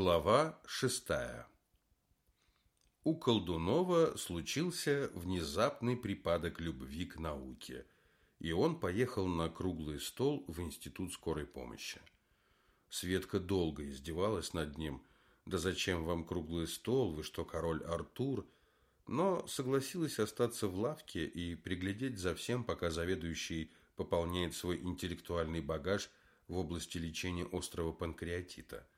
Глава шестая. У Колдунова случился внезапный припадок любви к науке, и он поехал на круглый стол в Институт скорой помощи. Светка долго издевалась над ним. «Да зачем вам круглый стол? Вы что, король Артур?» Но согласилась остаться в лавке и приглядеть за всем, пока заведующий пополняет свой интеллектуальный багаж в области лечения острого панкреатита –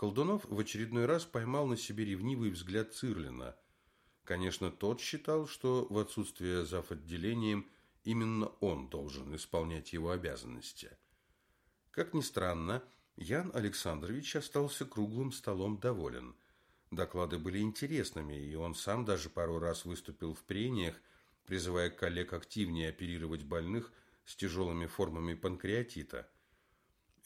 Колдунов в очередной раз поймал на себе ревнивый взгляд Цирлина. Конечно, тот считал, что в отсутствие зав. отделением именно он должен исполнять его обязанности. Как ни странно, Ян Александрович остался круглым столом доволен. Доклады были интересными, и он сам даже пару раз выступил в прениях, призывая коллег активнее оперировать больных с тяжелыми формами панкреатита.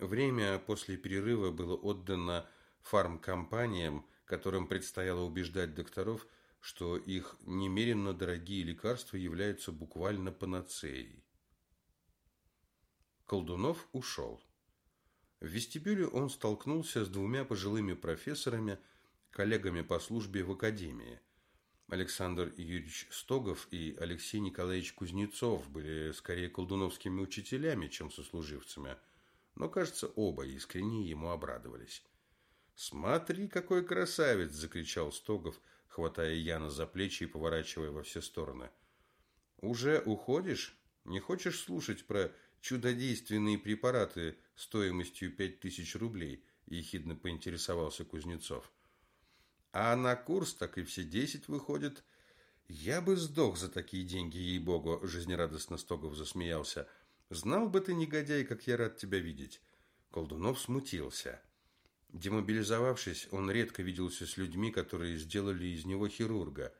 Время после перерыва было отдано фармкомпаниям, которым предстояло убеждать докторов, что их немеренно дорогие лекарства являются буквально панацеей. Колдунов ушел. В вестибюле он столкнулся с двумя пожилыми профессорами, коллегами по службе в академии. Александр Юрьевич Стогов и Алексей Николаевич Кузнецов были скорее колдуновскими учителями, чем сослуживцами, но, кажется, оба искренне ему обрадовались. «Смотри, какой красавец!» – закричал Стогов, хватая Яна за плечи и поворачивая во все стороны. «Уже уходишь? Не хочешь слушать про чудодейственные препараты стоимостью пять тысяч рублей?» – ехидно поинтересовался Кузнецов. «А на курс так и все десять выходит». «Я бы сдох за такие деньги, ей-богу!» – жизнерадостно Стогов засмеялся. «Знал бы ты, негодяй, как я рад тебя видеть!» Колдунов смутился. Демобилизовавшись, он редко виделся с людьми, которые сделали из него хирурга.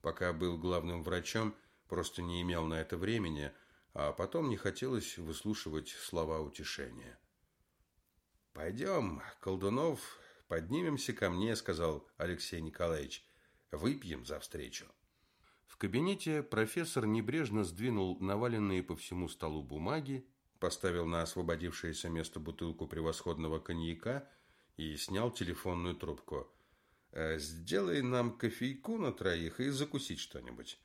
Пока был главным врачом, просто не имел на это времени, а потом не хотелось выслушивать слова утешения. «Пойдем, Колдунов, поднимемся ко мне», — сказал Алексей Николаевич. «Выпьем за встречу». В кабинете профессор небрежно сдвинул наваленные по всему столу бумаги, поставил на освободившееся место бутылку превосходного коньяка — и снял телефонную трубку. «Э, «Сделай нам кофейку на троих и закусить что-нибудь».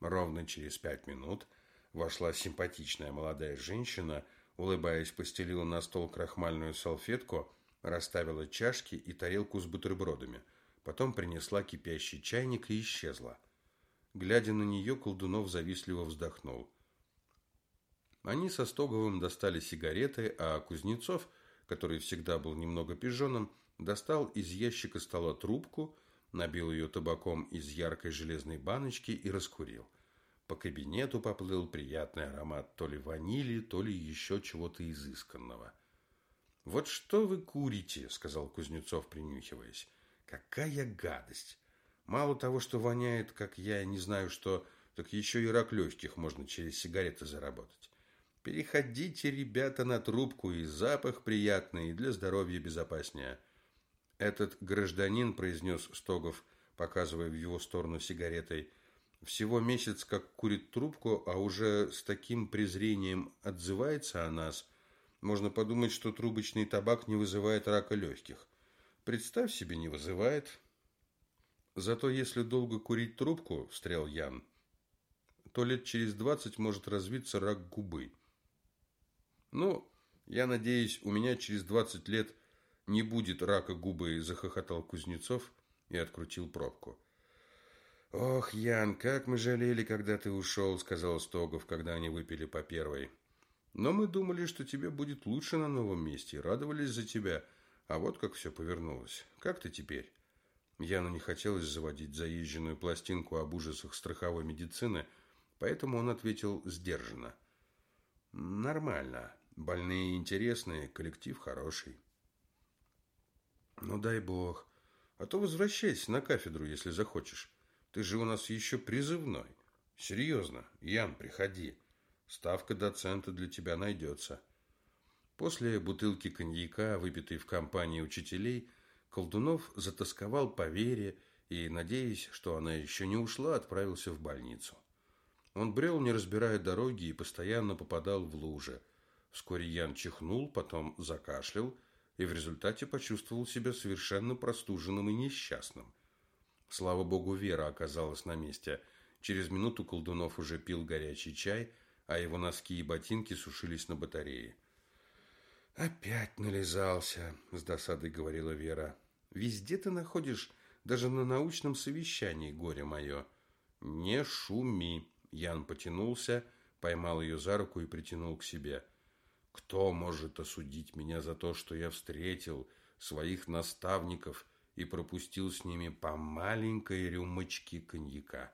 Ровно через пять минут вошла симпатичная молодая женщина, улыбаясь, постелила на стол крахмальную салфетку, расставила чашки и тарелку с бутербродами. Потом принесла кипящий чайник и исчезла. Глядя на нее, Колдунов завистливо вздохнул. Они со Стоговым достали сигареты, а Кузнецов – который всегда был немного пижоном, достал из ящика стола трубку, набил ее табаком из яркой железной баночки и раскурил. По кабинету поплыл приятный аромат то ли ванили, то ли еще чего-то изысканного. «Вот что вы курите?» – сказал Кузнецов, принюхиваясь. «Какая гадость! Мало того, что воняет, как я не знаю что, так еще и рак легких можно через сигареты заработать. Переходите, ребята, на трубку, и запах приятный, и для здоровья безопаснее. Этот гражданин, произнес Стогов, показывая в его сторону сигаретой, всего месяц как курит трубку, а уже с таким презрением отзывается о нас. Можно подумать, что трубочный табак не вызывает рака легких. Представь себе, не вызывает. Зато если долго курить трубку, встрял Ян, то лет через двадцать может развиться рак губы. Ну, я надеюсь, у меня через двадцать лет не будет рака губы, захохотал Кузнецов и открутил пробку. Ох, Ян, как мы жалели, когда ты ушел, сказал Стогов, когда они выпили по первой. Но мы думали, что тебе будет лучше на новом месте, радовались за тебя. А вот как все повернулось. Как ты теперь? Яну не хотелось заводить заезженную пластинку об ужасах страховой медицины, поэтому он ответил сдержанно. Нормально. Больные интересные, коллектив хороший. Ну дай бог. А то возвращайся на кафедру, если захочешь. Ты же у нас еще призывной. Серьезно, Ян, приходи. Ставка доцента для тебя найдется. После бутылки коньяка, выпитой в компании учителей, Колдунов затасковал по Вере и, надеясь, что она еще не ушла, отправился в больницу. Он брел, не разбирая дороги, и постоянно попадал в лужи. Вскоре Ян чихнул, потом закашлял, и в результате почувствовал себя совершенно простуженным и несчастным. Слава богу, Вера оказалась на месте. Через минуту Колдунов уже пил горячий чай, а его носки и ботинки сушились на батарее. «Опять нализался», – с досадой говорила Вера. «Везде ты находишь, даже на научном совещании, горе мое». «Не шуми», – Ян потянулся, поймал ее за руку и притянул к себе – кто может осудить меня за то, что я встретил своих наставников и пропустил с ними по маленькой рюмочке коньяка?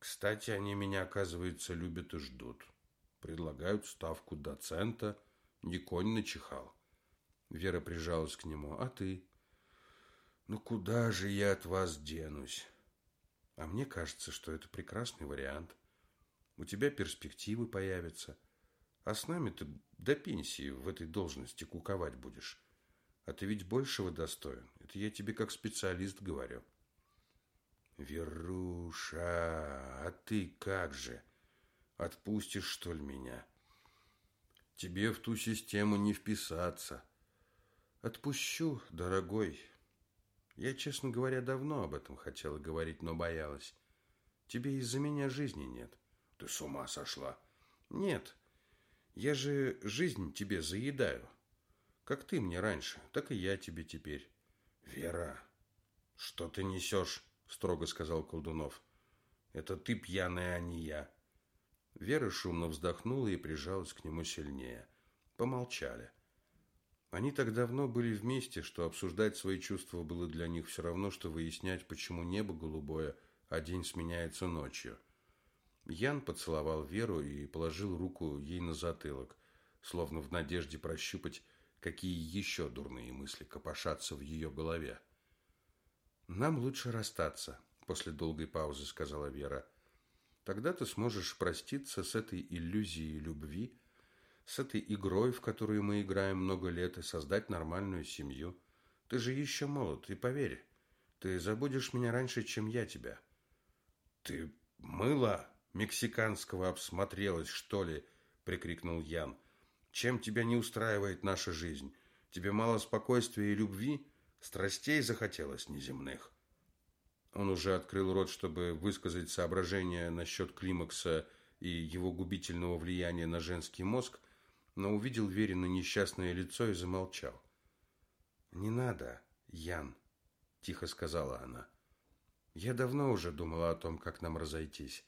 Кстати, они меня, оказывается, любят и ждут. Предлагают ставку доцента, не конь начихал. Вера прижалась к нему. А ты? Ну куда же я от вас денусь? А мне кажется, что это прекрасный вариант. У тебя перспективы появятся. А с нами ты до пенсии в этой должности куковать будешь. А ты ведь большего достоин. Это я тебе как специалист говорю. Веруша, а ты как же? Отпустишь, что ли, меня? Тебе в ту систему не вписаться. Отпущу, дорогой. Я, честно говоря, давно об этом хотела говорить, но боялась. Тебе из-за меня жизни нет. Ты с ума сошла? Нет, я же жизнь тебе заедаю. Как ты мне раньше, так и я тебе теперь. Вера, что ты несешь? Строго сказал Колдунов. Это ты пьяная, а не я. Вера шумно вздохнула и прижалась к нему сильнее. Помолчали. Они так давно были вместе, что обсуждать свои чувства было для них все равно, что выяснять, почему небо голубое, а день сменяется ночью. Ян поцеловал Веру и положил руку ей на затылок, словно в надежде прощупать, какие еще дурные мысли копошатся в ее голове. «Нам лучше расстаться», – после долгой паузы сказала Вера. «Тогда ты сможешь проститься с этой иллюзией любви, с этой игрой, в которую мы играем много лет, и создать нормальную семью. Ты же еще молод, и поверь, ты забудешь меня раньше, чем я тебя». «Ты мыла?» Мексиканского обсмотрелась, что ли?» – прикрикнул Ян. «Чем тебя не устраивает наша жизнь? Тебе мало спокойствия и любви? Страстей захотелось неземных?» Он уже открыл рот, чтобы высказать соображения насчет климакса и его губительного влияния на женский мозг, но увидел Верина несчастное лицо и замолчал. «Не надо, Ян», – тихо сказала она. «Я давно уже думала о том, как нам разойтись.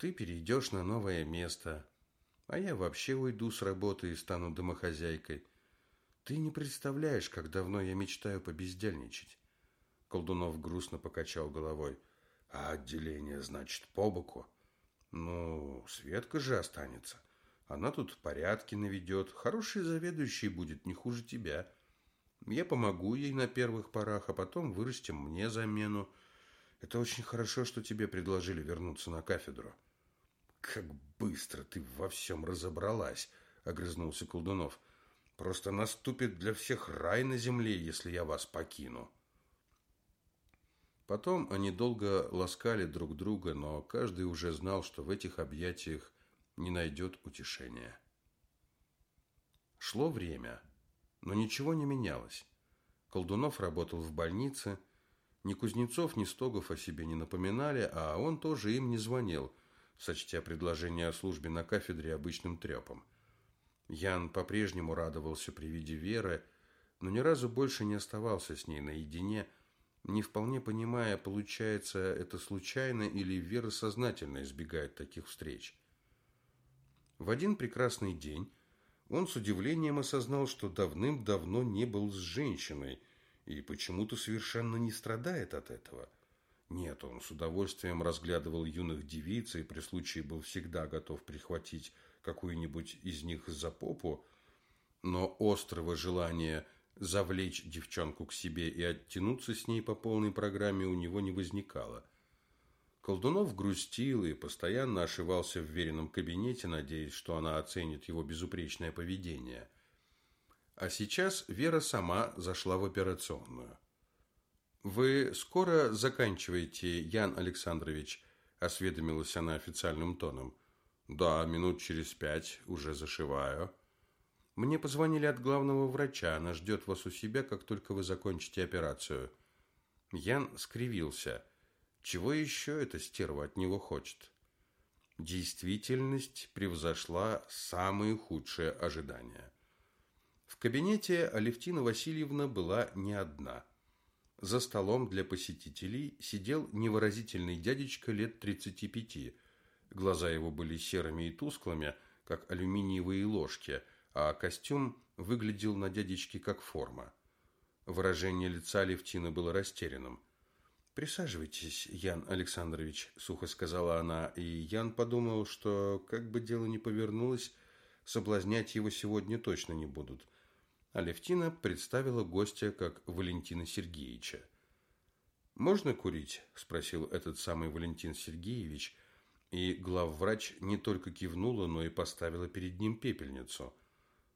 Ты перейдешь на новое место, а я вообще уйду с работы и стану домохозяйкой. Ты не представляешь, как давно я мечтаю побездельничать. Колдунов грустно покачал головой. А отделение, значит, по боку? Ну, Светка же останется. Она тут порядки наведет. Хороший заведующий будет, не хуже тебя. Я помогу ей на первых порах, а потом вырастим мне замену. Это очень хорошо, что тебе предложили вернуться на кафедру. «Как быстро ты во всем разобралась!» — огрызнулся Колдунов. «Просто наступит для всех рай на земле, если я вас покину». Потом они долго ласкали друг друга, но каждый уже знал, что в этих объятиях не найдет утешения. Шло время, но ничего не менялось. Колдунов работал в больнице, ни Кузнецов, ни Стогов о себе не напоминали, а он тоже им не звонил, сочтя предложение о службе на кафедре обычным трепом. Ян по-прежнему радовался при виде Веры, но ни разу больше не оставался с ней наедине, не вполне понимая, получается это случайно или Вера сознательно избегает таких встреч. В один прекрасный день он с удивлением осознал, что давным-давно не был с женщиной и почему-то совершенно не страдает от этого – нет, он с удовольствием разглядывал юных девиц и при случае был всегда готов прихватить какую-нибудь из них за попу, но острого желания завлечь девчонку к себе и оттянуться с ней по полной программе у него не возникало. Колдунов грустил и постоянно ошивался в веренном кабинете, надеясь, что она оценит его безупречное поведение. А сейчас Вера сама зашла в операционную. «Вы скоро заканчиваете, Ян Александрович?» – осведомилась она официальным тоном. «Да, минут через пять уже зашиваю». Мне позвонили от главного врача. Она ждет вас у себя, как только вы закончите операцию. Ян скривился. Чего еще эта стерва от него хочет? Действительность превзошла самые худшие ожидания. В кабинете Алевтина Васильевна была не одна. За столом для посетителей сидел невыразительный дядечка лет 35. Глаза его были серыми и тусклыми, как алюминиевые ложки, а костюм выглядел на дядечке как форма. Выражение лица Левтины было растерянным. «Присаживайтесь, Ян Александрович», – сухо сказала она, и Ян подумал, что, как бы дело ни повернулось, соблазнять его сегодня точно не будут. Алевтина представила гостя как Валентина Сергеевича. «Можно курить?» – спросил этот самый Валентин Сергеевич, и главврач не только кивнула, но и поставила перед ним пепельницу.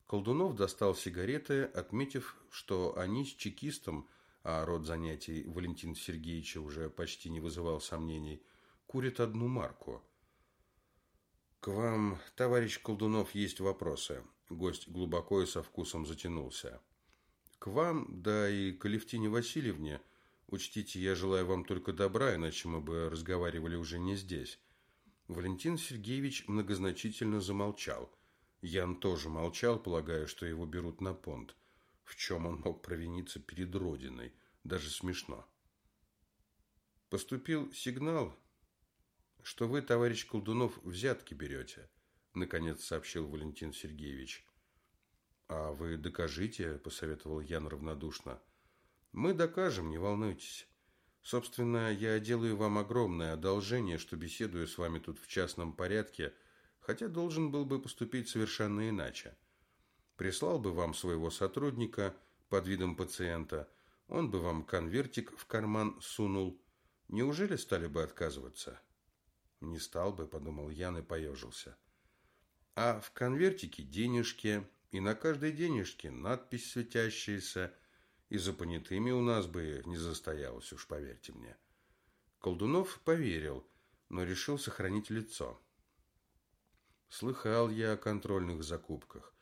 Колдунов достал сигареты, отметив, что они с чекистом, а род занятий Валентина Сергеевича уже почти не вызывал сомнений, курят одну марку. «К вам, товарищ Колдунов, есть вопросы», Гость глубоко и со вкусом затянулся. К вам, да и к Алевтине Васильевне. Учтите, я желаю вам только добра, иначе мы бы разговаривали уже не здесь. Валентин Сергеевич многозначительно замолчал. Ян тоже молчал, полагая, что его берут на понт. В чем он мог провиниться перед Родиной? Даже смешно. Поступил сигнал, что вы, товарищ Колдунов, взятки берете наконец сообщил Валентин Сергеевич. А вы докажите, посоветовал Ян равнодушно. Мы докажем, не волнуйтесь. Собственно, я делаю вам огромное одолжение, что беседую с вами тут в частном порядке, хотя должен был бы поступить совершенно иначе. Прислал бы вам своего сотрудника под видом пациента, он бы вам конвертик в карман сунул. Неужели стали бы отказываться? Не стал бы, подумал Ян и поежился. А в конвертике денежки, и на каждой денежке надпись светящаяся, и за понятыми у нас бы не застоялось, уж поверьте мне. Колдунов поверил, но решил сохранить лицо. Слыхал я о контрольных закупках,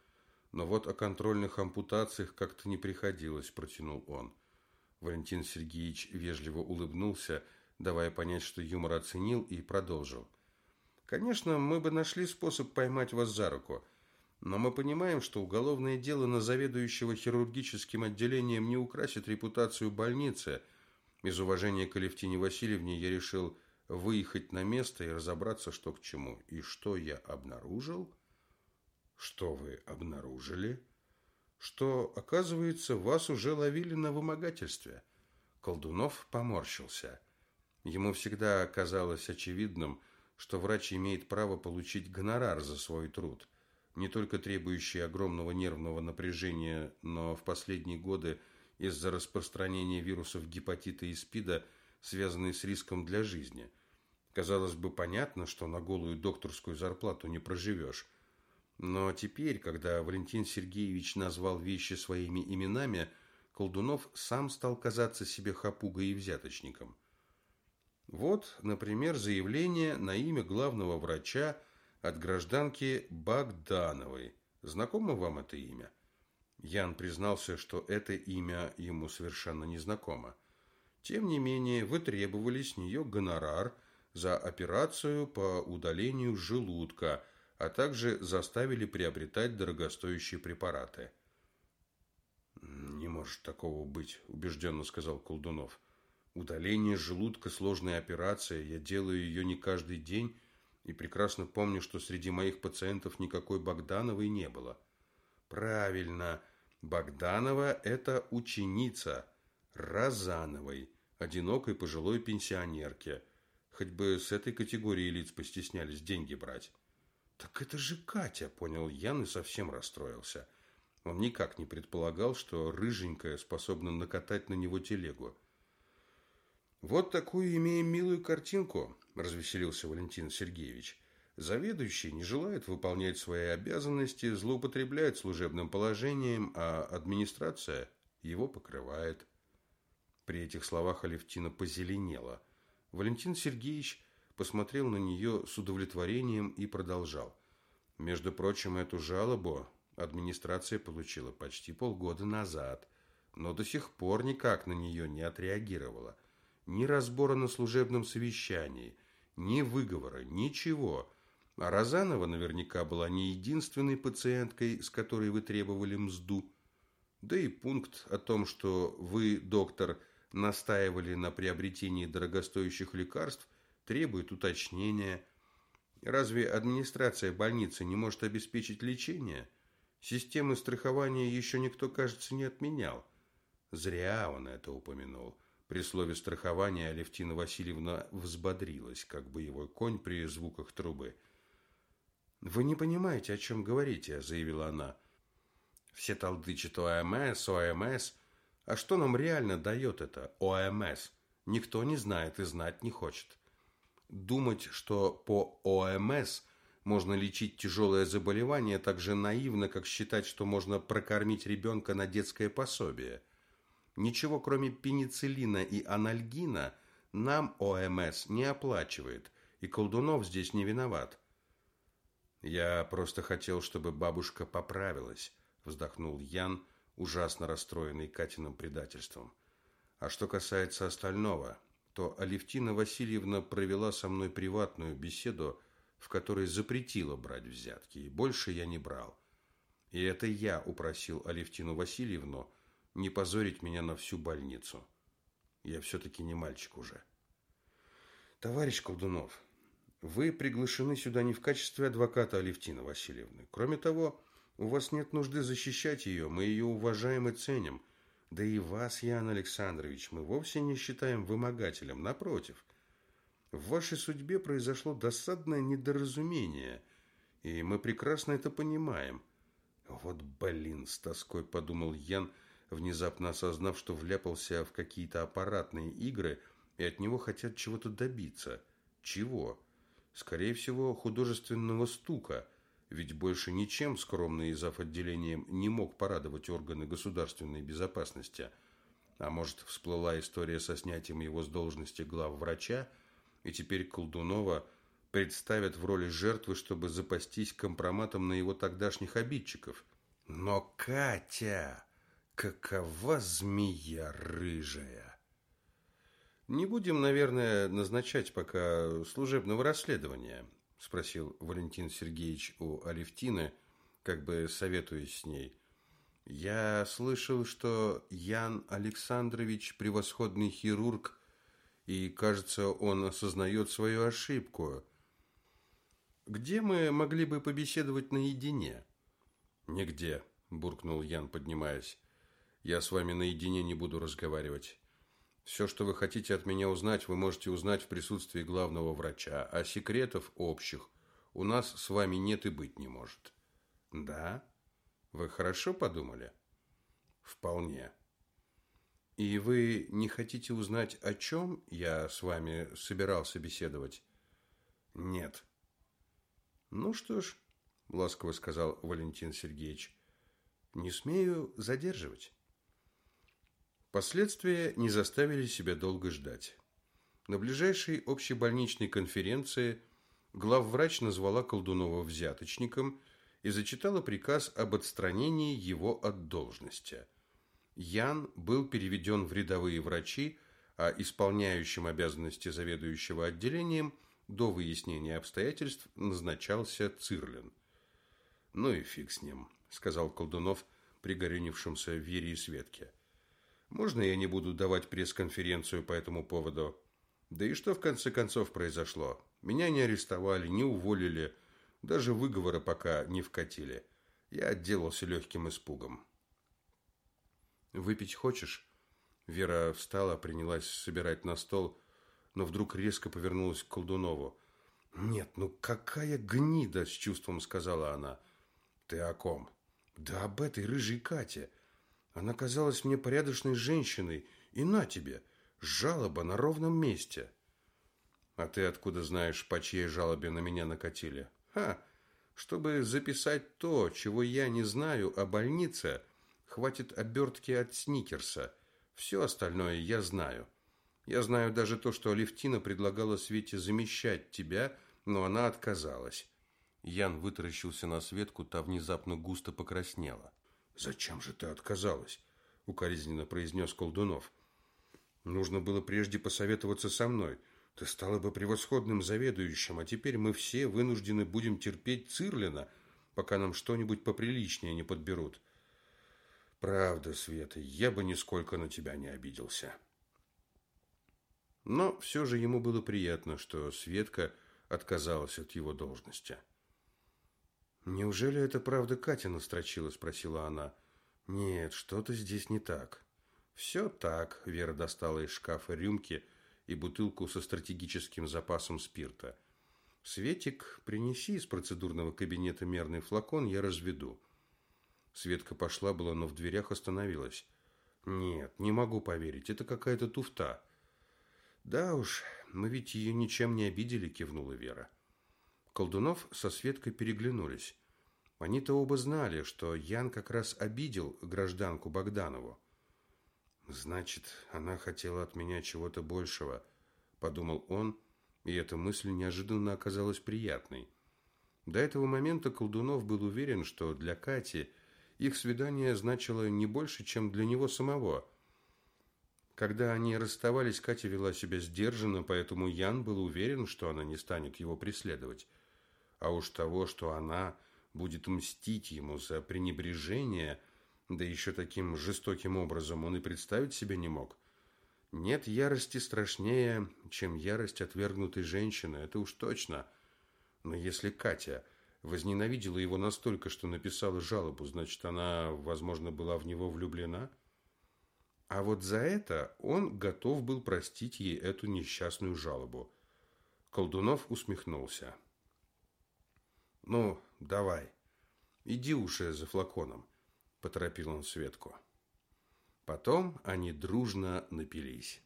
но вот о контрольных ампутациях как-то не приходилось, протянул он. Валентин Сергеевич вежливо улыбнулся, давая понять, что юмор оценил, и продолжил – Конечно, мы бы нашли способ поймать вас за руку, но мы понимаем, что уголовное дело на заведующего хирургическим отделением не украсит репутацию больницы. Из уважения к Алевтине Васильевне я решил выехать на место и разобраться, что к чему. И что я обнаружил? Что вы обнаружили? Что, оказывается, вас уже ловили на вымогательстве. Колдунов поморщился. Ему всегда казалось очевидным, что врач имеет право получить гонорар за свой труд, не только требующий огромного нервного напряжения, но в последние годы из-за распространения вирусов гепатита и СПИДа, связанные с риском для жизни. Казалось бы, понятно, что на голую докторскую зарплату не проживешь. Но теперь, когда Валентин Сергеевич назвал вещи своими именами, Колдунов сам стал казаться себе хапугой и взяточником. Вот, например, заявление на имя главного врача от гражданки Богдановой. Знакомо вам это имя? Ян признался, что это имя ему совершенно незнакомо. Тем не менее, вы требовали с нее гонорар за операцию по удалению желудка, а также заставили приобретать дорогостоящие препараты. «Не может такого быть», – убежденно сказал Колдунов. Удаление желудка – сложная операция, я делаю ее не каждый день и прекрасно помню, что среди моих пациентов никакой Богдановой не было. Правильно, Богданова – это ученица Розановой, одинокой пожилой пенсионерки. Хоть бы с этой категории лиц постеснялись деньги брать. Так это же Катя, понял Ян и совсем расстроился. Он никак не предполагал, что рыженькая способна накатать на него телегу. Вот такую имеем милую картинку, развеселился Валентин Сергеевич. Заведующий не желает выполнять свои обязанности, злоупотребляет служебным положением, а администрация его покрывает. При этих словах Алевтина позеленела. Валентин Сергеевич посмотрел на нее с удовлетворением и продолжал. Между прочим, эту жалобу администрация получила почти полгода назад, но до сих пор никак на нее не отреагировала. Ни разбора на служебном совещании, ни выговора, ничего. А Розанова наверняка была не единственной пациенткой, с которой вы требовали мзду. Да и пункт о том, что вы, доктор, настаивали на приобретении дорогостоящих лекарств, требует уточнения. Разве администрация больницы не может обеспечить лечение? Системы страхования еще никто, кажется, не отменял. Зря он это упомянул. При слове страхования Алевтина Васильевна взбодрилась, как боевой конь при звуках трубы. «Вы не понимаете, о чем говорите», – заявила она. «Все толдычат ОМС, ОМС. А что нам реально дает это ОМС? Никто не знает и знать не хочет. Думать, что по ОМС можно лечить тяжелое заболевание, так же наивно, как считать, что можно прокормить ребенка на детское пособие. Ничего, кроме пенициллина и анальгина, нам ОМС не оплачивает, и Колдунов здесь не виноват. Я просто хотел, чтобы бабушка поправилась, вздохнул Ян, ужасно расстроенный Катиным предательством. А что касается остального, то Алевтина Васильевна провела со мной приватную беседу, в которой запретила брать взятки, и больше я не брал. И это я упросил Алевтину Васильевну не позорить меня на всю больницу. Я все-таки не мальчик уже. Товарищ Колдунов, вы приглашены сюда не в качестве адвоката Алевтины Васильевны. Кроме того, у вас нет нужды защищать ее, мы ее уважаем и ценим. Да и вас, Ян Александрович, мы вовсе не считаем вымогателем, напротив. В вашей судьбе произошло досадное недоразумение, и мы прекрасно это понимаем. Вот блин, с тоской подумал Ян, внезапно осознав, что вляпался в какие-то аппаратные игры, и от него хотят чего-то добиться. Чего? Скорее всего, художественного стука, ведь больше ничем скромный зав. отделением не мог порадовать органы государственной безопасности. А может, всплыла история со снятием его с должности главврача, и теперь Колдунова представят в роли жертвы, чтобы запастись компроматом на его тогдашних обидчиков. Но Катя, какова змея рыжая! Не будем, наверное, назначать пока служебного расследования, спросил Валентин Сергеевич у Алевтины, как бы советуясь с ней. Я слышал, что Ян Александрович превосходный хирург, и, кажется, он осознает свою ошибку. Где мы могли бы побеседовать наедине? Нигде, буркнул Ян, поднимаясь. Я с вами наедине не буду разговаривать. Все, что вы хотите от меня узнать, вы можете узнать в присутствии главного врача, а секретов общих у нас с вами нет и быть не может. Да? Вы хорошо подумали? Вполне. И вы не хотите узнать, о чем я с вами собирался беседовать? Нет. Ну что ж, ласково сказал Валентин Сергеевич, не смею задерживать. Последствия не заставили себя долго ждать. На ближайшей общебольничной конференции главврач назвала Колдунова взяточником и зачитала приказ об отстранении его от должности. Ян был переведен в рядовые врачи, а исполняющим обязанности заведующего отделением до выяснения обстоятельств назначался Цирлин. «Ну и фиг с ним», — сказал Колдунов пригорюнившимся Вере и Светке. Можно я не буду давать пресс-конференцию по этому поводу? Да и что в конце концов произошло? Меня не арестовали, не уволили, даже выговора пока не вкатили. Я отделался легким испугом. Выпить хочешь? Вера встала, принялась собирать на стол, но вдруг резко повернулась к Колдунову. Нет, ну какая гнида, с чувством сказала она. Ты о ком? Да об этой рыжей Кате. Она казалась мне порядочной женщиной, и на тебе, жалоба на ровном месте. А ты откуда знаешь, по чьей жалобе на меня накатили? Ха! Чтобы записать то, чего я не знаю о больнице, хватит обертки от Сникерса. Все остальное я знаю. Я знаю даже то, что Алевтина предлагала Свете замещать тебя, но она отказалась. Ян вытаращился на Светку, та внезапно густо покраснела. «Зачем же ты отказалась?» – укоризненно произнес Колдунов. «Нужно было прежде посоветоваться со мной. Ты стала бы превосходным заведующим, а теперь мы все вынуждены будем терпеть Цирлина, пока нам что-нибудь поприличнее не подберут». «Правда, Света, я бы нисколько на тебя не обиделся». Но все же ему было приятно, что Светка отказалась от его должности. «Неужели это правда Катя настрочила?» – спросила она. «Нет, что-то здесь не так». «Все так», – Вера достала из шкафа рюмки и бутылку со стратегическим запасом спирта. «Светик, принеси из процедурного кабинета мерный флакон, я разведу». Светка пошла была, но в дверях остановилась. «Нет, не могу поверить, это какая-то туфта». «Да уж, мы ведь ее ничем не обидели», – кивнула Вера. Колдунов со Светкой переглянулись. Они-то оба знали, что Ян как раз обидел гражданку Богданову. «Значит, она хотела от меня чего-то большего», – подумал он, и эта мысль неожиданно оказалась приятной. До этого момента Колдунов был уверен, что для Кати их свидание значило не больше, чем для него самого. Когда они расставались, Катя вела себя сдержанно, поэтому Ян был уверен, что она не станет его преследовать. А уж того, что она будет мстить ему за пренебрежение, да еще таким жестоким образом, он и представить себе не мог. Нет ярости страшнее, чем ярость отвергнутой женщины, это уж точно. Но если Катя возненавидела его настолько, что написала жалобу, значит, она, возможно, была в него влюблена? А вот за это он готов был простить ей эту несчастную жалобу. Колдунов усмехнулся. «Ну, давай, иди уже за флаконом», – поторопил он Светку. Потом они дружно напились.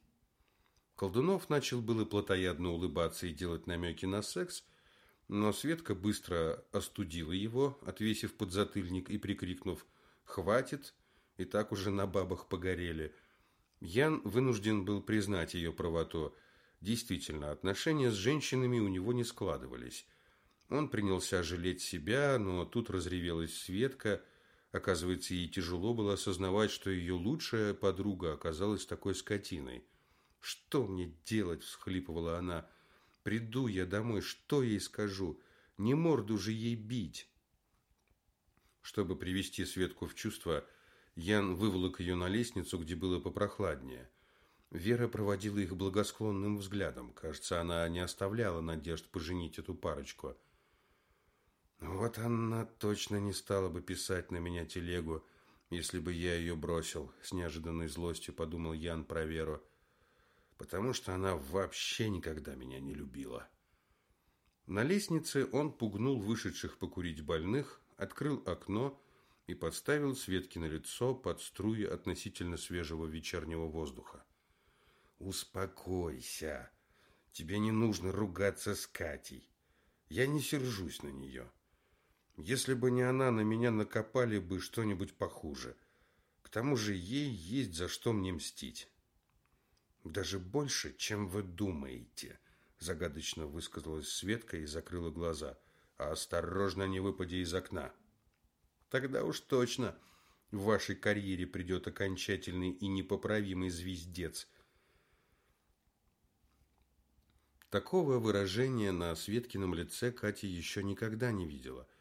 Колдунов начал было плотоядно улыбаться и делать намеки на секс, но Светка быстро остудила его, отвесив подзатыльник и прикрикнув «Хватит!» и так уже на бабах погорели. Ян вынужден был признать ее правоту. Действительно, отношения с женщинами у него не складывались. Он принялся жалеть себя, но тут разревелась Светка. Оказывается, ей тяжело было осознавать, что ее лучшая подруга оказалась такой скотиной. «Что мне делать?» – всхлипывала она. «Приду я домой, что ей скажу? Не морду же ей бить!» Чтобы привести Светку в чувство, Ян выволок ее на лестницу, где было попрохладнее. Вера проводила их благосклонным взглядом. Кажется, она не оставляла надежд поженить эту парочку. Вот она точно не стала бы писать на меня телегу, если бы я ее бросил, с неожиданной злостью подумал Ян про Веру, потому что она вообще никогда меня не любила. На лестнице он пугнул вышедших покурить больных, открыл окно и подставил Светки на лицо под струи относительно свежего вечернего воздуха. «Успокойся. Тебе не нужно ругаться с Катей. Я не сержусь на нее. Если бы не она, на меня накопали бы что-нибудь похуже. К тому же ей есть за что мне мстить. Даже больше, чем вы думаете, загадочно высказалась Светка и закрыла глаза. А осторожно, не выпади из окна. Тогда уж точно в вашей карьере придет окончательный и непоправимый звездец. Такого выражения на Светкином лице Катя еще никогда не видела –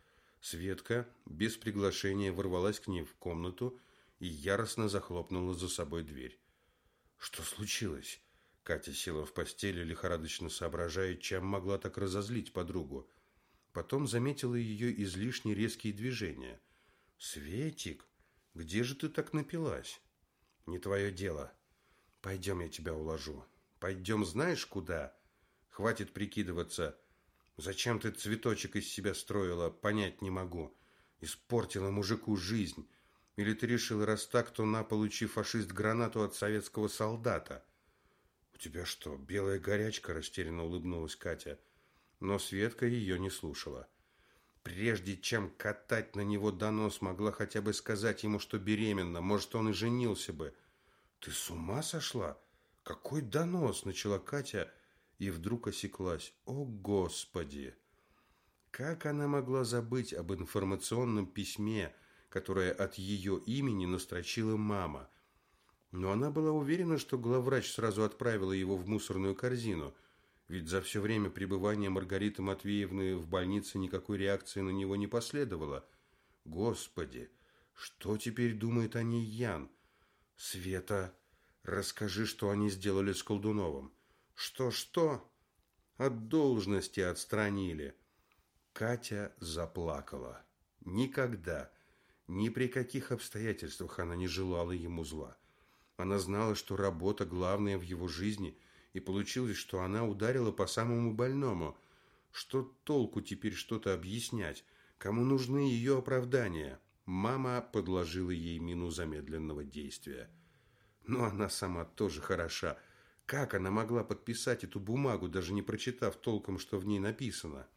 Светка без приглашения ворвалась к ней в комнату и яростно захлопнула за собой дверь. Что случилось? Катя села в постели, лихорадочно соображая, чем могла так разозлить подругу. Потом заметила ее излишне резкие движения. «Светик, где же ты так напилась?» «Не твое дело. Пойдем, я тебя уложу. Пойдем знаешь куда? Хватит прикидываться. Зачем ты цветочек из себя строила, понять не могу. Испортила мужику жизнь. Или ты решила, раз так, то на, получи фашист гранату от советского солдата. У тебя что, белая горячка? Растерянно улыбнулась Катя. Но Светка ее не слушала. Прежде чем катать на него донос, могла хотя бы сказать ему, что беременна. Может, он и женился бы. Ты с ума сошла? Какой донос? Начала Катя и вдруг осеклась. О, Господи! Как она могла забыть об информационном письме, которое от ее имени настрочила мама? Но она была уверена, что главврач сразу отправила его в мусорную корзину, ведь за все время пребывания Маргариты Матвеевны в больнице никакой реакции на него не последовало. Господи, что теперь думает о ней Ян? Света, расскажи, что они сделали с Колдуновым. Что-что? От должности отстранили. Катя заплакала. Никогда, ни при каких обстоятельствах она не желала ему зла. Она знала, что работа главная в его жизни, и получилось, что она ударила по самому больному. Что толку теперь что-то объяснять? Кому нужны ее оправдания? Мама подложила ей мину замедленного действия. Но она сама тоже хороша. Как она могла подписать эту бумагу, даже не прочитав толком, что в ней написано?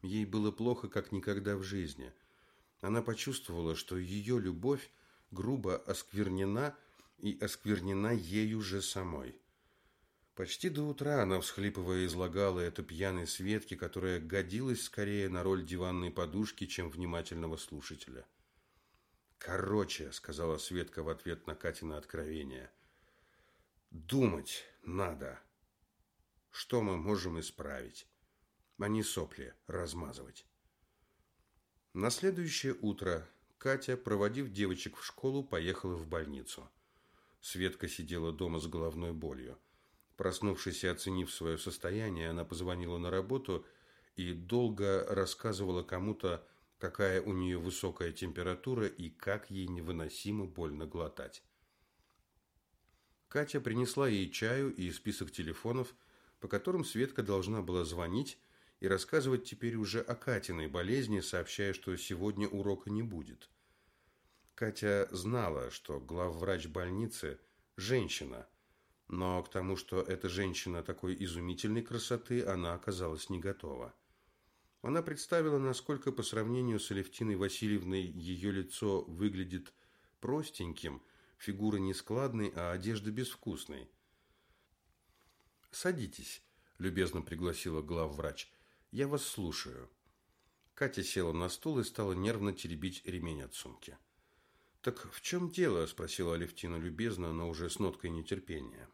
Ей было плохо, как никогда в жизни. Она почувствовала, что ее любовь грубо осквернена и осквернена ею же самой. Почти до утра она, всхлипывая, излагала это пьяной Светке, которая годилась скорее на роль диванной подушки, чем внимательного слушателя. «Короче», — сказала Светка в ответ на Катина откровение, — «думать надо. Что мы можем исправить?» а не сопли размазывать. На следующее утро Катя, проводив девочек в школу, поехала в больницу. Светка сидела дома с головной болью. Проснувшись и оценив свое состояние, она позвонила на работу и долго рассказывала кому-то, какая у нее высокая температура и как ей невыносимо больно глотать. Катя принесла ей чаю и список телефонов, по которым Светка должна была звонить, и рассказывать теперь уже о Катиной болезни, сообщая, что сегодня урока не будет. Катя знала, что главврач больницы – женщина, но к тому, что эта женщина такой изумительной красоты, она оказалась не готова. Она представила, насколько по сравнению с Алевтиной Васильевной ее лицо выглядит простеньким, фигура нескладной, а одежда безвкусной. «Садитесь», – любезно пригласила главврач. Я вас слушаю. Катя села на стул и стала нервно теребить ремень от сумки. Так в чем дело? спросила Алевтина любезно, но уже с ноткой нетерпения.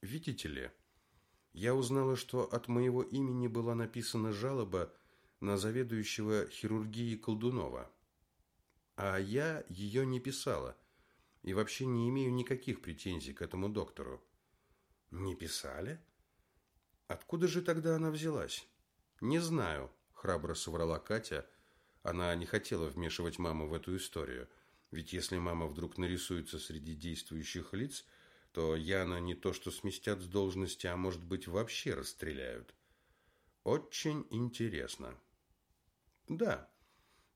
Видите ли, я узнала, что от моего имени была написана жалоба на заведующего хирургии Колдунова. А я ее не писала и вообще не имею никаких претензий к этому доктору. Не писали? Откуда же тогда она взялась? Не знаю, храбро соврала Катя. Она не хотела вмешивать маму в эту историю. Ведь если мама вдруг нарисуется среди действующих лиц, то Яна не то что сместят с должности, а может быть вообще расстреляют. Очень интересно. Да,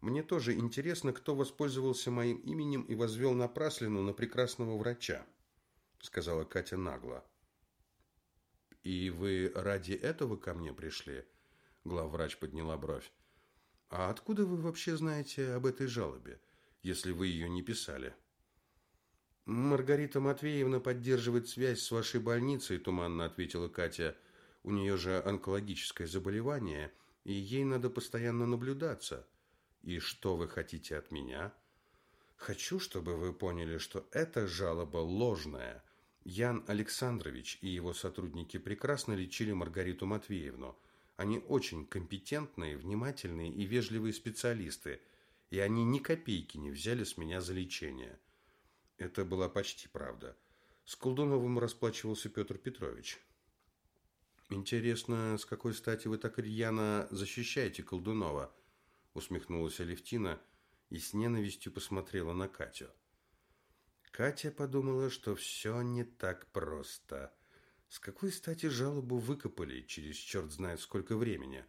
мне тоже интересно, кто воспользовался моим именем и возвел напраслину на прекрасного врача, сказала Катя нагло. «И вы ради этого ко мне пришли?» Главврач подняла бровь. «А откуда вы вообще знаете об этой жалобе, если вы ее не писали?» «Маргарита Матвеевна поддерживает связь с вашей больницей», туманно ответила Катя. «У нее же онкологическое заболевание, и ей надо постоянно наблюдаться. И что вы хотите от меня?» «Хочу, чтобы вы поняли, что эта жалоба ложная». Ян Александрович и его сотрудники прекрасно лечили Маргариту Матвеевну. Они очень компетентные, внимательные и вежливые специалисты, и они ни копейки не взяли с меня за лечение. Это была почти правда. С Колдуновым расплачивался Петр Петрович. «Интересно, с какой стати вы так рьяно защищаете Колдунова?» Усмехнулась Алевтина и с ненавистью посмотрела на Катю. Катя подумала, что все не так просто. С какой стати жалобу выкопали через черт знает сколько времени?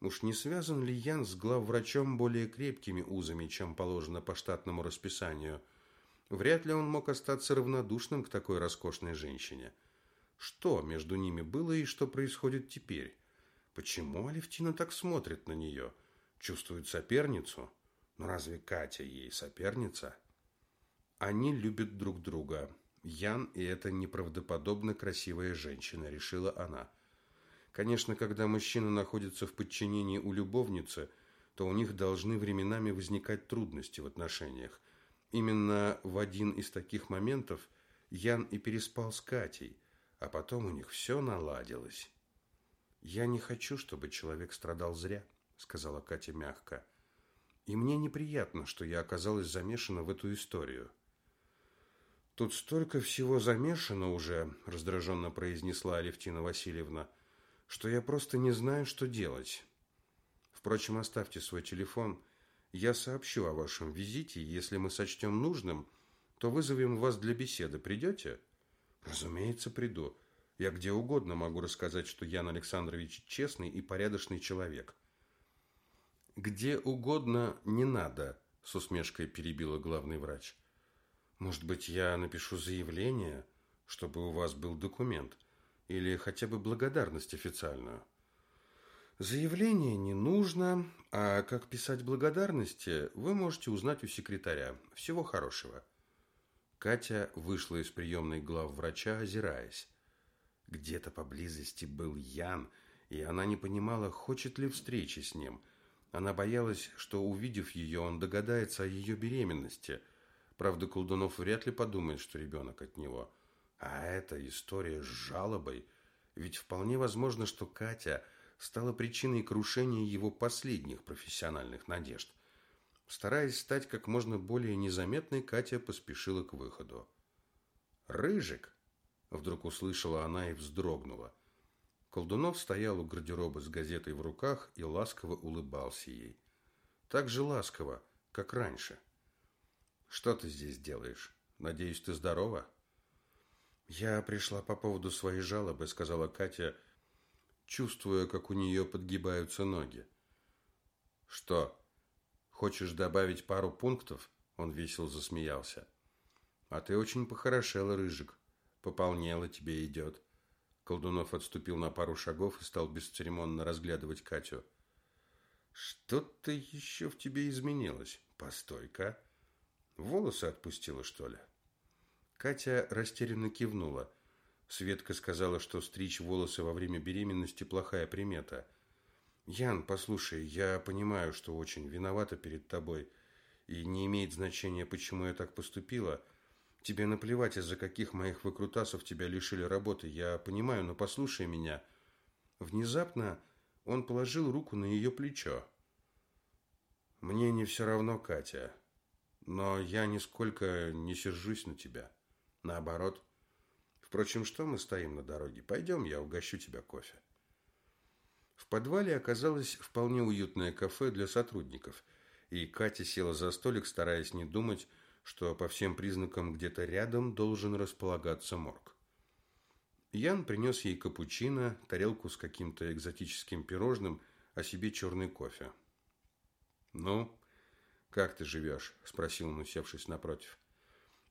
Уж не связан ли Ян с главврачом более крепкими узами, чем положено по штатному расписанию? Вряд ли он мог остаться равнодушным к такой роскошной женщине. Что между ними было и что происходит теперь? Почему Алевтина так смотрит на нее? Чувствует соперницу? Но разве Катя ей соперница? Они любят друг друга. Ян и эта неправдоподобно красивая женщина, решила она. Конечно, когда мужчина находится в подчинении у любовницы, то у них должны временами возникать трудности в отношениях. Именно в один из таких моментов Ян и переспал с Катей, а потом у них все наладилось. «Я не хочу, чтобы человек страдал зря», — сказала Катя мягко. «И мне неприятно, что я оказалась замешана в эту историю». «Тут столько всего замешано уже», — раздраженно произнесла Алевтина Васильевна, «что я просто не знаю, что делать. Впрочем, оставьте свой телефон. Я сообщу о вашем визите, если мы сочтем нужным, то вызовем вас для беседы. Придете?» «Разумеется, приду. Я где угодно могу рассказать, что Ян Александрович честный и порядочный человек. Где угодно не надо, с усмешкой перебила главный врач. Может быть, я напишу заявление, чтобы у вас был документ или хотя бы благодарность официальную. Заявление не нужно, а как писать благодарности, вы можете узнать у секретаря. Всего хорошего. Катя вышла из приемной главврача, озираясь. Где-то поблизости был Ян, и она не понимала, хочет ли встречи с ним. Она боялась, что, увидев ее, он догадается о ее беременности. Правда, Колдунов вряд ли подумает, что ребенок от него. А эта история с жалобой. Ведь вполне возможно, что Катя стала причиной крушения его последних профессиональных надежд. Стараясь стать как можно более незаметной, Катя поспешила к выходу. «Рыжик!» Вдруг услышала она и вздрогнула. Колдунов стоял у гардероба с газетой в руках и ласково улыбался ей. Так же ласково, как раньше. «Что ты здесь делаешь? Надеюсь, ты здорова?» «Я пришла по поводу своей жалобы», — сказала Катя, чувствуя, как у нее подгибаются ноги. «Что, хочешь добавить пару пунктов?» Он весело засмеялся. «А ты очень похорошела, Рыжик. Пополнело тебе идет. Колдунов отступил на пару шагов и стал бесцеремонно разглядывать Катю. Что-то еще в тебе изменилось. Постой-ка. Волосы отпустила, что ли? Катя растерянно кивнула. Светка сказала, что стричь волосы во время беременности плохая примета. Ян, послушай, я понимаю, что очень виновата перед тобой, и не имеет значения, почему я так поступила. Тебе наплевать, из-за каких моих выкрутасов тебя лишили работы. Я понимаю, но послушай меня. Внезапно он положил руку на ее плечо. Мне не все равно, Катя. Но я нисколько не сержусь на тебя. Наоборот. Впрочем, что мы стоим на дороге? Пойдем, я угощу тебя кофе. В подвале оказалось вполне уютное кафе для сотрудников, и Катя села за столик, стараясь не думать, что по всем признакам где-то рядом должен располагаться морг. Ян принес ей капучино, тарелку с каким-то экзотическим пирожным, а себе черный кофе. «Ну, как ты живешь?» – спросил он, усевшись напротив.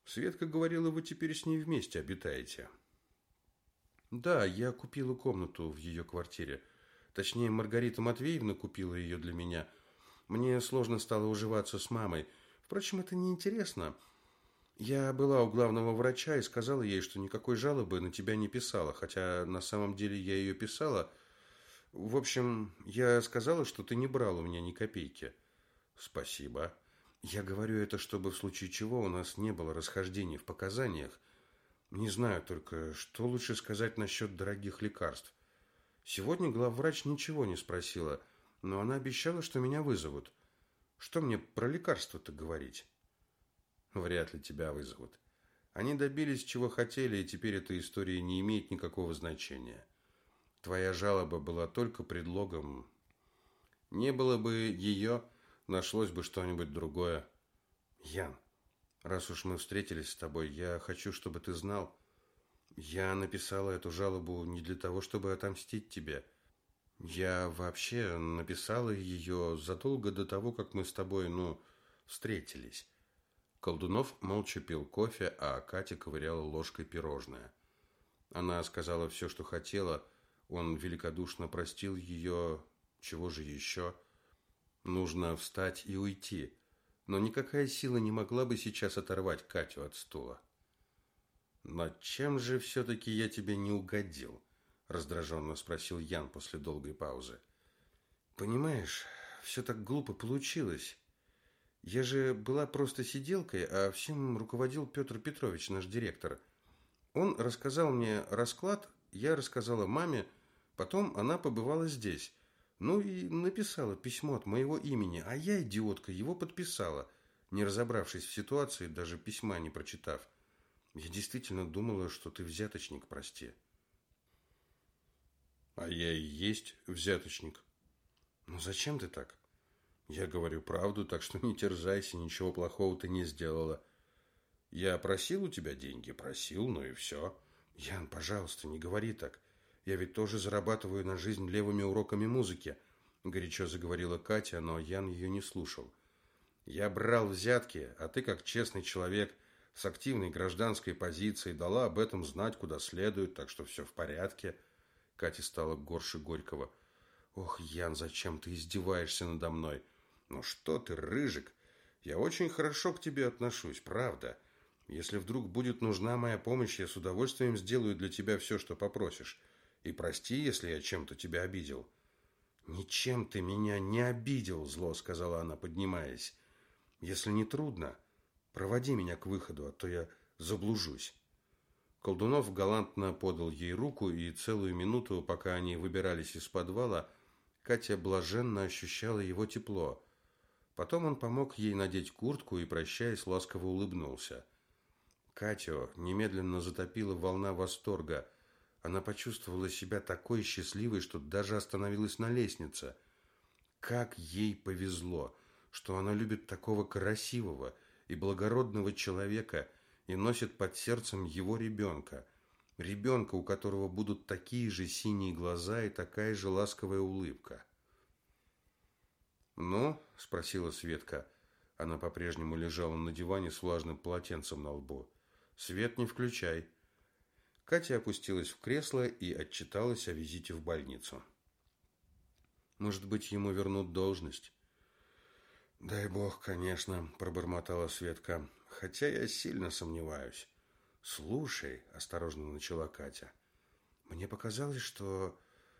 «Светка говорила, вы теперь с ней вместе обитаете». «Да, я купила комнату в ее квартире. Точнее, Маргарита Матвеевна купила ее для меня. Мне сложно стало уживаться с мамой – Впрочем, это не интересно. Я была у главного врача и сказала ей, что никакой жалобы на тебя не писала, хотя на самом деле я ее писала. В общем, я сказала, что ты не брал у меня ни копейки. Спасибо. Я говорю это, чтобы в случае чего у нас не было расхождений в показаниях. Не знаю только, что лучше сказать насчет дорогих лекарств. Сегодня главврач ничего не спросила, но она обещала, что меня вызовут. Что мне про лекарства-то говорить? Вряд ли тебя вызовут. Они добились, чего хотели, и теперь эта история не имеет никакого значения. Твоя жалоба была только предлогом. Не было бы ее, нашлось бы что-нибудь другое. Ян, раз уж мы встретились с тобой, я хочу, чтобы ты знал, я написала эту жалобу не для того, чтобы отомстить тебе. Я вообще написала ее задолго до того, как мы с тобой, ну, встретились. Колдунов молча пил кофе, а Катя ковыряла ложкой пирожное. Она сказала все, что хотела. Он великодушно простил ее. Чего же еще? Нужно встать и уйти. Но никакая сила не могла бы сейчас оторвать Катю от стула. Но чем же все-таки я тебе не угодил? Раздраженно спросил Ян после долгой паузы. Понимаешь, все так глупо получилось. Я же была просто сиделкой, а всем руководил Петр Петрович, наш директор. Он рассказал мне расклад, я рассказала маме, потом она побывала здесь. Ну и написала письмо от моего имени, а я, идиотка, его подписала, не разобравшись в ситуации, даже письма не прочитав. Я действительно думала, что ты взяточник, прости. А я и есть взяточник. Ну зачем ты так? Я говорю правду, так что не терзайся, ничего плохого ты не сделала. Я просил у тебя деньги, просил, ну и все. Ян, пожалуйста, не говори так. Я ведь тоже зарабатываю на жизнь левыми уроками музыки, горячо заговорила Катя, но Ян ее не слушал. Я брал взятки, а ты, как честный человек с активной гражданской позицией, дала об этом знать куда следует, так что все в порядке. Кате стало горше Горького. Ох, Ян, зачем ты издеваешься надо мной? Ну что ты, рыжик? Я очень хорошо к тебе отношусь, правда. Если вдруг будет нужна моя помощь, я с удовольствием сделаю для тебя все, что попросишь. И прости, если я чем-то тебя обидел. Ничем ты меня не обидел, зло сказала она, поднимаясь. Если не трудно, проводи меня к выходу, а то я заблужусь. Колдунов галантно подал ей руку, и целую минуту, пока они выбирались из подвала, Катя блаженно ощущала его тепло. Потом он помог ей надеть куртку и, прощаясь, ласково улыбнулся. Катю немедленно затопила волна восторга. Она почувствовала себя такой счастливой, что даже остановилась на лестнице. Как ей повезло, что она любит такого красивого и благородного человека и носит под сердцем его ребенка. Ребенка, у которого будут такие же синие глаза и такая же ласковая улыбка. «Ну?» – спросила Светка. Она по-прежнему лежала на диване с влажным полотенцем на лбу. «Свет не включай». Катя опустилась в кресло и отчиталась о визите в больницу. «Может быть, ему вернут должность?» «Дай бог, конечно», – пробормотала Светка. «Хотя я сильно сомневаюсь». «Слушай», – осторожно начала Катя, – «мне показалось, что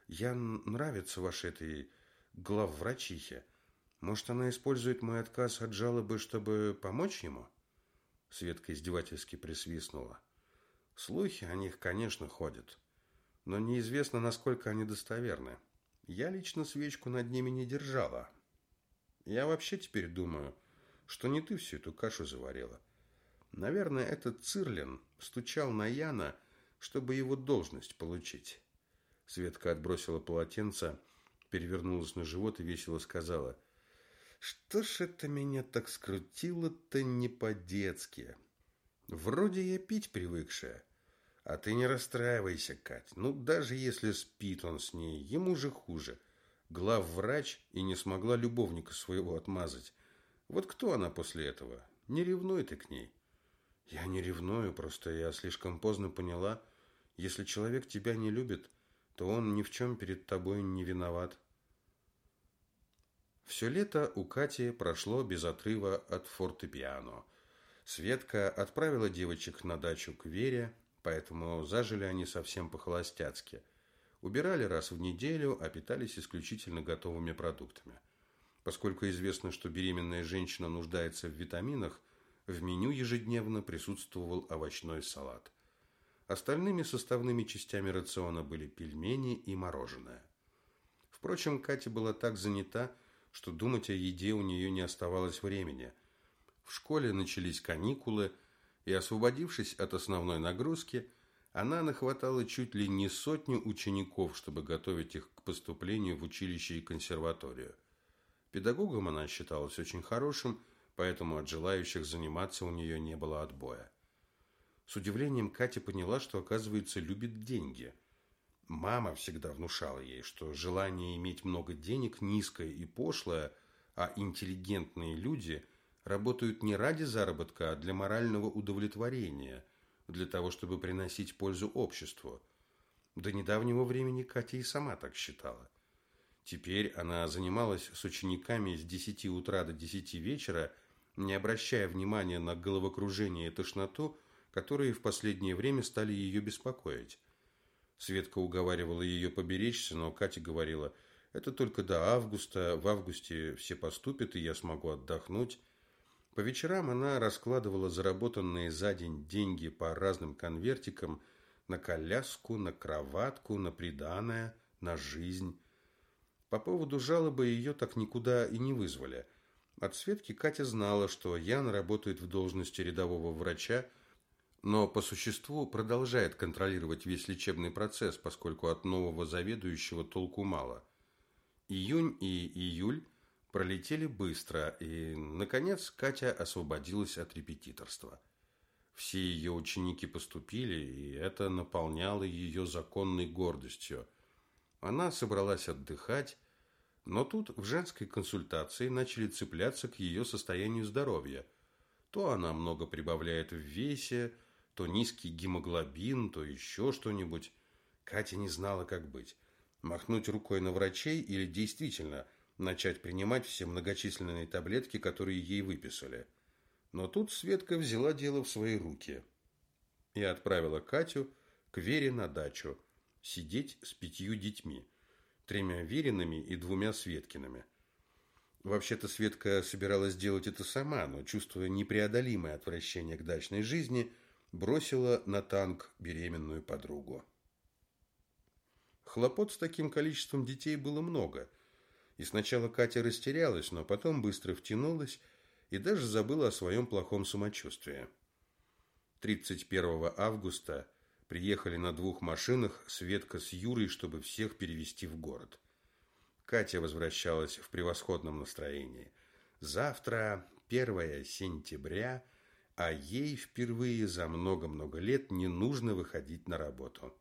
я нравится вашей этой главврачихе. Может, она использует мой отказ от жалобы, чтобы помочь ему? Светка издевательски присвистнула. Слухи о них, конечно, ходят, но неизвестно, насколько они достоверны. Я лично свечку над ними не держала. Я вообще теперь думаю, что не ты всю эту кашу заварила. Наверное, этот Цирлин стучал на Яна, чтобы его должность получить. Светка отбросила полотенце, перевернулась на живот и весело сказала – что ж это меня так скрутило-то не по-детски? Вроде я пить привыкшая. А ты не расстраивайся, Кать. Ну, даже если спит он с ней, ему же хуже. Главврач и не смогла любовника своего отмазать. Вот кто она после этого? Не ревнуй ты к ней. Я не ревную, просто я слишком поздно поняла, если человек тебя не любит, то он ни в чем перед тобой не виноват. Все лето у Кати прошло без отрыва от фортепиано. Светка отправила девочек на дачу к Вере, поэтому зажили они совсем по-холостяцки. Убирали раз в неделю, а питались исключительно готовыми продуктами. Поскольку известно, что беременная женщина нуждается в витаминах, в меню ежедневно присутствовал овощной салат. Остальными составными частями рациона были пельмени и мороженое. Впрочем, Катя была так занята, что думать о еде у нее не оставалось времени. В школе начались каникулы, и, освободившись от основной нагрузки, она нахватала чуть ли не сотню учеников, чтобы готовить их к поступлению в училище и консерваторию. Педагогом она считалась очень хорошим, поэтому от желающих заниматься у нее не было отбоя. С удивлением Катя поняла, что, оказывается, любит деньги. Мама всегда внушала ей, что желание иметь много денег низкое и пошлое, а интеллигентные люди работают не ради заработка, а для морального удовлетворения, для того, чтобы приносить пользу обществу. До недавнего времени Катя и сама так считала. Теперь она занималась с учениками с 10 утра до 10 вечера, не обращая внимания на головокружение и тошноту, которые в последнее время стали ее беспокоить. Светка уговаривала ее поберечься, но Катя говорила, это только до августа, в августе все поступят, и я смогу отдохнуть. По вечерам она раскладывала заработанные за день деньги по разным конвертикам на коляску, на кроватку, на приданое, на жизнь. По поводу жалобы ее так никуда и не вызвали. От Светки Катя знала, что Ян работает в должности рядового врача, но по существу продолжает контролировать весь лечебный процесс, поскольку от нового заведующего толку мало. Июнь и июль пролетели быстро, и, наконец, Катя освободилась от репетиторства. Все ее ученики поступили, и это наполняло ее законной гордостью. Она собралась отдыхать, но тут в женской консультации начали цепляться к ее состоянию здоровья. То она много прибавляет в весе, то низкий гемоглобин, то еще что-нибудь. Катя не знала, как быть. Махнуть рукой на врачей или действительно – начать принимать все многочисленные таблетки, которые ей выписали. Но тут Светка взяла дело в свои руки и отправила Катю к Вере на дачу сидеть с пятью детьми, тремя Вериными и двумя Светкиными. Вообще-то Светка собиралась сделать это сама, но, чувствуя непреодолимое отвращение к дачной жизни, бросила на танк беременную подругу. Хлопот с таким количеством детей было много – и сначала Катя растерялась, но потом быстро втянулась и даже забыла о своем плохом самочувствии. 31 августа приехали на двух машинах Светка с Юрой, чтобы всех перевести в город. Катя возвращалась в превосходном настроении. Завтра, 1 сентября, а ей впервые за много-много лет не нужно выходить на работу.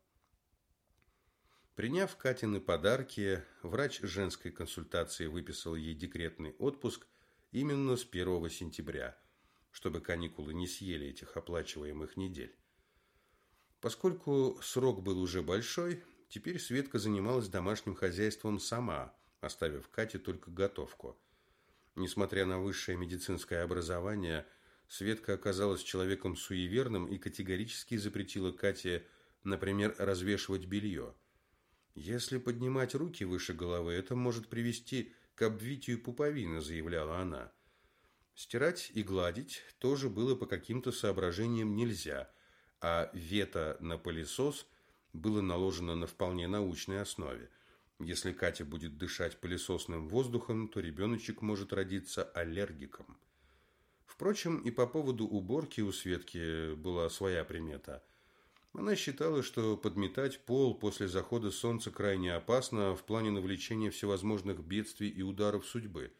Приняв Катины подарки, врач женской консультации выписал ей декретный отпуск именно с 1 сентября, чтобы каникулы не съели этих оплачиваемых недель. Поскольку срок был уже большой, теперь Светка занималась домашним хозяйством сама, оставив Кате только готовку. Несмотря на высшее медицинское образование, Светка оказалась человеком суеверным и категорически запретила Кате, например, развешивать белье. Если поднимать руки выше головы, это может привести к обвитию пуповины, заявляла она. Стирать и гладить тоже было по каким-то соображениям нельзя, а вето на пылесос было наложено на вполне научной основе. Если Катя будет дышать пылесосным воздухом, то ребеночек может родиться аллергиком. Впрочем, и по поводу уборки у Светки была своя примета – она считала, что подметать пол после захода солнца крайне опасно в плане навлечения всевозможных бедствий и ударов судьбы.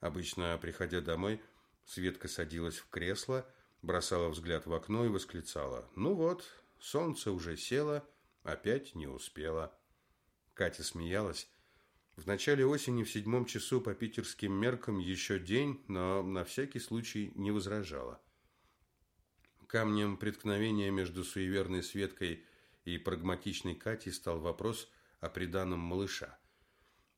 Обычно, приходя домой, Светка садилась в кресло, бросала взгляд в окно и восклицала «Ну вот, солнце уже село, опять не успела». Катя смеялась. В начале осени в седьмом часу по питерским меркам еще день, но на всякий случай не возражала. Камнем преткновения между суеверной Светкой и прагматичной Катей стал вопрос о приданом малыша.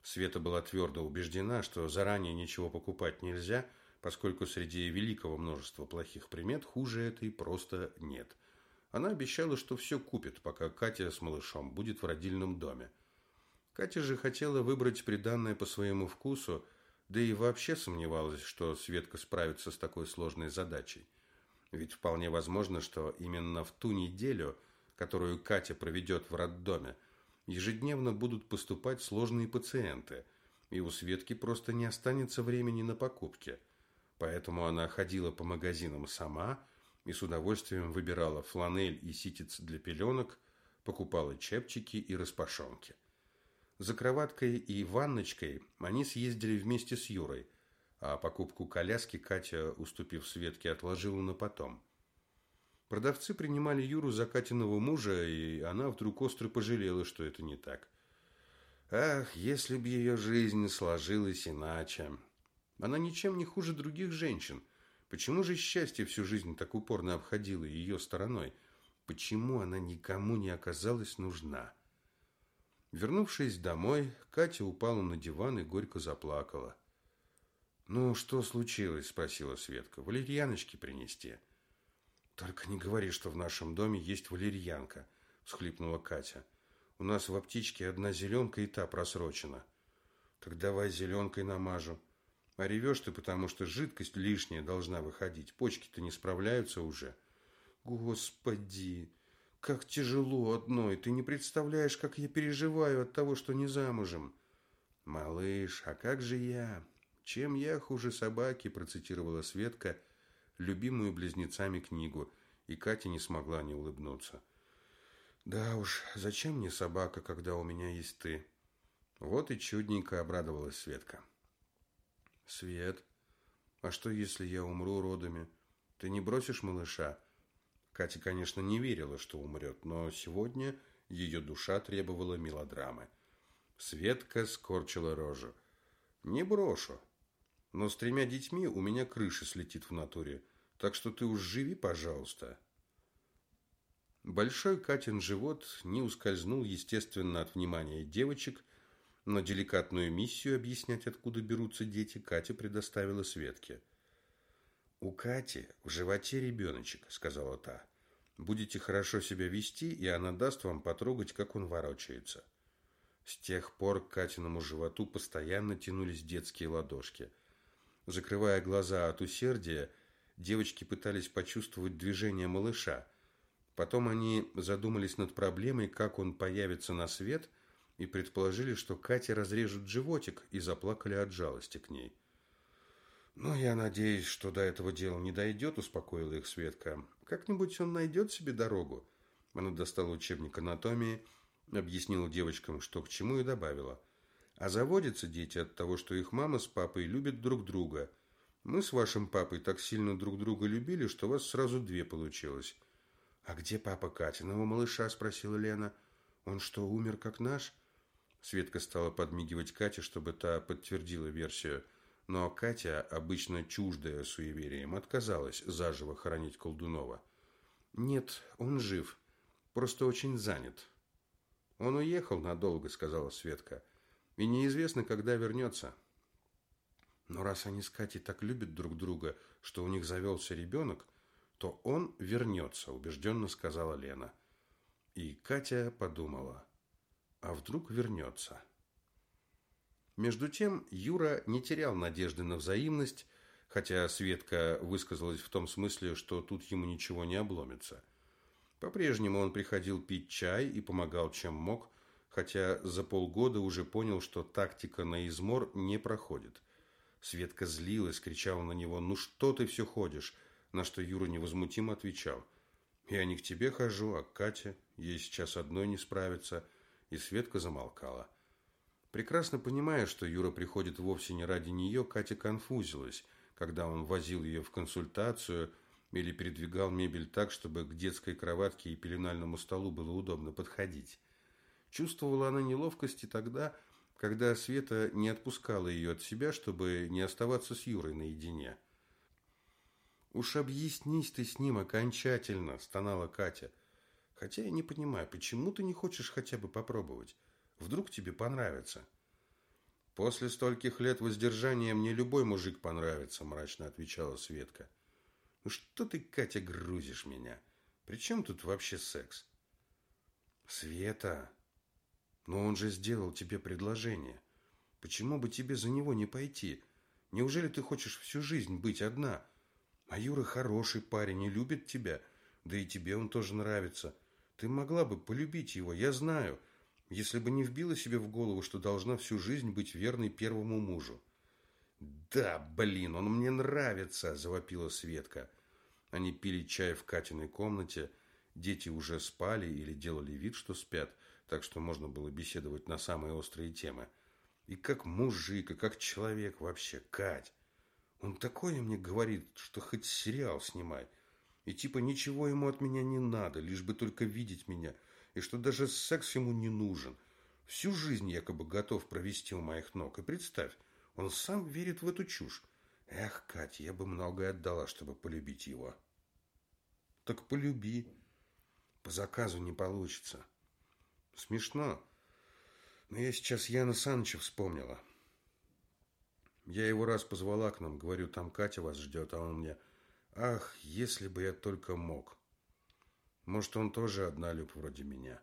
Света была твердо убеждена, что заранее ничего покупать нельзя, поскольку среди великого множества плохих примет хуже этой просто нет. Она обещала, что все купит, пока Катя с малышом будет в родильном доме. Катя же хотела выбрать приданное по своему вкусу, да и вообще сомневалась, что Светка справится с такой сложной задачей. Ведь вполне возможно, что именно в ту неделю, которую Катя проведет в роддоме, ежедневно будут поступать сложные пациенты, и у Светки просто не останется времени на покупки. Поэтому она ходила по магазинам сама и с удовольствием выбирала фланель и ситец для пеленок, покупала чепчики и распашонки. За кроваткой и ванночкой они съездили вместе с Юрой – а покупку коляски Катя, уступив Светке, отложила на потом. Продавцы принимали Юру за Катиного мужа, и она вдруг остро пожалела, что это не так. Ах, если б ее жизнь сложилась иначе. Она ничем не хуже других женщин. Почему же счастье всю жизнь так упорно обходило ее стороной? Почему она никому не оказалась нужна? Вернувшись домой, Катя упала на диван и горько заплакала. «Ну, что случилось?» – спросила Светка. «Валерьяночки принести?» «Только не говори, что в нашем доме есть валерьянка», – всхлипнула Катя. У нас в аптечке одна зеленка и та просрочена. Так давай зеленкой намажу. А ревешь ты, потому что жидкость лишняя должна выходить. Почки-то не справляются уже. Господи, как тяжело одной. Ты не представляешь, как я переживаю от того, что не замужем. Малыш, а как же я? Чем я хуже собаки, процитировала Светка любимую близнецами книгу, и Катя не смогла не улыбнуться. Да уж, зачем мне собака, когда у меня есть ты? Вот и чудненько обрадовалась Светка. Свет, а что, если я умру родами? Ты не бросишь малыша? Катя, конечно, не верила, что умрет, но сегодня ее душа требовала мелодрамы. Светка скорчила рожу. Не брошу. Но с тремя детьми у меня крыша слетит в натуре. Так что ты уж живи, пожалуйста. Большой Катин живот не ускользнул, естественно, от внимания девочек, но деликатную миссию объяснять, откуда берутся дети, Катя предоставила Светке. «У Кати в животе ребеночек», — сказала та. «Будете хорошо себя вести, и она даст вам потрогать, как он ворочается». С тех пор к Катиному животу постоянно тянулись детские ладошки. Закрывая глаза от усердия, девочки пытались почувствовать движение малыша. Потом они задумались над проблемой, как он появится на свет – и предположили, что Кате разрежут животик, и заплакали от жалости к ней. «Ну, я надеюсь, что до этого дела не дойдет», – успокоила их Светка. «Как-нибудь он найдет себе дорогу». Она достала учебник анатомии, объяснила девочкам, что к чему, и добавила. «А заводятся дети от того, что их мама с папой любят друг друга. Мы с вашим папой так сильно друг друга любили, что у вас сразу две получилось». «А где папа Катиного малыша?» – спросила Лена. «Он что, умер, как наш?» Светка стала подмигивать Кате, чтобы та подтвердила версию. Но Катя, обычно чуждая суеверием, отказалась заживо хоронить Колдунова. «Нет, он жив. Просто очень занят». «Он уехал надолго», — сказала Светка. «И неизвестно, когда вернется». «Но раз они с Катей так любят друг друга, что у них завелся ребенок, то он вернется», — убежденно сказала Лена. И Катя подумала — а вдруг вернется? Между тем Юра не терял надежды на взаимность, хотя Светка высказалась в том смысле, что тут ему ничего не обломится. По-прежнему он приходил пить чай и помогал чем мог, хотя за полгода уже понял, что тактика на измор не проходит. Светка злилась, кричала на него «Ну что ты все ходишь?», на что Юра невозмутимо отвечал «Я не к тебе хожу, а к Кате, ей сейчас одной не справиться» и Светка замолкала. Прекрасно понимая, что Юра приходит вовсе не ради нее, Катя конфузилась, когда он возил ее в консультацию или передвигал мебель так, чтобы к детской кроватке и пеленальному столу было удобно подходить. Чувствовала она неловкости тогда, когда Света не отпускала ее от себя, чтобы не оставаться с Юрой наедине. «Уж объяснись ты с ним окончательно», – стонала Катя. Хотя я не понимаю, почему ты не хочешь хотя бы попробовать? Вдруг тебе понравится. После стольких лет воздержания мне любой мужик понравится, мрачно отвечала Светка. Ну что ты, Катя, грузишь меня? При чем тут вообще секс? Света, но он же сделал тебе предложение. Почему бы тебе за него не пойти? Неужели ты хочешь всю жизнь быть одна? А Юра хороший парень и любит тебя, да и тебе он тоже нравится. Ты могла бы полюбить его, я знаю, если бы не вбила себе в голову, что должна всю жизнь быть верной первому мужу. Да, блин, он мне нравится, завопила Светка. Они пили чай в Катиной комнате. Дети уже спали или делали вид, что спят, так что можно было беседовать на самые острые темы. И как мужик, и как человек вообще, Кать. Он такое мне говорит, что хоть сериал снимай. И типа ничего ему от меня не надо, лишь бы только видеть меня. И что даже секс ему не нужен. Всю жизнь якобы готов провести у моих ног. И представь, он сам верит в эту чушь. Эх, Катя, я бы многое отдала, чтобы полюбить его. Так полюби. По заказу не получится. Смешно. Но я сейчас Яна Саныча вспомнила. Я его раз позвала к нам, говорю, там Катя вас ждет, а он мне... Ах, если бы я только мог. Может, он тоже однолюб вроде меня.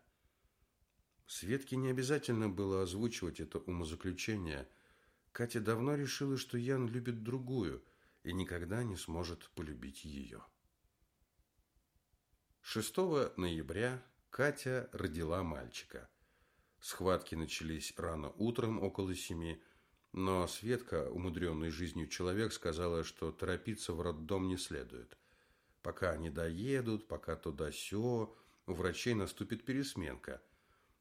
Светке не обязательно было озвучивать это умозаключение. Катя давно решила, что Ян любит другую и никогда не сможет полюбить ее. 6 ноября Катя родила мальчика. Схватки начались рано утром, около семи, но Светка, умудренный жизнью человек, сказала, что торопиться в роддом не следует. Пока они доедут, пока туда-сё, у врачей наступит пересменка.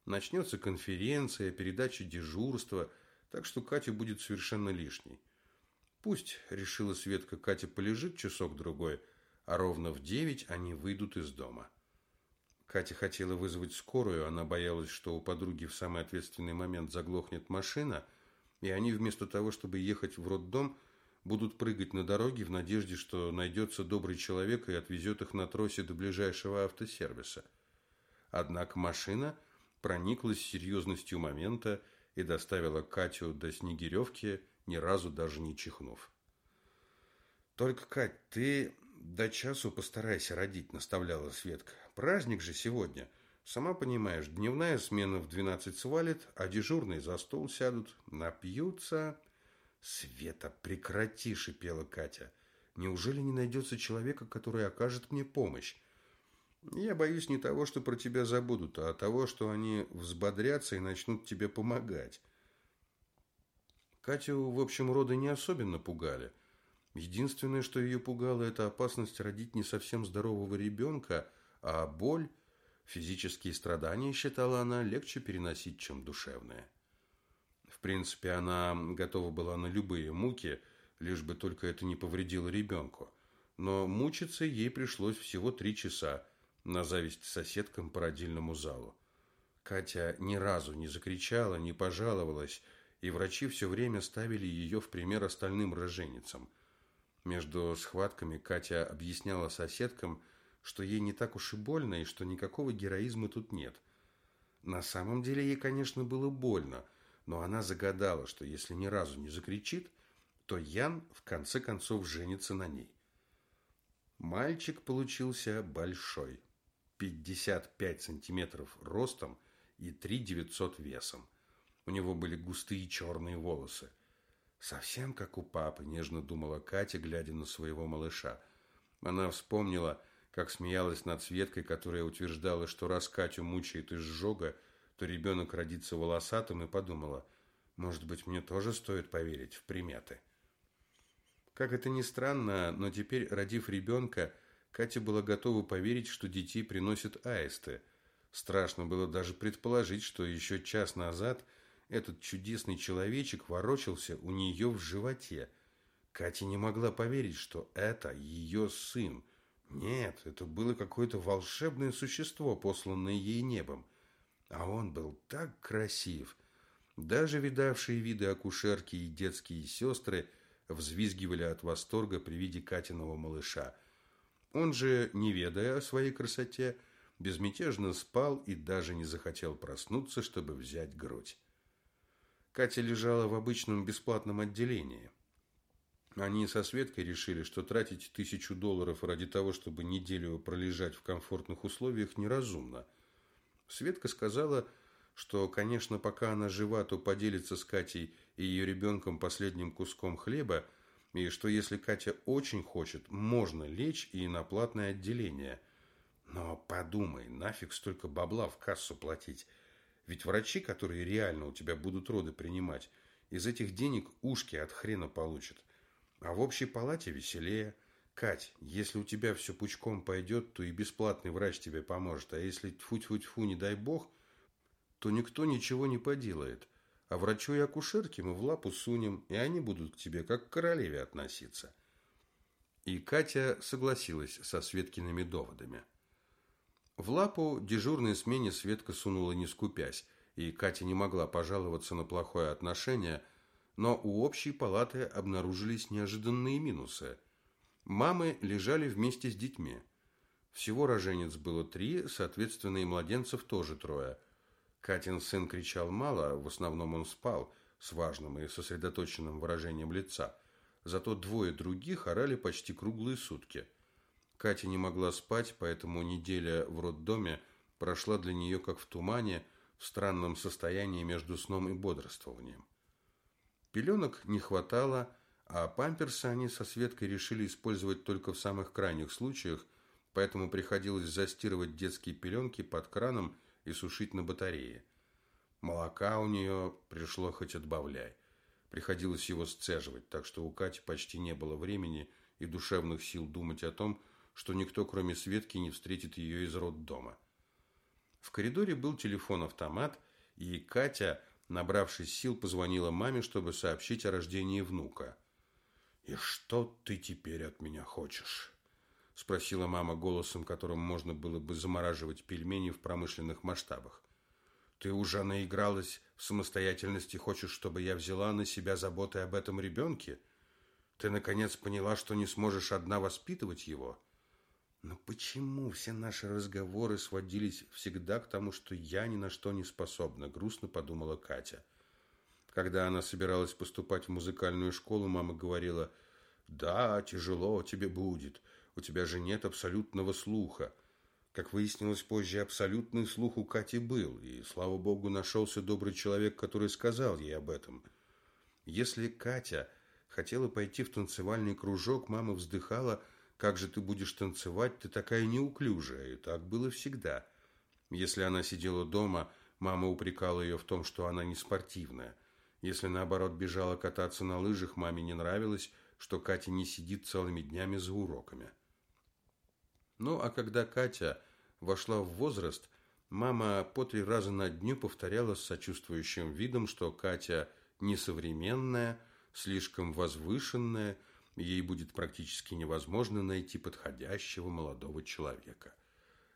Начнется конференция, передача дежурства, так что Катя будет совершенно лишней. Пусть, решила Светка, Катя полежит часок-другой, а ровно в девять они выйдут из дома. Катя хотела вызвать скорую, она боялась, что у подруги в самый ответственный момент заглохнет машина, и они вместо того, чтобы ехать в роддом, будут прыгать на дороге в надежде, что найдется добрый человек и отвезет их на тросе до ближайшего автосервиса. Однако машина прониклась серьезностью момента и доставила Катю до Снегиревки, ни разу даже не чихнув. «Только, Кать, ты до часу постарайся родить», – наставляла Светка. «Праздник же сегодня. Сама понимаешь, дневная смена в двенадцать свалит, а дежурные за стол сядут, напьются». «Света, прекрати!» – шипела Катя. «Неужели не найдется человека, который окажет мне помощь? Я боюсь не того, что про тебя забудут, а того, что они взбодрятся и начнут тебе помогать. Катю, в общем, роды не особенно пугали. Единственное, что ее пугало, это опасность родить не совсем здорового ребенка, а боль, физические страдания, считала она, легче переносить, чем душевные. В принципе, она готова была на любые муки, лишь бы только это не повредило ребенку. Но мучиться ей пришлось всего три часа – на зависть соседкам по родильному залу. Катя ни разу не закричала, не пожаловалась, и врачи все время ставили ее в пример остальным роженицам. Между схватками Катя объясняла соседкам, что ей не так уж и больно, и что никакого героизма тут нет. На самом деле ей, конечно, было больно, но она загадала, что если ни разу не закричит, то Ян в конце концов женится на ней. Мальчик получился большой. 55 сантиметров ростом и 3 900 весом. У него были густые черные волосы. Совсем как у папы, нежно думала Катя, глядя на своего малыша. Она вспомнила, как смеялась над Светкой, которая утверждала, что раз Катю мучает изжога, то ребенок родится волосатым, и подумала, может быть, мне тоже стоит поверить в приметы. Как это ни странно, но теперь, родив ребенка, Катя была готова поверить, что детей приносят аисты. Страшно было даже предположить, что еще час назад этот чудесный человечек ворочался у нее в животе. Катя не могла поверить, что это ее сын. Нет, это было какое-то волшебное существо, посланное ей небом. А он был так красив. Даже видавшие виды акушерки и детские сестры взвизгивали от восторга при виде Катиного малыша – он же, не ведая о своей красоте, безмятежно спал и даже не захотел проснуться, чтобы взять грудь. Катя лежала в обычном бесплатном отделении. Они со Светкой решили, что тратить тысячу долларов ради того, чтобы неделю пролежать в комфортных условиях, неразумно. Светка сказала, что, конечно, пока она жива, то поделится с Катей и ее ребенком последним куском хлеба, и что если Катя очень хочет, можно лечь и на платное отделение. Но подумай, нафиг столько бабла в кассу платить? Ведь врачи, которые реально у тебя будут роды принимать, из этих денег ушки от хрена получат. А в общей палате веселее. Кать, если у тебя все пучком пойдет, то и бесплатный врач тебе поможет. А если тьфу-тьфу-тьфу, не дай бог, то никто ничего не поделает. А врачу и акушерке мы в лапу сунем, и они будут к тебе как к королеве относиться. И Катя согласилась со Светкиными доводами. В лапу дежурной смене Светка сунула не скупясь, и Катя не могла пожаловаться на плохое отношение, но у общей палаты обнаружились неожиданные минусы. Мамы лежали вместе с детьми. Всего роженец было три, соответственно, и младенцев тоже трое – Катин сын кричал мало, в основном он спал с важным и сосредоточенным выражением лица. Зато двое других орали почти круглые сутки. Катя не могла спать, поэтому неделя в роддоме прошла для нее как в тумане, в странном состоянии между сном и бодрствованием. Пеленок не хватало, а памперсы они со Светкой решили использовать только в самых крайних случаях, поэтому приходилось застирывать детские пеленки под краном и сушить на батарее. Молока у нее пришло хоть отбавляй. Приходилось его сцеживать, так что у Кати почти не было времени и душевных сил думать о том, что никто, кроме Светки, не встретит ее из роддома. В коридоре был телефон-автомат, и Катя, набравшись сил, позвонила маме, чтобы сообщить о рождении внука. «И что ты теперь от меня хочешь?» – спросила мама голосом, которым можно было бы замораживать пельмени в промышленных масштабах. «Ты уже наигралась в самостоятельность и хочешь, чтобы я взяла на себя заботы об этом ребенке? Ты, наконец, поняла, что не сможешь одна воспитывать его?» Но почему все наши разговоры сводились всегда к тому, что я ни на что не способна, грустно подумала Катя. Когда она собиралась поступать в музыкальную школу, мама говорила: "Да, тяжело тебе будет. У тебя же нет абсолютного слуха". Как выяснилось позже, абсолютный слух у Кати был, и слава богу, нашелся добрый человек, который сказал ей об этом. Если Катя хотела пойти в танцевальный кружок, мама вздыхала: как же ты будешь танцевать? Ты такая неуклюжая. И так было всегда. Если она сидела дома, мама упрекала ее в том, что она не спортивная. Если наоборот бежала кататься на лыжах, маме не нравилось, что Катя не сидит целыми днями за уроками. Ну, а когда Катя вошла в возраст, мама по три раза на дню повторяла с сочувствующим видом, что Катя несовременная, слишком возвышенная ей будет практически невозможно найти подходящего молодого человека.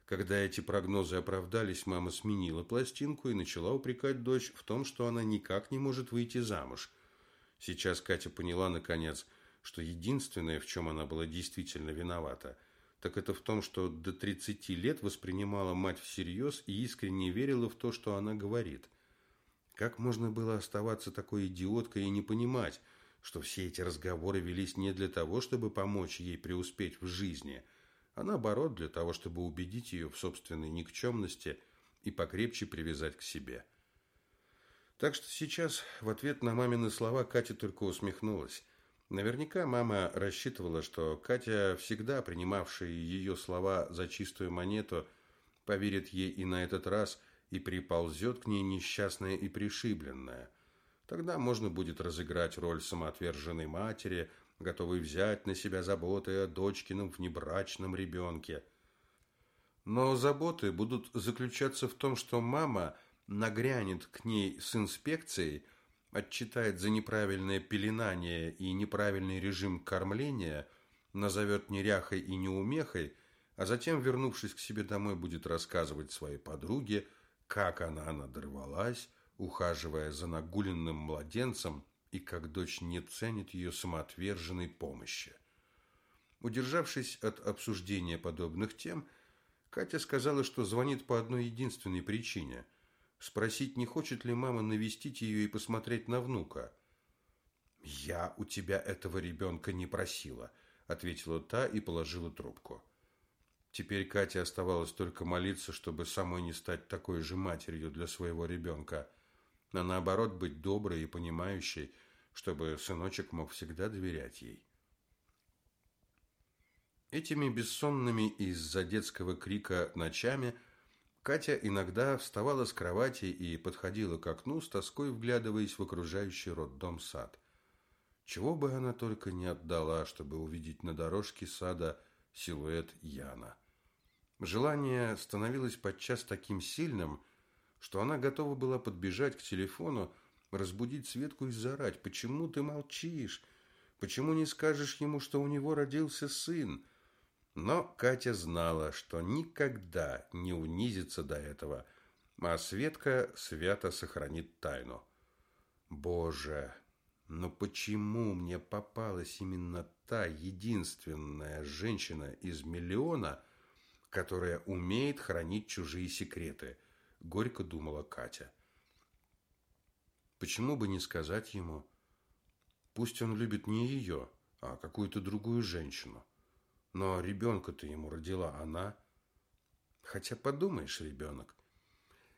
Когда эти прогнозы оправдались, мама сменила пластинку и начала упрекать дочь в том, что она никак не может выйти замуж. Сейчас Катя поняла наконец, что единственное, в чем она была действительно виновата, так это в том, что до 30 лет воспринимала мать всерьез и искренне верила в то, что она говорит. Как можно было оставаться такой идиоткой и не понимать, что все эти разговоры велись не для того, чтобы помочь ей преуспеть в жизни, а наоборот для того, чтобы убедить ее в собственной никчемности и покрепче привязать к себе. Так что сейчас в ответ на мамины слова Катя только усмехнулась. Наверняка мама рассчитывала, что Катя, всегда принимавшая ее слова за чистую монету, поверит ей и на этот раз и приползет к ней несчастная и пришибленная – Тогда можно будет разыграть роль самоотверженной матери, готовой взять на себя заботы о дочкином внебрачном ребенке. Но заботы будут заключаться в том, что мама нагрянет к ней с инспекцией, отчитает за неправильное пеленание и неправильный режим кормления, назовет неряхой и неумехой, а затем, вернувшись к себе домой, будет рассказывать своей подруге, как она надорвалась, ухаживая за нагуленным младенцем, и как дочь не ценит ее самоотверженной помощи. Удержавшись от обсуждения подобных тем, Катя сказала, что звонит по одной единственной причине – спросить, не хочет ли мама навестить ее и посмотреть на внука. «Я у тебя этого ребенка не просила», – ответила та и положила трубку. Теперь Кате оставалось только молиться, чтобы самой не стать такой же матерью для своего ребенка – а наоборот быть доброй и понимающей, чтобы сыночек мог всегда доверять ей. Этими бессонными из-за детского крика ночами Катя иногда вставала с кровати и подходила к окну с тоской вглядываясь в окружающий роддом сад. Чего бы она только не отдала, чтобы увидеть на дорожке сада силуэт Яна. Желание становилось подчас таким сильным, что она готова была подбежать к телефону, разбудить Светку и заорать. «Почему ты молчишь? Почему не скажешь ему, что у него родился сын?» Но Катя знала, что никогда не унизится до этого, а Светка свято сохранит тайну. «Боже, но почему мне попалась именно та единственная женщина из миллиона, которая умеет хранить чужие секреты?» Горько думала Катя. Почему бы не сказать ему? Пусть он любит не ее, а какую-то другую женщину. Но ребенка-то ему родила она. Хотя подумаешь, ребенок.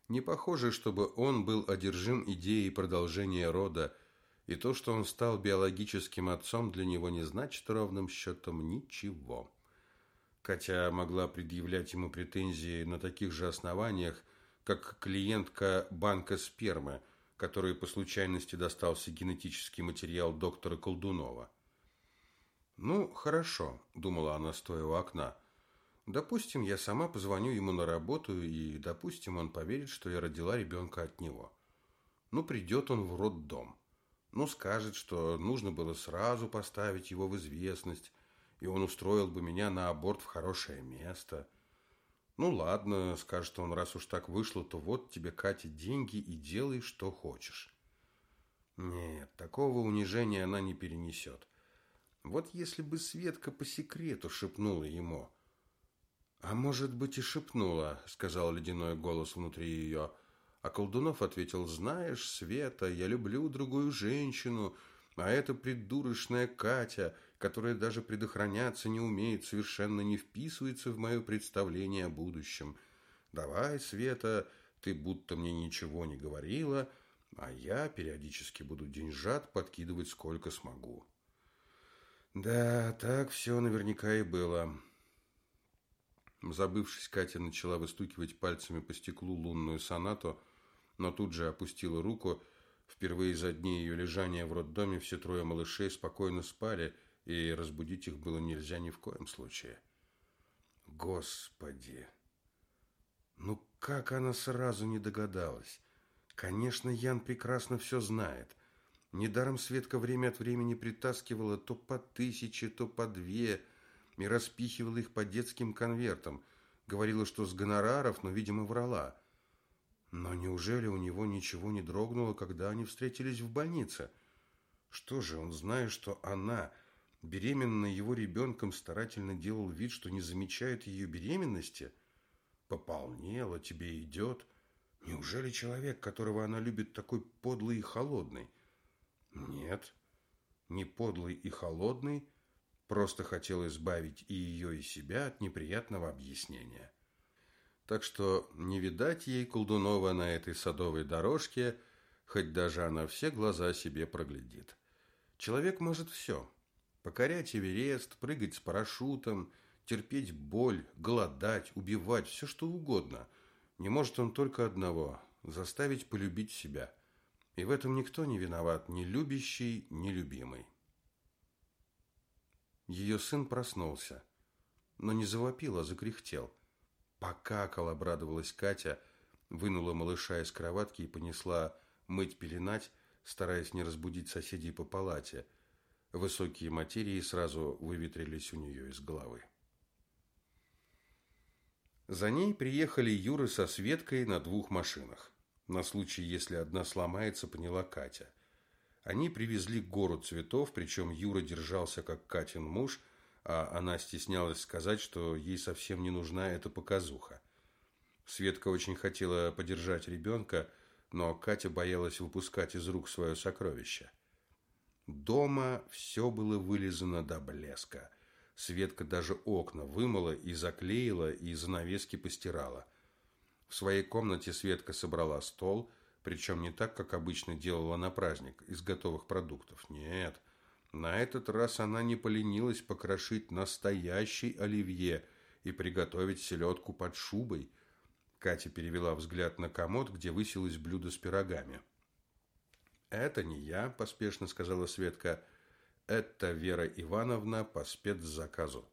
Не похоже, чтобы он был одержим идеей продолжения рода, и то, что он стал биологическим отцом, для него не значит ровным счетом ничего. Катя могла предъявлять ему претензии на таких же основаниях, как клиентка банка спермы, которой по случайности достался генетический материал доктора Колдунова. «Ну, хорошо», – думала она, стоя у окна. «Допустим, я сама позвоню ему на работу, и, допустим, он поверит, что я родила ребенка от него. Ну, придет он в роддом. Ну, скажет, что нужно было сразу поставить его в известность, и он устроил бы меня на аборт в хорошее место. Ну, ладно, скажет он, раз уж так вышло, то вот тебе, Катя, деньги и делай, что хочешь». Нет, такого унижения она не перенесет. Вот если бы Светка по секрету шепнула ему. А может быть и шепнула, сказал ледяной голос внутри ее. А Колдунов ответил: "Знаешь, Света, я люблю другую женщину, а эта придурочная Катя, которая даже предохраняться не умеет, совершенно не вписывается в мое представление о будущем. Давай, Света, ты будто мне ничего не говорила, а я периодически буду деньжат подкидывать сколько смогу". Да, так все наверняка и было. Забывшись, Катя начала выстукивать пальцами по стеклу лунную сонату, но тут же опустила руку. Впервые за дни ее лежания в роддоме все трое малышей спокойно спали, и разбудить их было нельзя ни в коем случае. Господи! Ну как она сразу не догадалась? Конечно, Ян прекрасно все знает – Недаром Светка время от времени притаскивала то по тысяче, то по две и распихивала их по детским конвертам. Говорила, что с гонораров, но, видимо, врала. Но неужели у него ничего не дрогнуло, когда они встретились в больнице? Что же, он, зная, что она, беременная его ребенком, старательно делал вид, что не замечает ее беременности? Пополнела, тебе идет. Неужели человек, которого она любит, такой подлый и холодный? Нет, не подлый и холодный, просто хотел избавить и ее, и себя от неприятного объяснения. Так что не видать ей Колдунова на этой садовой дорожке, хоть даже она все глаза себе проглядит. Человек может все. Покорять Эверест, прыгать с парашютом, терпеть боль, голодать, убивать, все что угодно. Не может он только одного – заставить полюбить себя – и в этом никто не виноват, ни любящий, ни любимый. Ее сын проснулся, но не завопил, а закряхтел. Покакал, обрадовалась Катя, вынула малыша из кроватки и понесла мыть-пеленать, стараясь не разбудить соседей по палате. Высокие материи сразу выветрились у нее из головы. За ней приехали Юра со Светкой на двух машинах. На случай, если одна сломается, поняла Катя. Они привезли гору цветов, причем Юра держался как Катин муж, а она стеснялась сказать, что ей совсем не нужна эта показуха. Светка очень хотела подержать ребенка, но Катя боялась выпускать из рук свое сокровище. Дома все было вылизано до блеска. Светка даже окна вымыла и заклеила, и занавески постирала. В своей комнате Светка собрала стол, причем не так, как обычно делала на праздник, из готовых продуктов. Нет, на этот раз она не поленилась покрошить настоящий оливье и приготовить селедку под шубой. Катя перевела взгляд на комод, где высилось блюдо с пирогами. «Это не я», – поспешно сказала Светка. «Это Вера Ивановна по спецзаказу».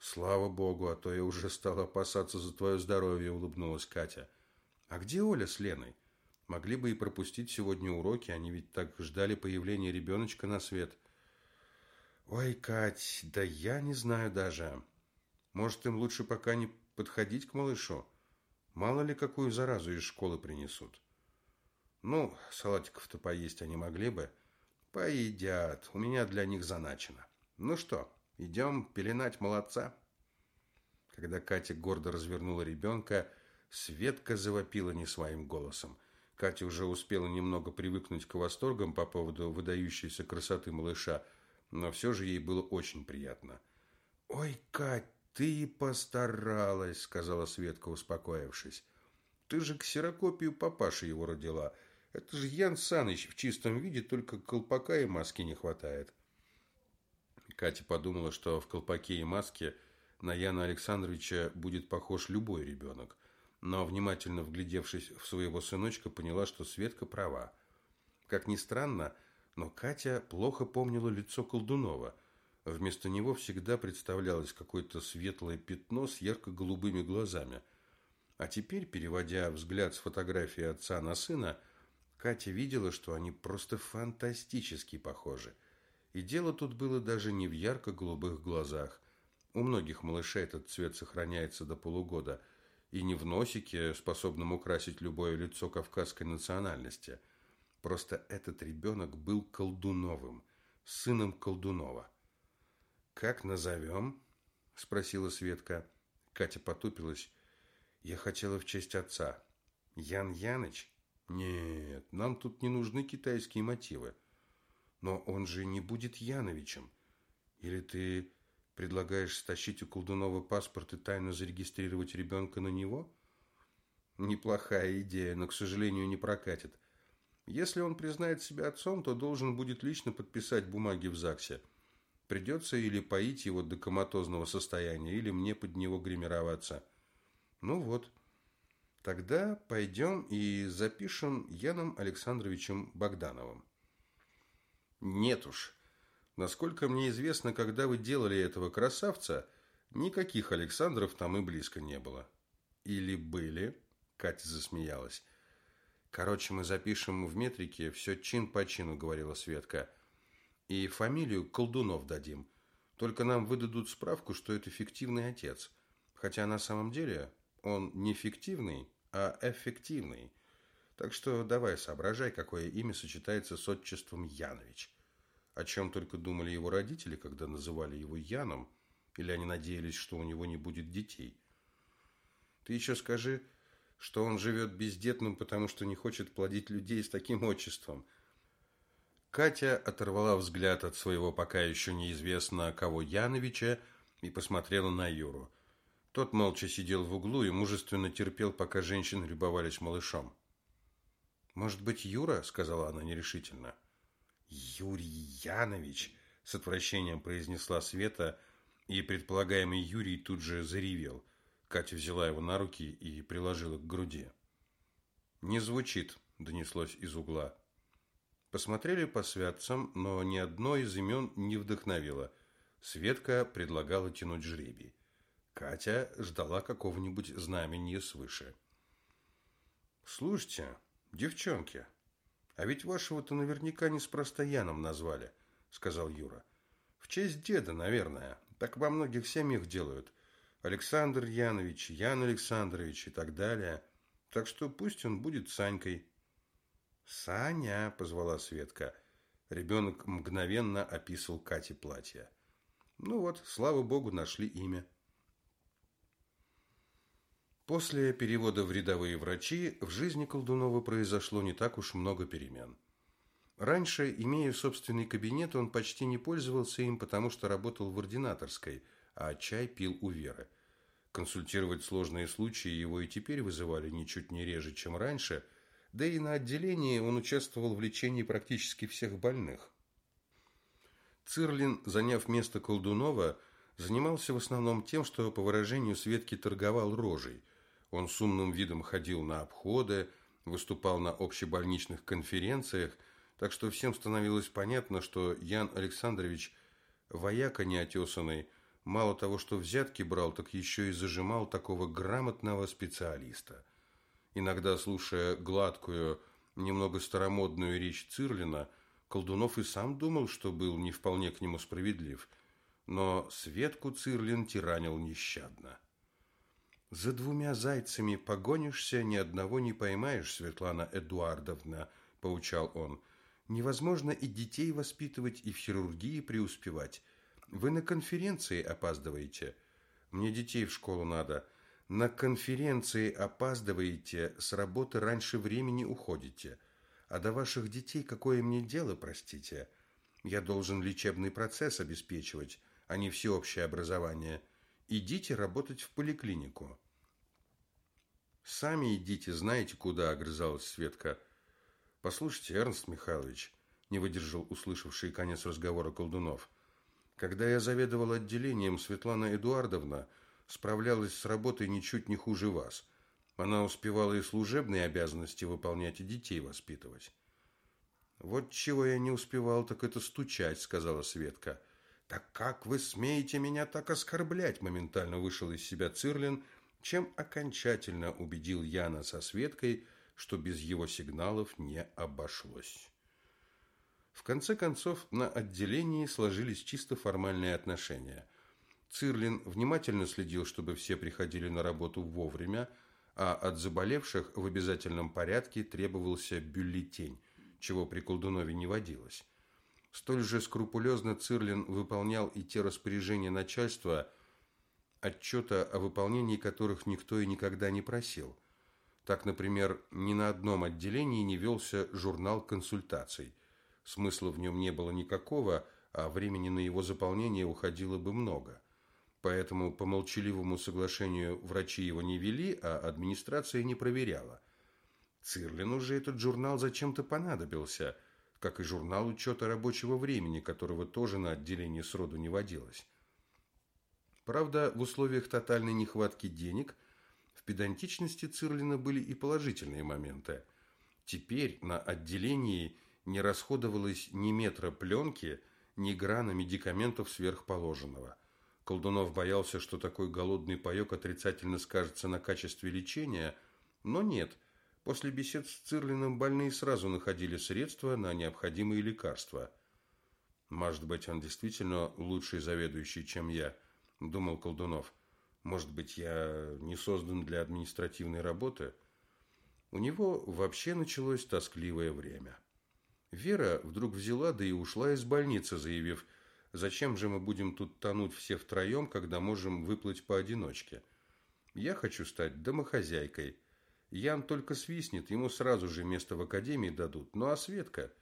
Слава богу, а то я уже стала опасаться за твое здоровье, улыбнулась Катя. А где Оля с Леной? Могли бы и пропустить сегодня уроки, они ведь так ждали появления ребеночка на свет. Ой, Кать, да я не знаю даже. Может, им лучше пока не подходить к малышу? Мало ли какую заразу из школы принесут. Ну, салатиков-то поесть они могли бы. Поедят, у меня для них заначено. Ну что, Идем пеленать молодца. Когда Катя гордо развернула ребенка, Светка завопила не своим голосом. Катя уже успела немного привыкнуть к восторгам по поводу выдающейся красоты малыша, но все же ей было очень приятно. «Ой, Кать, ты постаралась», — сказала Светка, успокоившись. Ты же ксерокопию папаши его родила. Это же Ян Саныч в чистом виде, только колпака и маски не хватает. Катя подумала, что в колпаке и маске на Яна Александровича будет похож любой ребенок, но, внимательно вглядевшись в своего сыночка, поняла, что Светка права. Как ни странно, но Катя плохо помнила лицо Колдунова. Вместо него всегда представлялось какое-то светлое пятно с ярко-голубыми глазами. А теперь, переводя взгляд с фотографии отца на сына, Катя видела, что они просто фантастически похожи. И дело тут было даже не в ярко-голубых глазах. У многих малышей этот цвет сохраняется до полугода. И не в носике, способном украсить любое лицо кавказской национальности. Просто этот ребенок был колдуновым, сыном колдунова. «Как назовем?» – спросила Светка. Катя потупилась. «Я хотела в честь отца. Ян Яныч?» Нет, нам тут не нужны китайские мотивы. Но он же не будет Яновичем. Или ты предлагаешь стащить у Колдунова паспорт и тайно зарегистрировать ребенка на него? Неплохая идея, но, к сожалению, не прокатит. Если он признает себя отцом, то должен будет лично подписать бумаги в ЗАГСе. Придется или поить его до коматозного состояния, или мне под него гримироваться. Ну вот. Тогда пойдем и запишем Яном Александровичем Богдановым. Нет уж. Насколько мне известно, когда вы делали этого красавца, никаких Александров там и близко не было. Или были? Катя засмеялась. Короче, мы запишем в метрике все чин по чину, говорила Светка. И фамилию Колдунов дадим. Только нам выдадут справку, что это фиктивный отец. Хотя на самом деле он не фиктивный, а эффективный. Так что давай соображай, какое имя сочетается с отчеством Янович. О чем только думали его родители, когда называли его Яном, или они надеялись, что у него не будет детей. Ты еще скажи, что он живет бездетным, потому что не хочет плодить людей с таким отчеством. Катя оторвала взгляд от своего пока еще неизвестно кого Яновича и посмотрела на Юру. Тот молча сидел в углу и мужественно терпел, пока женщины любовались малышом. «Может быть, Юра?» – сказала она нерешительно. «Юрий Янович!» – с отвращением произнесла Света, и предполагаемый Юрий тут же заревел. Катя взяла его на руки и приложила к груди. «Не звучит», – донеслось из угла. Посмотрели по святцам, но ни одно из имен не вдохновило. Светка предлагала тянуть жребий. Катя ждала какого-нибудь знамения свыше. «Слушайте, девчонки, а ведь вашего-то наверняка неспроста Яном назвали», — сказал Юра. «В честь деда, наверное. Так во многих семьях делают. Александр Янович, Ян Александрович и так далее. Так что пусть он будет Санькой». «Саня», — позвала Светка. Ребенок мгновенно описывал Кате платье. «Ну вот, слава богу, нашли имя». После перевода в рядовые врачи в жизни Колдунова произошло не так уж много перемен. Раньше, имея собственный кабинет, он почти не пользовался им, потому что работал в ординаторской, а чай пил у Веры. Консультировать сложные случаи его и теперь вызывали ничуть не реже, чем раньше, да и на отделении он участвовал в лечении практически всех больных. Цирлин, заняв место Колдунова, занимался в основном тем, что, по выражению Светки, торговал рожей – он с умным видом ходил на обходы, выступал на общебольничных конференциях, так что всем становилось понятно, что Ян Александрович вояка неотесанный, мало того, что взятки брал, так еще и зажимал такого грамотного специалиста. Иногда, слушая гладкую, немного старомодную речь Цирлина, Колдунов и сам думал, что был не вполне к нему справедлив, но Светку Цирлин тиранил нещадно. За двумя зайцами погонишься, ни одного не поймаешь, Светлана Эдуардовна, поучал он. Невозможно и детей воспитывать, и в хирургии преуспевать. Вы на конференции опаздываете. Мне детей в школу надо. На конференции опаздываете, с работы раньше времени уходите. А до ваших детей какое мне дело, простите? Я должен лечебный процесс обеспечивать, а не всеобщее образование. Идите работать в поликлинику. Сами идите, знаете куда, огрызалась Светка. Послушайте, Эрнст Михайлович, не выдержал услышавший конец разговора колдунов. Когда я заведовал отделением, Светлана Эдуардовна справлялась с работой ничуть не хуже вас. Она успевала и служебные обязанности выполнять, и детей воспитывать. Вот чего я не успевал, так это стучать, сказала Светка. Так как вы смеете меня так оскорблять? Моментально вышел из себя Цирлин, чем окончательно убедил Яна со Светкой, что без его сигналов не обошлось. В конце концов, на отделении сложились чисто формальные отношения. Цирлин внимательно следил, чтобы все приходили на работу вовремя, а от заболевших в обязательном порядке требовался бюллетень, чего при Колдунове не водилось. Столь же скрупулезно Цирлин выполнял и те распоряжения начальства, отчета о выполнении которых никто и никогда не просил. Так, например, ни на одном отделении не велся журнал консультаций – Смысла в нем не было никакого, а времени на его заполнение уходило бы много. Поэтому по молчаливому соглашению врачи его не вели, а администрация не проверяла. Цирлину же этот журнал зачем-то понадобился, как и журнал учета рабочего времени, которого тоже на отделении сроду не водилось. Правда, в условиях тотальной нехватки денег в педантичности Цирлина были и положительные моменты. Теперь на отделении не расходовалось ни метра пленки, ни грана медикаментов сверхположенного. Колдунов боялся, что такой голодный паёк отрицательно скажется на качестве лечения, но нет. После бесед с Цирлиным больные сразу находили средства на необходимые лекарства. «Может быть, он действительно лучший заведующий, чем я», – думал Колдунов. «Может быть, я не создан для административной работы?» У него вообще началось тоскливое время. Вера вдруг взяла, да и ушла из больницы, заявив, «Зачем же мы будем тут тонуть все втроем, когда можем выплыть поодиночке? Я хочу стать домохозяйкой. Ян только свистнет, ему сразу же место в академии дадут. Ну а Светка?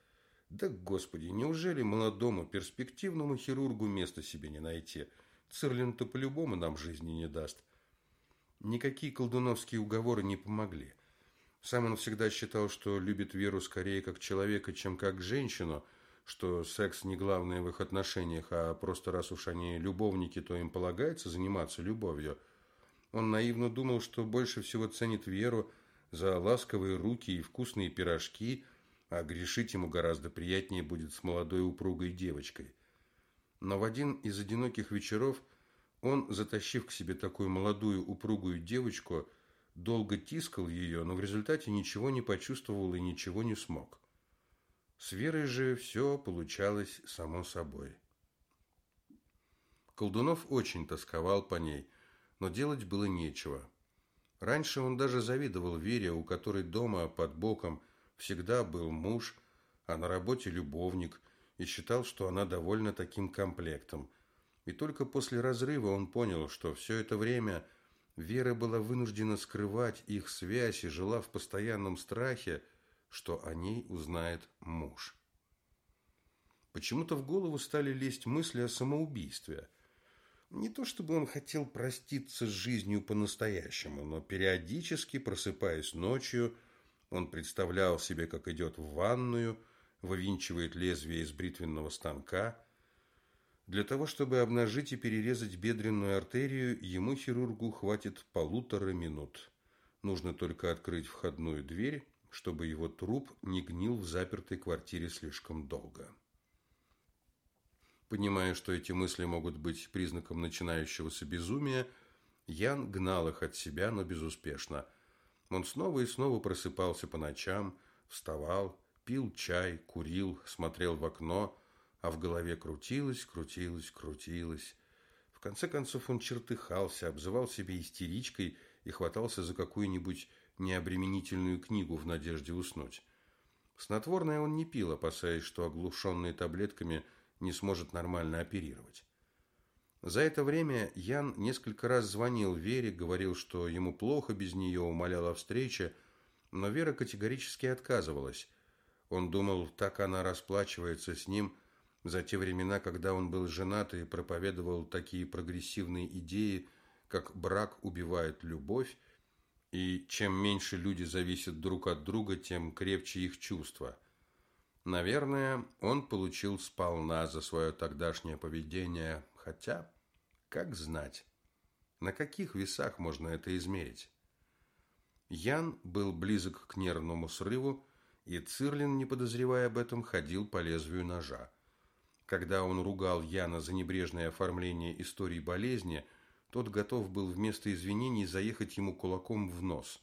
Да, господи, неужели молодому перспективному хирургу места себе не найти? Цирлин-то по-любому нам жизни не даст». Никакие колдуновские уговоры не помогли. Сам он всегда считал, что любит Веру скорее как человека, чем как женщину, что секс не главное в их отношениях, а просто раз уж они любовники, то им полагается заниматься любовью. Он наивно думал, что больше всего ценит Веру за ласковые руки и вкусные пирожки, а грешить ему гораздо приятнее будет с молодой упругой девочкой. Но в один из одиноких вечеров он, затащив к себе такую молодую упругую девочку, долго тискал ее, но в результате ничего не почувствовал и ничего не смог. С Верой же все получалось само собой. Колдунов очень тосковал по ней, но делать было нечего. Раньше он даже завидовал Вере, у которой дома под боком всегда был муж, а на работе любовник, и считал, что она довольна таким комплектом. И только после разрыва он понял, что все это время Вера была вынуждена скрывать их связь и жила в постоянном страхе, что о ней узнает муж. Почему-то в голову стали лезть мысли о самоубийстве. Не то чтобы он хотел проститься с жизнью по-настоящему, но периодически, просыпаясь ночью, он представлял себе, как идет в ванную, вывинчивает лезвие из бритвенного станка для того, чтобы обнажить и перерезать бедренную артерию, ему, хирургу, хватит полутора минут. Нужно только открыть входную дверь, чтобы его труп не гнил в запертой квартире слишком долго. Понимая, что эти мысли могут быть признаком начинающегося безумия, Ян гнал их от себя, но безуспешно. Он снова и снова просыпался по ночам, вставал, пил чай, курил, смотрел в окно – а в голове крутилось, крутилось, крутилось. В конце концов он чертыхался, обзывал себя истеричкой и хватался за какую-нибудь необременительную книгу в надежде уснуть. Снотворное он не пил, опасаясь, что оглушенный таблетками не сможет нормально оперировать. За это время Ян несколько раз звонил Вере, говорил, что ему плохо без нее, умолял о встрече, но Вера категорически отказывалась. Он думал, так она расплачивается с ним, за те времена, когда он был женат и проповедовал такие прогрессивные идеи, как брак убивает любовь, И чем меньше люди зависят друг от друга, тем крепче их чувства. Наверное, он получил сполна за свое тогдашнее поведение, хотя, как знать, на каких весах можно это измерить? Ян был близок к нервному срыву, и Цирлин, не подозревая об этом, ходил по лезвию ножа. Когда он ругал Яна за небрежное оформление истории болезни, тот готов был вместо извинений заехать ему кулаком в нос.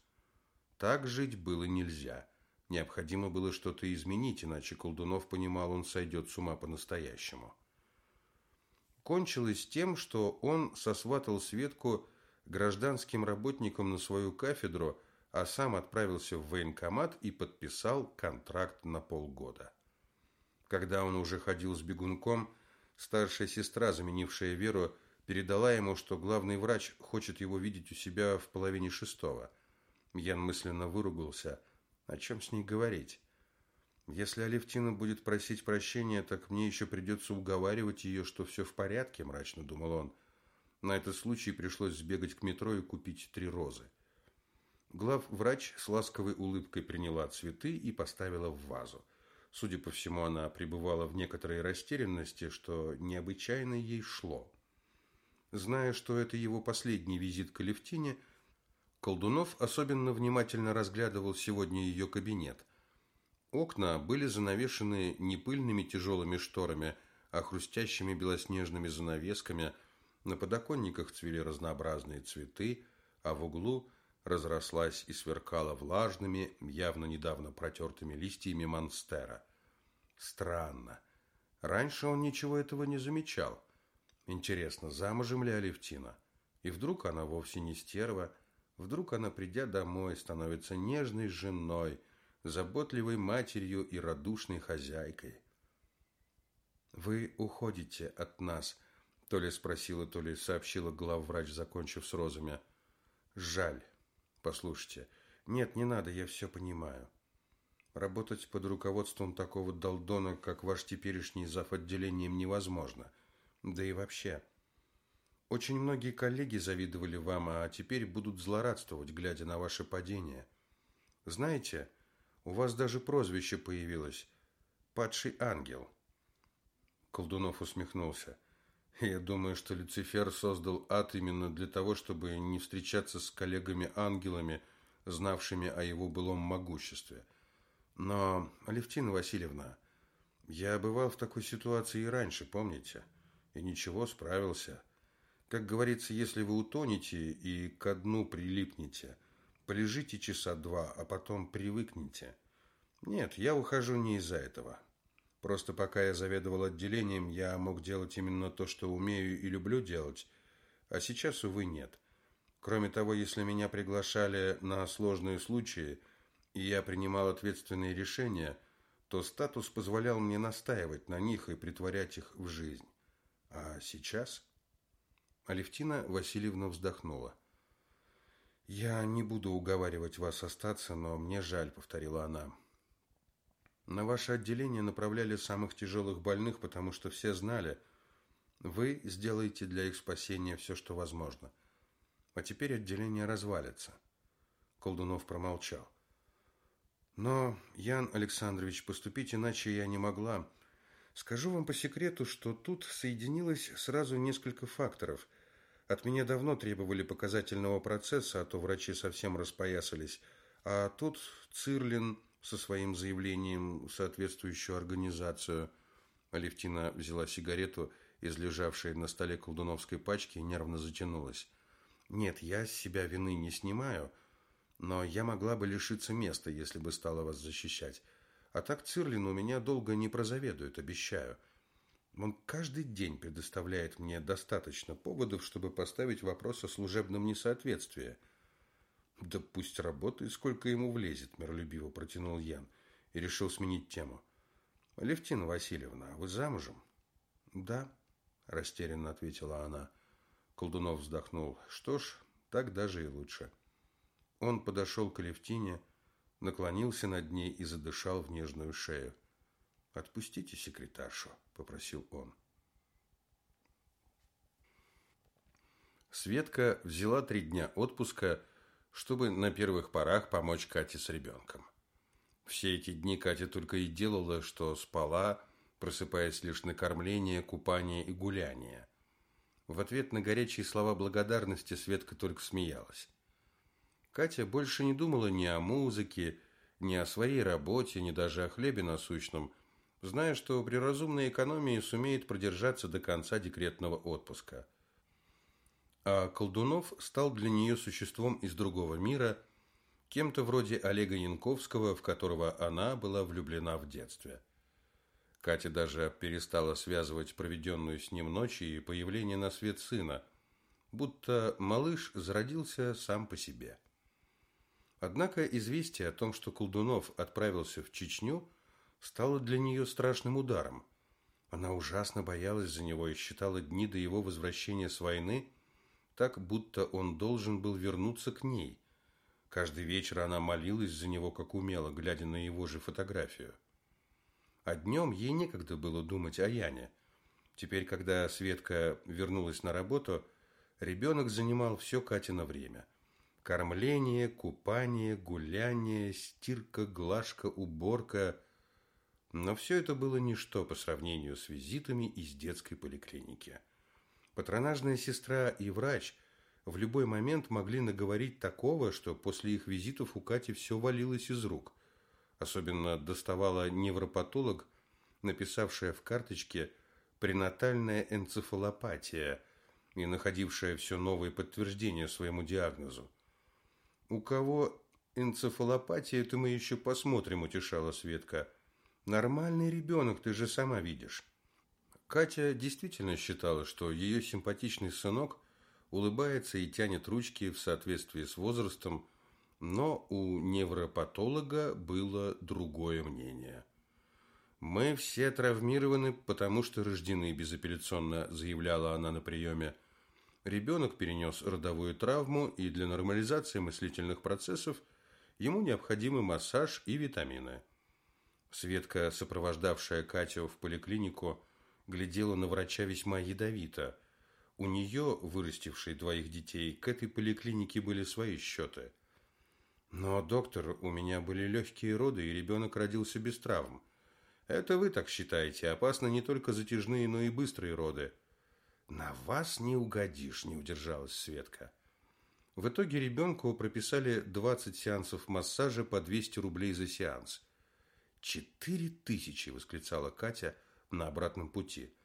Так жить было нельзя. Необходимо было что-то изменить, иначе Колдунов понимал, он сойдет с ума по-настоящему. Кончилось тем, что он сосватал Светку гражданским работникам на свою кафедру, а сам отправился в военкомат и подписал контракт на полгода. Когда он уже ходил с бегунком, старшая сестра, заменившая Веру, передала ему, что главный врач хочет его видеть у себя в половине шестого. Ян мысленно выругался. О чем с ней говорить? Если Алевтина будет просить прощения, так мне еще придется уговаривать ее, что все в порядке, мрачно думал он. На этот случай пришлось сбегать к метро и купить три розы. Главврач с ласковой улыбкой приняла цветы и поставила в вазу. Судя по всему, она пребывала в некоторой растерянности, что необычайно ей шло. Зная, что это его последний визит к Алевтине, Колдунов особенно внимательно разглядывал сегодня ее кабинет. Окна были занавешены не пыльными тяжелыми шторами, а хрустящими белоснежными занавесками. На подоконниках цвели разнообразные цветы, а в углу разрослась и сверкала влажными, явно недавно протертыми листьями монстера. Странно. Раньше он ничего этого не замечал. Интересно, замужем ли Алевтина? И вдруг она вовсе не стерва, вдруг она, придя домой, становится нежной женой, заботливой матерью и радушной хозяйкой. «Вы уходите от нас», – то ли спросила, то ли сообщила главврач, закончив с розами. «Жаль. Послушайте, нет, не надо, я все понимаю. Работать под руководством такого долдона, как ваш теперешний зав. отделением, невозможно. Да и вообще. Очень многие коллеги завидовали вам, а теперь будут злорадствовать, глядя на ваше падение. Знаете, у вас даже прозвище появилось «Падший ангел». Колдунов усмехнулся. Я думаю, что Люцифер создал ад именно для того, чтобы не встречаться с коллегами-ангелами, знавшими о его былом могуществе. Но, Алевтина Васильевна, я бывал в такой ситуации и раньше, помните? И ничего, справился. Как говорится, если вы утонете и ко дну прилипнете, полежите часа два, а потом привыкнете. Нет, я ухожу не из-за этого. Просто пока я заведовал отделением, я мог делать именно то, что умею и люблю делать, а сейчас, увы, нет. Кроме того, если меня приглашали на сложные случаи, и я принимал ответственные решения, то статус позволял мне настаивать на них и притворять их в жизнь. А сейчас... Алевтина Васильевна вздохнула. «Я не буду уговаривать вас остаться, но мне жаль», — повторила она. На ваше отделение направляли самых тяжелых больных, потому что все знали, вы сделаете для их спасения все, что возможно. А теперь отделение развалится. Колдунов промолчал. Но, Ян Александрович, поступить иначе я не могла. Скажу вам по секрету, что тут соединилось сразу несколько факторов. От меня давно требовали показательного процесса, а то врачи совсем распоясались. А тут Цирлин со своим заявлением в соответствующую организацию. Алевтина взяла сигарету из лежавшей на столе колдуновской пачки и нервно затянулась. «Нет, я с себя вины не снимаю, но я могла бы лишиться места, если бы стала вас защищать. А так Цирлин у меня долго не прозаведует, обещаю. Он каждый день предоставляет мне достаточно поводов, чтобы поставить вопрос о служебном несоответствии». Да пусть работает, сколько ему влезет, миролюбиво протянул Ян и решил сменить тему. Левтина Васильевна, вы замужем? Да, растерянно ответила она. Колдунов вздохнул. Что ж, так даже и лучше. Он подошел к Левтине, наклонился над ней и задышал в нежную шею. «Отпустите секретаршу», — попросил он. Светка взяла три дня отпуска чтобы на первых порах помочь Кате с ребенком. Все эти дни Катя только и делала, что спала, просыпаясь лишь на кормление, купание и гуляние. В ответ на горячие слова благодарности Светка только смеялась. Катя больше не думала ни о музыке, ни о своей работе, ни даже о хлебе насущном, зная, что при разумной экономии сумеет продержаться до конца декретного отпуска. А Колдунов стал для нее существом из другого мира, кем-то вроде Олега Янковского, в которого она была влюблена в детстве. Катя даже перестала связывать проведенную с ним ночь и появление на свет сына, будто малыш зародился сам по себе. Однако известие о том, что Колдунов отправился в Чечню, стало для нее страшным ударом. Она ужасно боялась за него и считала дни до его возвращения с войны так, будто он должен был вернуться к ней. Каждый вечер она молилась за него, как умела, глядя на его же фотографию. А днем ей некогда было думать о Яне. Теперь, когда Светка вернулась на работу, ребенок занимал все Катино время. Кормление, купание, гуляние, стирка, глажка, уборка. Но все это было ничто по сравнению с визитами из детской поликлиники. Патронажная сестра и врач в любой момент могли наговорить такого, что после их визитов у Кати все валилось из рук. Особенно доставала невропатолог, написавшая в карточке «пренатальная энцефалопатия» и находившая все новые подтверждения своему диагнозу. «У кого энцефалопатия, это мы еще посмотрим», – утешала Светка. «Нормальный ребенок, ты же сама видишь». Катя действительно считала, что ее симпатичный сынок улыбается и тянет ручки в соответствии с возрастом, но у невропатолога было другое мнение. «Мы все травмированы, потому что рождены», – безапелляционно заявляла она на приеме. Ребенок перенес родовую травму, и для нормализации мыслительных процессов ему необходимы массаж и витамины. Светка, сопровождавшая Катю в поликлинику, глядела на врача весьма ядовито. У нее, вырастившей двоих детей, к этой поликлинике были свои счеты. Но, доктор, у меня были легкие роды, и ребенок родился без травм. Это вы так считаете. Опасно не только затяжные, но и быстрые роды. «На вас не угодишь», – не удержалась Светка. В итоге ребенку прописали 20 сеансов массажа по 200 рублей за сеанс. «Четыре тысячи!» – восклицала Катя на обратном пути.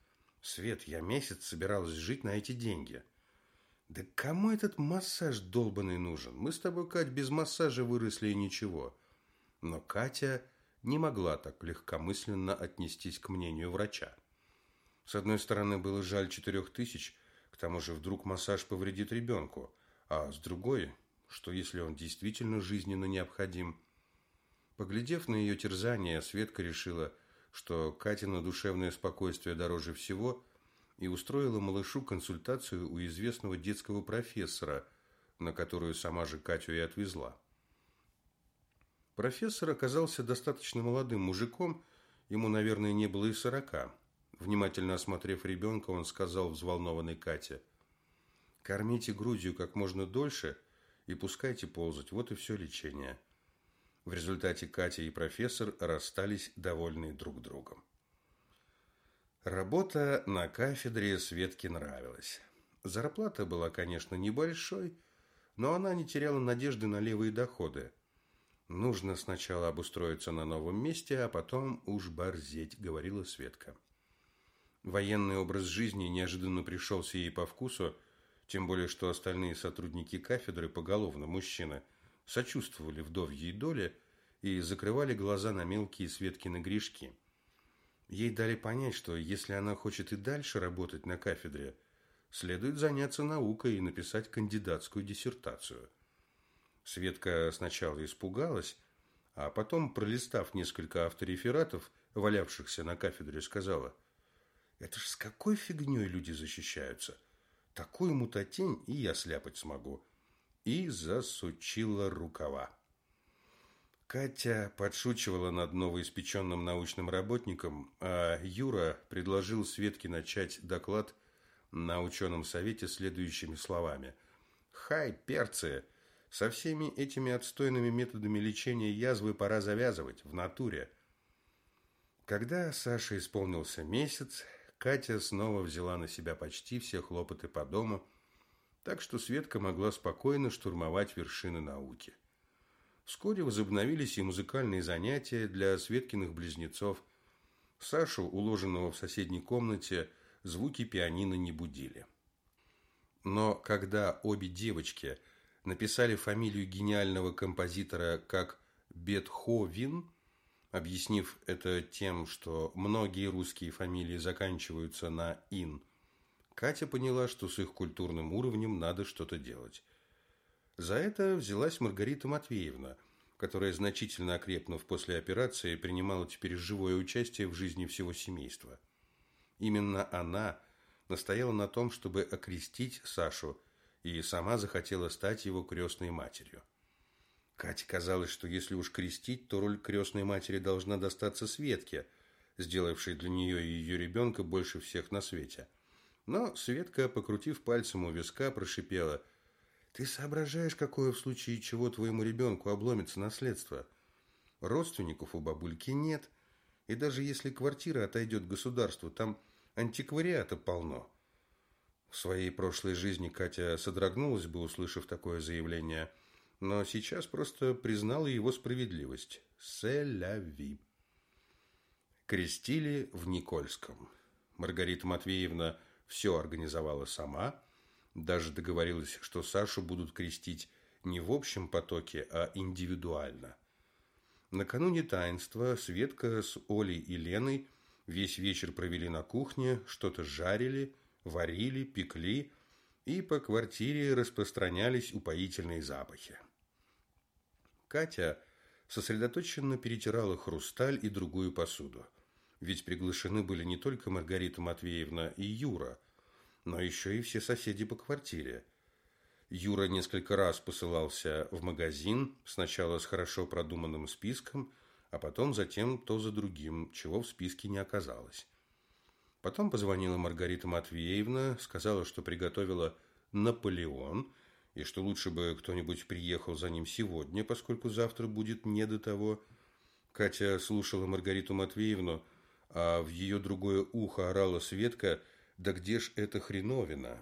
«Свет, я месяц собиралась жить на эти деньги». «Да кому этот массаж долбанный нужен? Мы с тобой, Кать, без массажа выросли и ничего». Но Катя не могла так легкомысленно отнестись к мнению врача. С одной стороны, было жаль четырех тысяч, к тому же вдруг массаж повредит ребенку, а с другой, что если он действительно жизненно необходим. Поглядев на ее терзание, Светка решила, что Катина душевное спокойствие дороже всего, и устроила малышу консультацию у известного детского профессора, на которую сама же Катю и отвезла. Профессор оказался достаточно молодым мужиком, ему, наверное, не было и сорока. Внимательно осмотрев ребенка, он сказал взволнованной Кате, «Кормите грудью как можно дольше и пускайте ползать, вот и все лечение». В результате Катя и профессор расстались довольные друг другом. Работа на кафедре Светке нравилась. Зарплата была, конечно, небольшой, но она не теряла надежды на левые доходы. Нужно сначала обустроиться на новом месте, а потом уж борзеть, говорила Светка. Военный образ жизни неожиданно пришелся ей по вкусу, тем более что остальные сотрудники кафедры, поголовно мужчины, сочувствовали вдовьей доле и закрывали глаза на мелкие Светкины грешки. Ей дали понять, что если она хочет и дальше работать на кафедре, следует заняться наукой и написать кандидатскую диссертацию. Светка сначала испугалась, а потом, пролистав несколько авторефератов, валявшихся на кафедре, сказала – это ж с какой фигней люди защищаются? Такую мутатень и я сляпать смогу. И засучила рукава. Катя подшучивала над новоиспеченным научным работником, а Юра предложил Светке начать доклад на ученом совете следующими словами. «Хай, перцы! Со всеми этими отстойными методами лечения язвы пора завязывать в натуре. Когда Саше исполнился месяц, Катя снова взяла на себя почти все хлопоты по дому, так что Светка могла спокойно штурмовать вершины науки. Вскоре возобновились и музыкальные занятия для Светкиных близнецов. Сашу, уложенного в соседней комнате, звуки пианино не будили. Но когда обе девочки написали фамилию гениального композитора как Бетховен, объяснив это тем, что многие русские фамилии заканчиваются на «ин», Катя поняла, что с их культурным уровнем надо что-то делать. За это взялась Маргарита Матвеевна, которая, значительно окрепнув после операции, принимала теперь живое участие в жизни всего семейства. Именно она настояла на том, чтобы окрестить Сашу, и сама захотела стать его крестной матерью. Кате казалось, что если уж крестить, то роль крестной матери должна достаться Светке, сделавшей для нее и ее ребенка больше всех на свете. Но Светка, покрутив пальцем у виска, прошипела – ты соображаешь, какое в случае чего твоему ребенку обломится наследство? Родственников у бабульки нет. И даже если квартира отойдет государству, там антиквариата полно. В своей прошлой жизни Катя содрогнулась бы, услышав такое заявление, но сейчас просто признала его справедливость. Селяви. Крестили в Никольском. Маргарита Матвеевна все организовала сама – даже договорилась, что Сашу будут крестить не в общем потоке, а индивидуально. Накануне таинства Светка с Олей и Леной весь вечер провели на кухне, что-то жарили, варили, пекли, и по квартире распространялись упоительные запахи. Катя сосредоточенно перетирала хрусталь и другую посуду. Ведь приглашены были не только Маргарита Матвеевна и Юра, но еще и все соседи по квартире. Юра несколько раз посылался в магазин, сначала с хорошо продуманным списком, а потом затем то за другим, чего в списке не оказалось. Потом позвонила Маргарита Матвеевна, сказала, что приготовила Наполеон, и что лучше бы кто-нибудь приехал за ним сегодня, поскольку завтра будет не до того. Катя слушала Маргариту Матвеевну, а в ее другое ухо орала Светка – да где ж эта хреновина?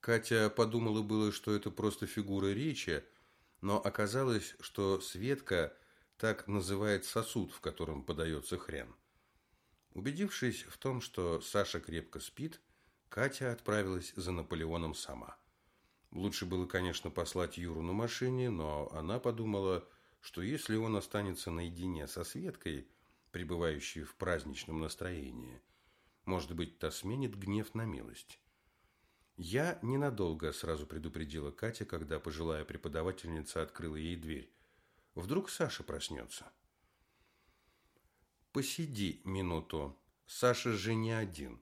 Катя подумала было, что это просто фигура речи, но оказалось, что Светка так называет сосуд, в котором подается хрен. Убедившись в том, что Саша крепко спит, Катя отправилась за Наполеоном сама. Лучше было, конечно, послать Юру на машине, но она подумала, что если он останется наедине со Светкой, пребывающей в праздничном настроении – может быть, та сменит гнев на милость. Я ненадолго сразу предупредила Катя, когда пожилая преподавательница открыла ей дверь. Вдруг Саша проснется. Посиди минуту. Саша же не один.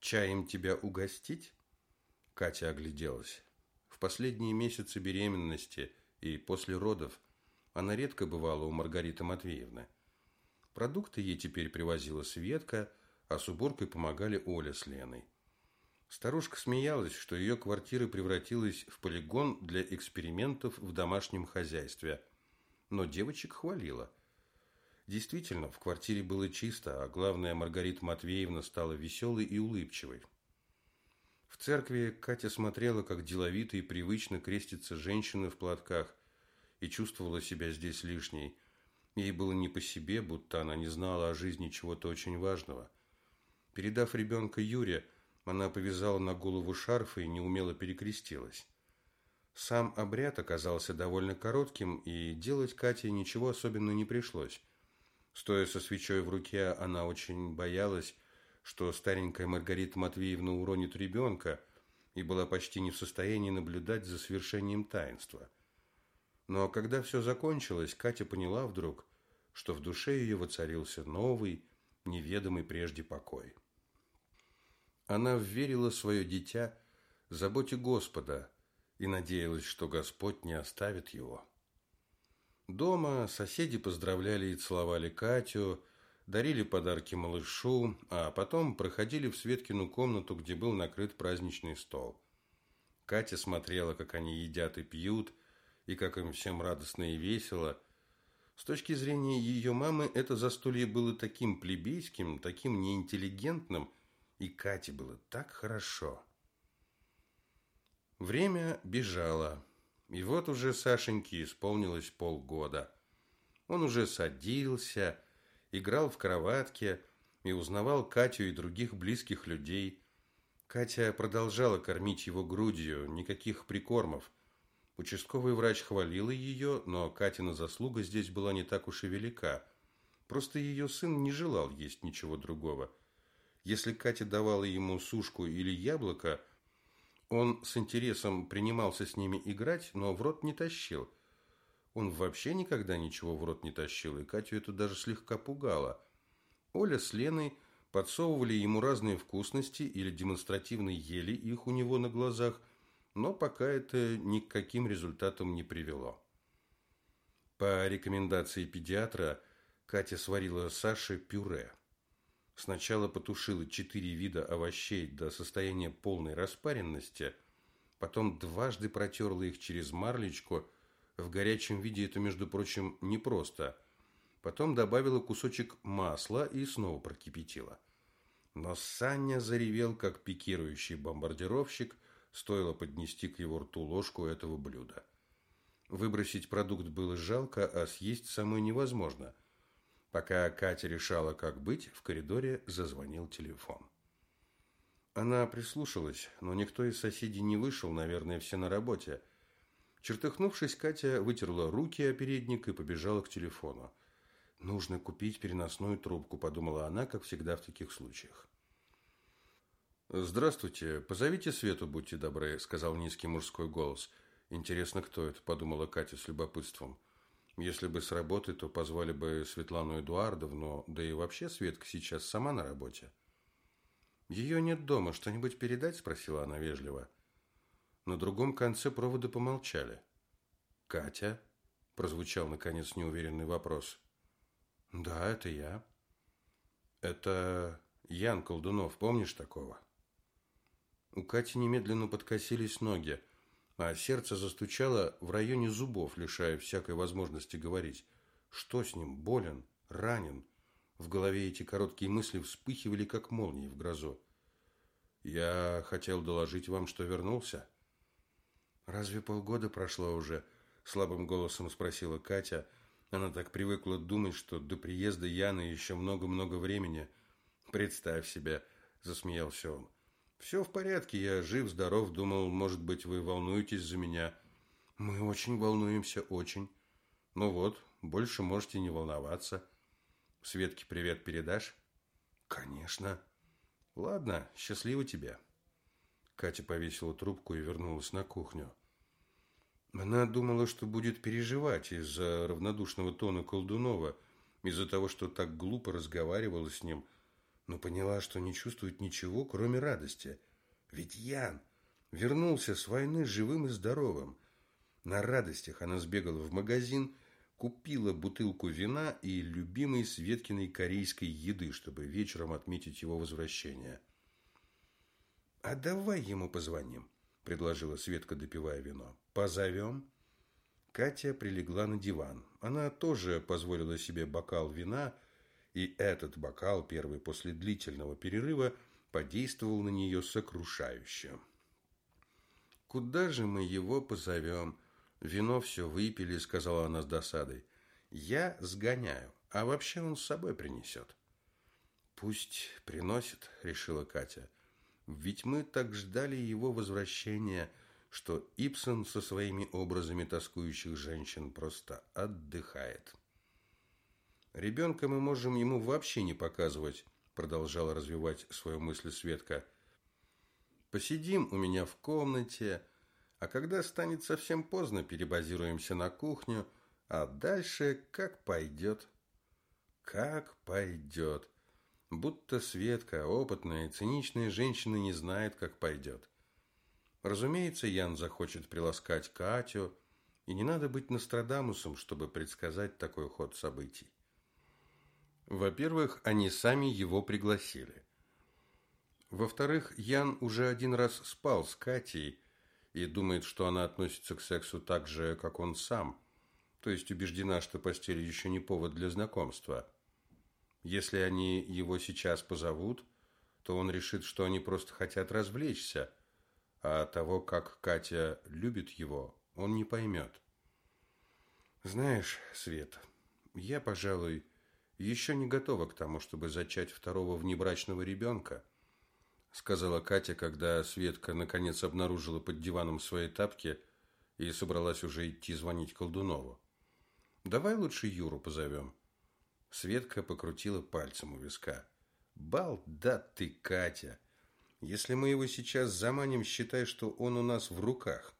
Чаем тебя угостить? Катя огляделась. В последние месяцы беременности и после родов она редко бывала у Маргариты Матвеевны. Продукты ей теперь привозила Светка – а с уборкой помогали Оля с Леной. Старушка смеялась, что ее квартира превратилась в полигон для экспериментов в домашнем хозяйстве, но девочек хвалила. Действительно, в квартире было чисто, а главное, Маргарита Матвеевна стала веселой и улыбчивой. В церкви Катя смотрела, как деловито и привычно крестятся женщины в платках, и чувствовала себя здесь лишней. Ей было не по себе, будто она не знала о жизни чего-то очень важного. Передав ребенка Юре, она повязала на голову шарф и неумело перекрестилась. Сам обряд оказался довольно коротким, и делать Кате ничего особенно не пришлось. Стоя со свечой в руке, она очень боялась, что старенькая Маргарита Матвеевна уронит ребенка, и была почти не в состоянии наблюдать за свершением таинства. Но когда все закончилось, Катя поняла вдруг, что в душе ее воцарился новый, неведомый прежде покой. Она верила свое дитя заботе Господа и надеялась, что Господь не оставит его. Дома соседи поздравляли и целовали Катю, дарили подарки малышу, а потом проходили в Светкину комнату, где был накрыт праздничный стол. Катя смотрела, как они едят и пьют, и как им всем радостно и весело. С точки зрения ее мамы, это застолье было таким плебейским, таким неинтеллигентным, и Кате было так хорошо. Время бежало, и вот уже Сашеньке исполнилось полгода. Он уже садился, играл в кроватке и узнавал Катю и других близких людей. Катя продолжала кормить его грудью, никаких прикормов. Участковый врач хвалил ее, но Катина заслуга здесь была не так уж и велика. Просто ее сын не желал есть ничего другого. Если Катя давала ему сушку или яблоко, он с интересом принимался с ними играть, но в рот не тащил. Он вообще никогда ничего в рот не тащил, и Катю это даже слегка пугало. Оля с Леной подсовывали ему разные вкусности или демонстративно ели их у него на глазах, но пока это ни к каким результатам не привело. По рекомендации педиатра Катя сварила Саше пюре. Сначала потушила четыре вида овощей до состояния полной распаренности, потом дважды протерла их через марлечку. В горячем виде это, между прочим, непросто. Потом добавила кусочек масла и снова прокипятила. Но Саня заревел, как пикирующий бомбардировщик – Стоило поднести к его рту ложку этого блюда. Выбросить продукт было жалко, а съесть самое невозможно. Пока Катя решала, как быть, в коридоре зазвонил телефон. Она прислушалась, но никто из соседей не вышел, наверное, все на работе. Чертыхнувшись, Катя вытерла руки о передник и побежала к телефону. «Нужно купить переносную трубку», – подумала она, как всегда в таких случаях. «Здравствуйте. Позовите Свету, будьте добры», – сказал низкий мужской голос. «Интересно, кто это?» – подумала Катя с любопытством. Если бы с работы, то позвали бы Светлану Эдуардовну, да и вообще Светка сейчас сама на работе. «Ее нет дома. Что-нибудь передать?» – спросила она вежливо. На другом конце провода помолчали. «Катя?» – прозвучал, наконец, неуверенный вопрос. «Да, это я». «Это Ян Колдунов. Помнишь такого?» У Кати немедленно подкосились ноги, а сердце застучало в районе зубов, лишая всякой возможности говорить. Что с ним? Болен? Ранен? В голове эти короткие мысли вспыхивали, как молнии в грозу. «Я хотел доложить вам, что вернулся». «Разве полгода прошло уже?» – слабым голосом спросила Катя. Она так привыкла думать, что до приезда Яны еще много-много времени. «Представь себе», – засмеялся он. Все в порядке, я жив, здоров, думал, может быть, вы волнуетесь за меня. Мы очень волнуемся, очень. Ну вот, больше можете не волноваться. Светке привет передашь? Конечно. Ладно, счастливо тебе. Катя повесила трубку и вернулась на кухню. Она думала, что будет переживать из-за равнодушного тона Колдунова, из-за того, что так глупо разговаривала с ним – но поняла, что не чувствует ничего, кроме радости. Ведь Ян вернулся с войны живым и здоровым. На радостях она сбегала в магазин, купила бутылку вина и любимой Светкиной корейской еды, чтобы вечером отметить его возвращение. «А давай ему позвоним», – предложила Светка, допивая вино. «Позовем?» Катя прилегла на диван. Она тоже позволила себе бокал вина – и этот бокал, первый после длительного перерыва, подействовал на нее сокрушающе. «Куда же мы его позовем? Вино все выпили», — сказала она с досадой. «Я сгоняю, а вообще он с собой принесет». «Пусть приносит», — решила Катя. «Ведь мы так ждали его возвращения, что Ипсон со своими образами тоскующих женщин просто отдыхает». Ребенка мы можем ему вообще не показывать, продолжала развивать свою мысль Светка. Посидим у меня в комнате, а когда станет совсем поздно, перебазируемся на кухню, а дальше как пойдет. Как пойдет. Будто Светка, опытная и циничная женщина, не знает, как пойдет. Разумеется, Ян захочет приласкать Катю, и не надо быть Нострадамусом, чтобы предсказать такой ход событий. Во-первых, они сами его пригласили. Во-вторых, Ян уже один раз спал с Катей, и думает, что она относится к сексу так же, как он сам, то есть убеждена, что постель еще не повод для знакомства. Если они его сейчас позовут, то он решит, что они просто хотят развлечься, а того, как Катя любит его, он не поймет. Знаешь, Свет, я, пожалуй, еще не готова к тому, чтобы зачать второго внебрачного ребенка, сказала Катя, когда Светка наконец обнаружила под диваном свои тапки и собралась уже идти звонить Колдунову. Давай лучше Юру позовем. Светка покрутила пальцем у виска. Балда ты, Катя. Если мы его сейчас заманим, считай, что он у нас в руках.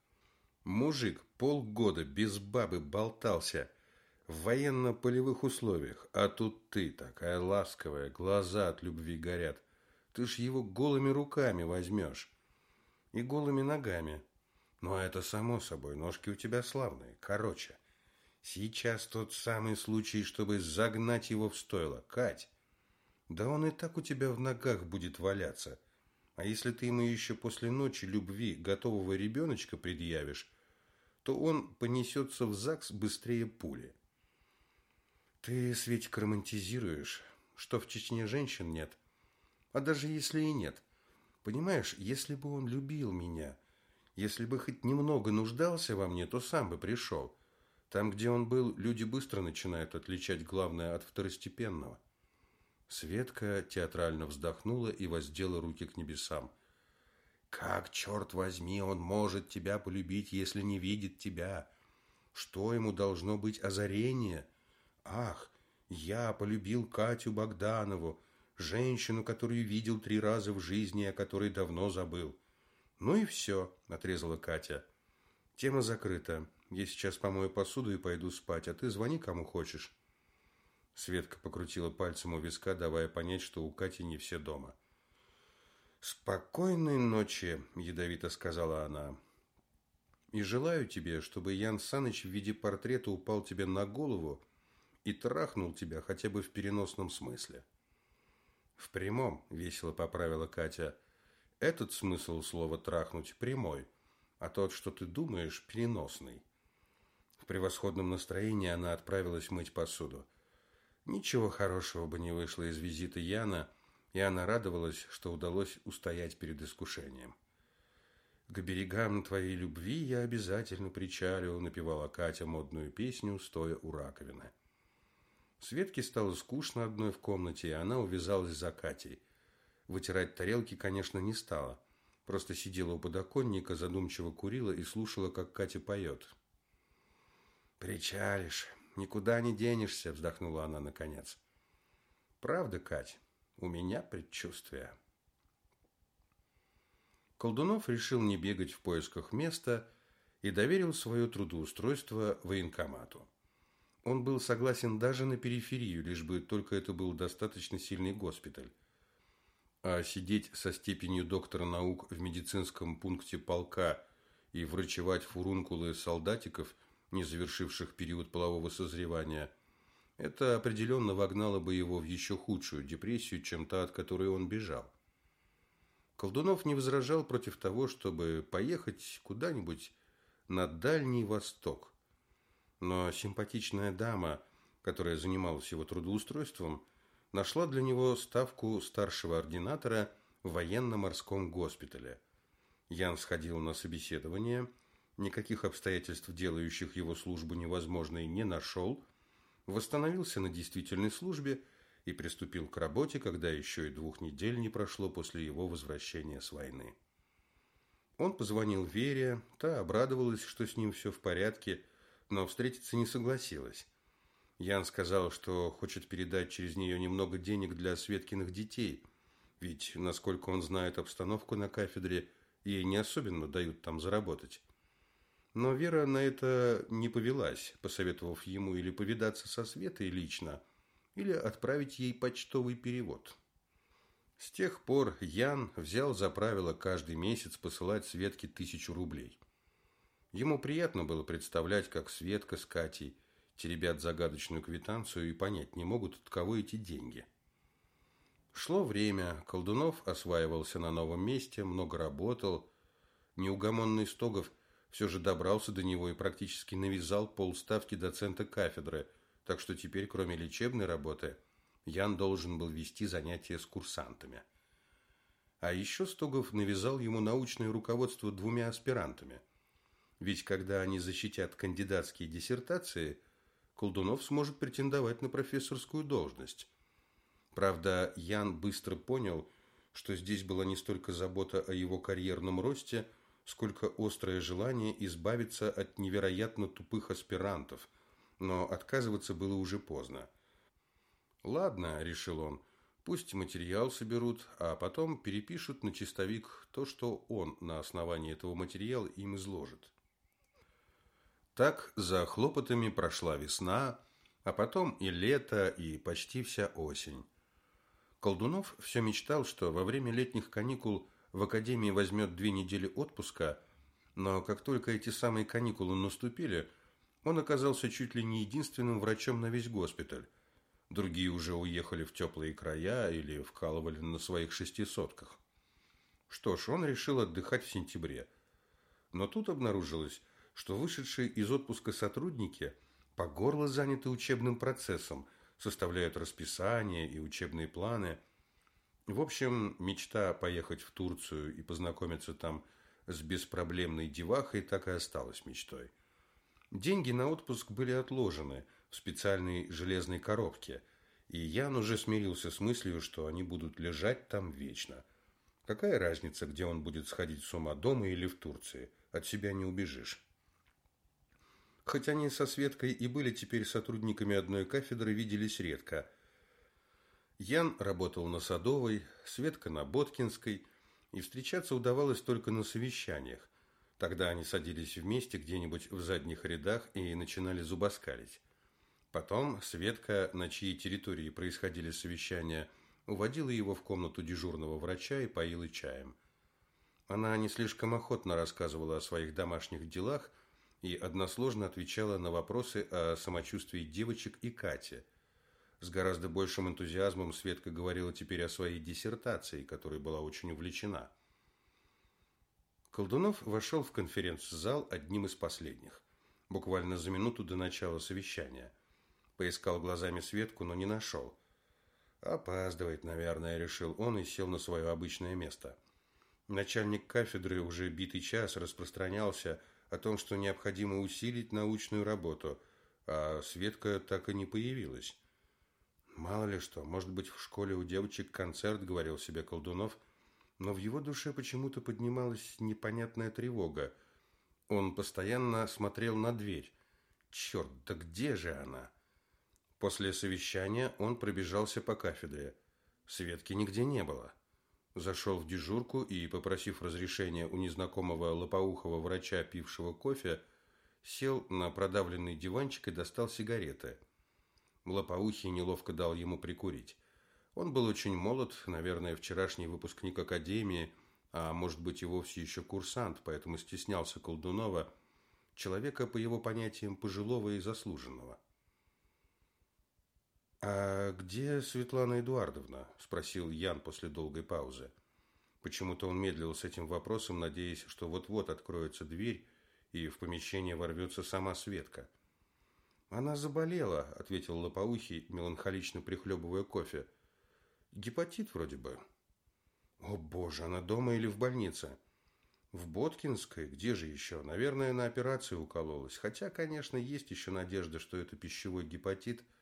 Мужик полгода без бабы болтался в военно-полевых условиях, а тут ты такая ласковая, глаза от любви горят. Ты ж его голыми руками возьмешь. И голыми ногами. Ну, а это само собой, ножки у тебя славные. Короче, сейчас тот самый случай, чтобы загнать его в стойло. Кать, да он и так у тебя в ногах будет валяться. А если ты ему еще после ночи любви готового ребеночка предъявишь, то он понесется в ЗАГС быстрее пули. Ты, Светик, романтизируешь, что в Чечне женщин нет. А даже если и нет. Понимаешь, если бы он любил меня, если бы хоть немного нуждался во мне, то сам бы пришел. Там, где он был, люди быстро начинают отличать главное от второстепенного. Светка театрально вздохнула и воздела руки к небесам. Как, черт возьми, он может тебя полюбить, если не видит тебя? Что ему должно быть озарение? Ах, я полюбил Катю Богданову, женщину, которую видел три раза в жизни, о которой давно забыл. Ну и все, отрезала Катя. Тема закрыта. Я сейчас помою посуду и пойду спать, а ты звони кому хочешь. Светка покрутила пальцем у виска, давая понять, что у Кати не все дома. «Спокойной ночи», – ядовито сказала она. «И желаю тебе, чтобы Ян Саныч в виде портрета упал тебе на голову и трахнул тебя хотя бы в переносном смысле». «В прямом», – весело поправила Катя. «Этот смысл слова «трахнуть» прямой, а тот, что ты думаешь, переносный». В превосходном настроении она отправилась мыть посуду. Ничего хорошего бы не вышло из визита Яна, и она радовалась, что удалось устоять перед искушением. «К берегам твоей любви я обязательно причалю», – напевала Катя модную песню, стоя у раковины. Светке стало скучно одной в комнате, и она увязалась за Катей. Вытирать тарелки, конечно, не стала. Просто сидела у подоконника, задумчиво курила и слушала, как Катя поет. «Причалишь, Никуда не денешься, вздохнула она наконец. Правда, Кать, у меня предчувствие. Колдунов решил не бегать в поисках места и доверил свое трудоустройство военкомату. Он был согласен даже на периферию, лишь бы только это был достаточно сильный госпиталь. А сидеть со степенью доктора наук в медицинском пункте полка и врачевать фурункулы солдатиков – не завершивших период полового созревания, это определенно вогнало бы его в еще худшую депрессию, чем та, от которой он бежал. Колдунов не возражал против того, чтобы поехать куда-нибудь на Дальний Восток. Но симпатичная дама, которая занималась его трудоустройством, нашла для него ставку старшего ординатора в военно-морском госпитале. Ян сходил на собеседование – никаких обстоятельств, делающих его службу невозможной, не нашел, восстановился на действительной службе и приступил к работе, когда еще и двух недель не прошло после его возвращения с войны. Он позвонил Вере, та обрадовалась, что с ним все в порядке, но встретиться не согласилась. Ян сказал, что хочет передать через нее немного денег для Светкиных детей, ведь, насколько он знает обстановку на кафедре, ей не особенно дают там заработать. Но Вера на это не повелась, посоветовав ему или повидаться со Светой лично, или отправить ей почтовый перевод. С тех пор Ян взял за правило каждый месяц посылать Светке тысячу рублей. Ему приятно было представлять, как Светка с Катей теребят загадочную квитанцию и понять не могут, от кого эти деньги. Шло время, Колдунов осваивался на новом месте, много работал, неугомонный Стогов все же добрался до него и практически навязал полставки доцента кафедры, так что теперь, кроме лечебной работы, Ян должен был вести занятия с курсантами. А еще Стогов навязал ему научное руководство двумя аспирантами. Ведь когда они защитят кандидатские диссертации, Колдунов сможет претендовать на профессорскую должность. Правда, Ян быстро понял, что здесь была не столько забота о его карьерном росте, сколько острое желание избавиться от невероятно тупых аспирантов, но отказываться было уже поздно. «Ладно», – решил он, – «пусть материал соберут, а потом перепишут на чистовик то, что он на основании этого материала им изложит». Так за хлопотами прошла весна, а потом и лето, и почти вся осень. Колдунов все мечтал, что во время летних каникул в академии возьмет две недели отпуска, но как только эти самые каникулы наступили, он оказался чуть ли не единственным врачом на весь госпиталь. Другие уже уехали в теплые края или вкалывали на своих шестисотках. Что ж, он решил отдыхать в сентябре. Но тут обнаружилось, что вышедшие из отпуска сотрудники по горло заняты учебным процессом, составляют расписание и учебные планы. В общем, мечта поехать в Турцию и познакомиться там с беспроблемной девахой так и осталась мечтой. Деньги на отпуск были отложены в специальной железной коробке, и Ян уже смирился с мыслью, что они будут лежать там вечно. Какая разница, где он будет сходить с ума, дома или в Турции? От себя не убежишь. Хоть они со Светкой и были теперь сотрудниками одной кафедры, виделись редко. Ян работал на Садовой, Светка на Боткинской, и встречаться удавалось только на совещаниях. Тогда они садились вместе где-нибудь в задних рядах и начинали зубоскалить. Потом Светка, на чьей территории происходили совещания, уводила его в комнату дежурного врача и поила чаем. Она не слишком охотно рассказывала о своих домашних делах, и односложно отвечала на вопросы о самочувствии девочек и Кати. С гораздо большим энтузиазмом Светка говорила теперь о своей диссертации, которой была очень увлечена. Колдунов вошел в конференц-зал одним из последних, буквально за минуту до начала совещания. Поискал глазами Светку, но не нашел. «Опаздывает, наверное», – решил он и сел на свое обычное место. Начальник кафедры уже битый час распространялся о том, что необходимо усилить научную работу, а Светка так и не появилась. Мало ли что, может быть, в школе у девочек концерт, говорил себе Колдунов, но в его душе почему-то поднималась непонятная тревога. Он постоянно смотрел на дверь. Черт, да где же она? После совещания он пробежался по кафедре. Светки нигде не было зашел в дежурку и, попросив разрешения у незнакомого лопоухого врача, пившего кофе, сел на продавленный диванчик и достал сигареты. Лопоухий неловко дал ему прикурить. Он был очень молод, наверное, вчерашний выпускник академии, а может быть и вовсе еще курсант, поэтому стеснялся Колдунова, человека, по его понятиям, пожилого и заслуженного. «А где Светлана Эдуардовна?» – спросил Ян после долгой паузы. Почему-то он медлил с этим вопросом, надеясь, что вот-вот откроется дверь, и в помещение ворвется сама Светка. «Она заболела», – ответил Лопоухий, меланхолично прихлебывая кофе. «Гепатит вроде бы». «О, боже, она дома или в больнице?» «В Боткинской? Где же еще? Наверное, на операции укололась. Хотя, конечно, есть еще надежда, что это пищевой гепатит –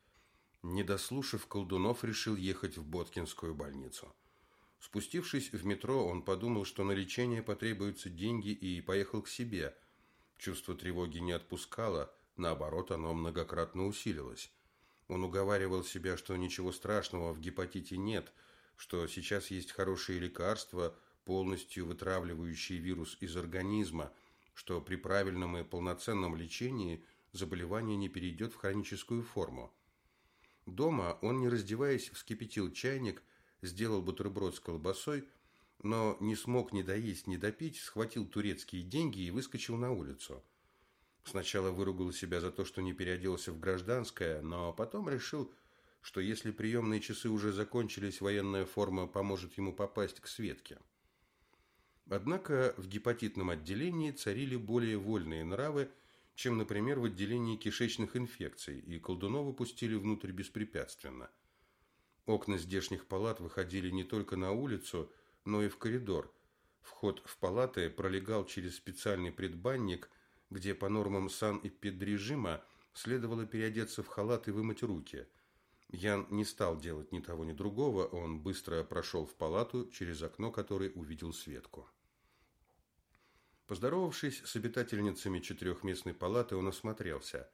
не дослушав, Колдунов решил ехать в Боткинскую больницу. Спустившись в метро, он подумал, что на лечение потребуются деньги, и поехал к себе. Чувство тревоги не отпускало, наоборот, оно многократно усилилось. Он уговаривал себя, что ничего страшного в гепатите нет, что сейчас есть хорошие лекарства, полностью вытравливающие вирус из организма, что при правильном и полноценном лечении заболевание не перейдет в хроническую форму. Дома он, не раздеваясь, вскипятил чайник, сделал бутерброд с колбасой, но не смог ни доесть, ни допить, схватил турецкие деньги и выскочил на улицу. Сначала выругал себя за то, что не переоделся в гражданское, но потом решил, что если приемные часы уже закончились, военная форма поможет ему попасть к Светке. Однако в гепатитном отделении царили более вольные нравы, чем, например, в отделении кишечных инфекций, и Колдунова пустили внутрь беспрепятственно. Окна здешних палат выходили не только на улицу, но и в коридор. Вход в палаты пролегал через специальный предбанник, где по нормам санэпидрежима следовало переодеться в халат и вымыть руки. Ян не стал делать ни того, ни другого, он быстро прошел в палату, через окно которой увидел Светку. Поздоровавшись с обитательницами четырехместной палаты, он осмотрелся.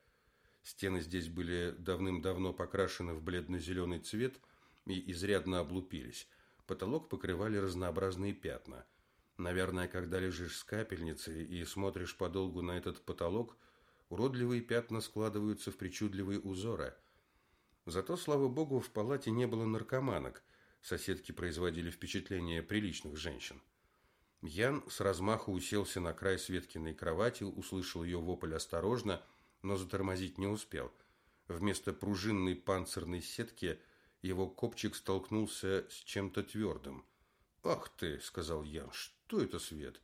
Стены здесь были давным-давно покрашены в бледно-зеленый цвет и изрядно облупились. Потолок покрывали разнообразные пятна. Наверное, когда лежишь с капельницей и смотришь подолгу на этот потолок, уродливые пятна складываются в причудливые узоры. Зато, слава богу, в палате не было наркоманок. Соседки производили впечатление приличных женщин. Ян с размаху уселся на край Светкиной кровати, услышал ее вопль осторожно, но затормозить не успел. Вместо пружинной панцирной сетки его копчик столкнулся с чем-то твердым. «Ах ты!» – сказал Ян. «Что это, Свет?»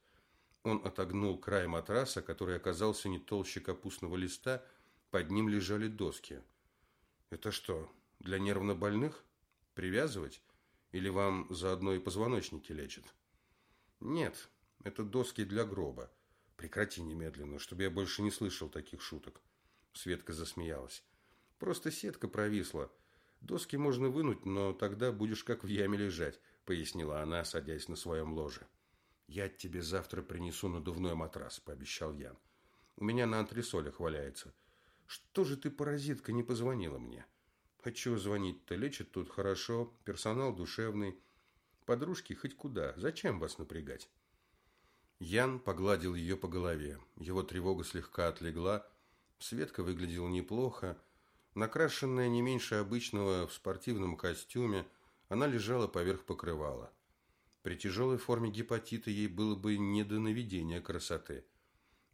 Он отогнул край матраса, который оказался не толще капустного листа, под ним лежали доски. «Это что, для нервнобольных? Привязывать? Или вам заодно и позвоночники лечат?» Нет, это доски для гроба. Прекрати немедленно, чтобы я больше не слышал таких шуток. Светка засмеялась. Просто сетка провисла. Доски можно вынуть, но тогда будешь как в яме лежать, пояснила она, садясь на своем ложе. Я тебе завтра принесу надувной матрас, пообещал Ян. У меня на антресолях валяется. Что же ты, паразитка, не позвонила мне? Хочу звонить-то, лечат тут хорошо, персонал душевный. Подружки хоть куда, зачем вас напрягать? Ян погладил ее по голове. Его тревога слегка отлегла. Светка выглядела неплохо. Накрашенная не меньше обычного в спортивном костюме, она лежала поверх покрывала. При тяжелой форме гепатита ей было бы не до наведения красоты.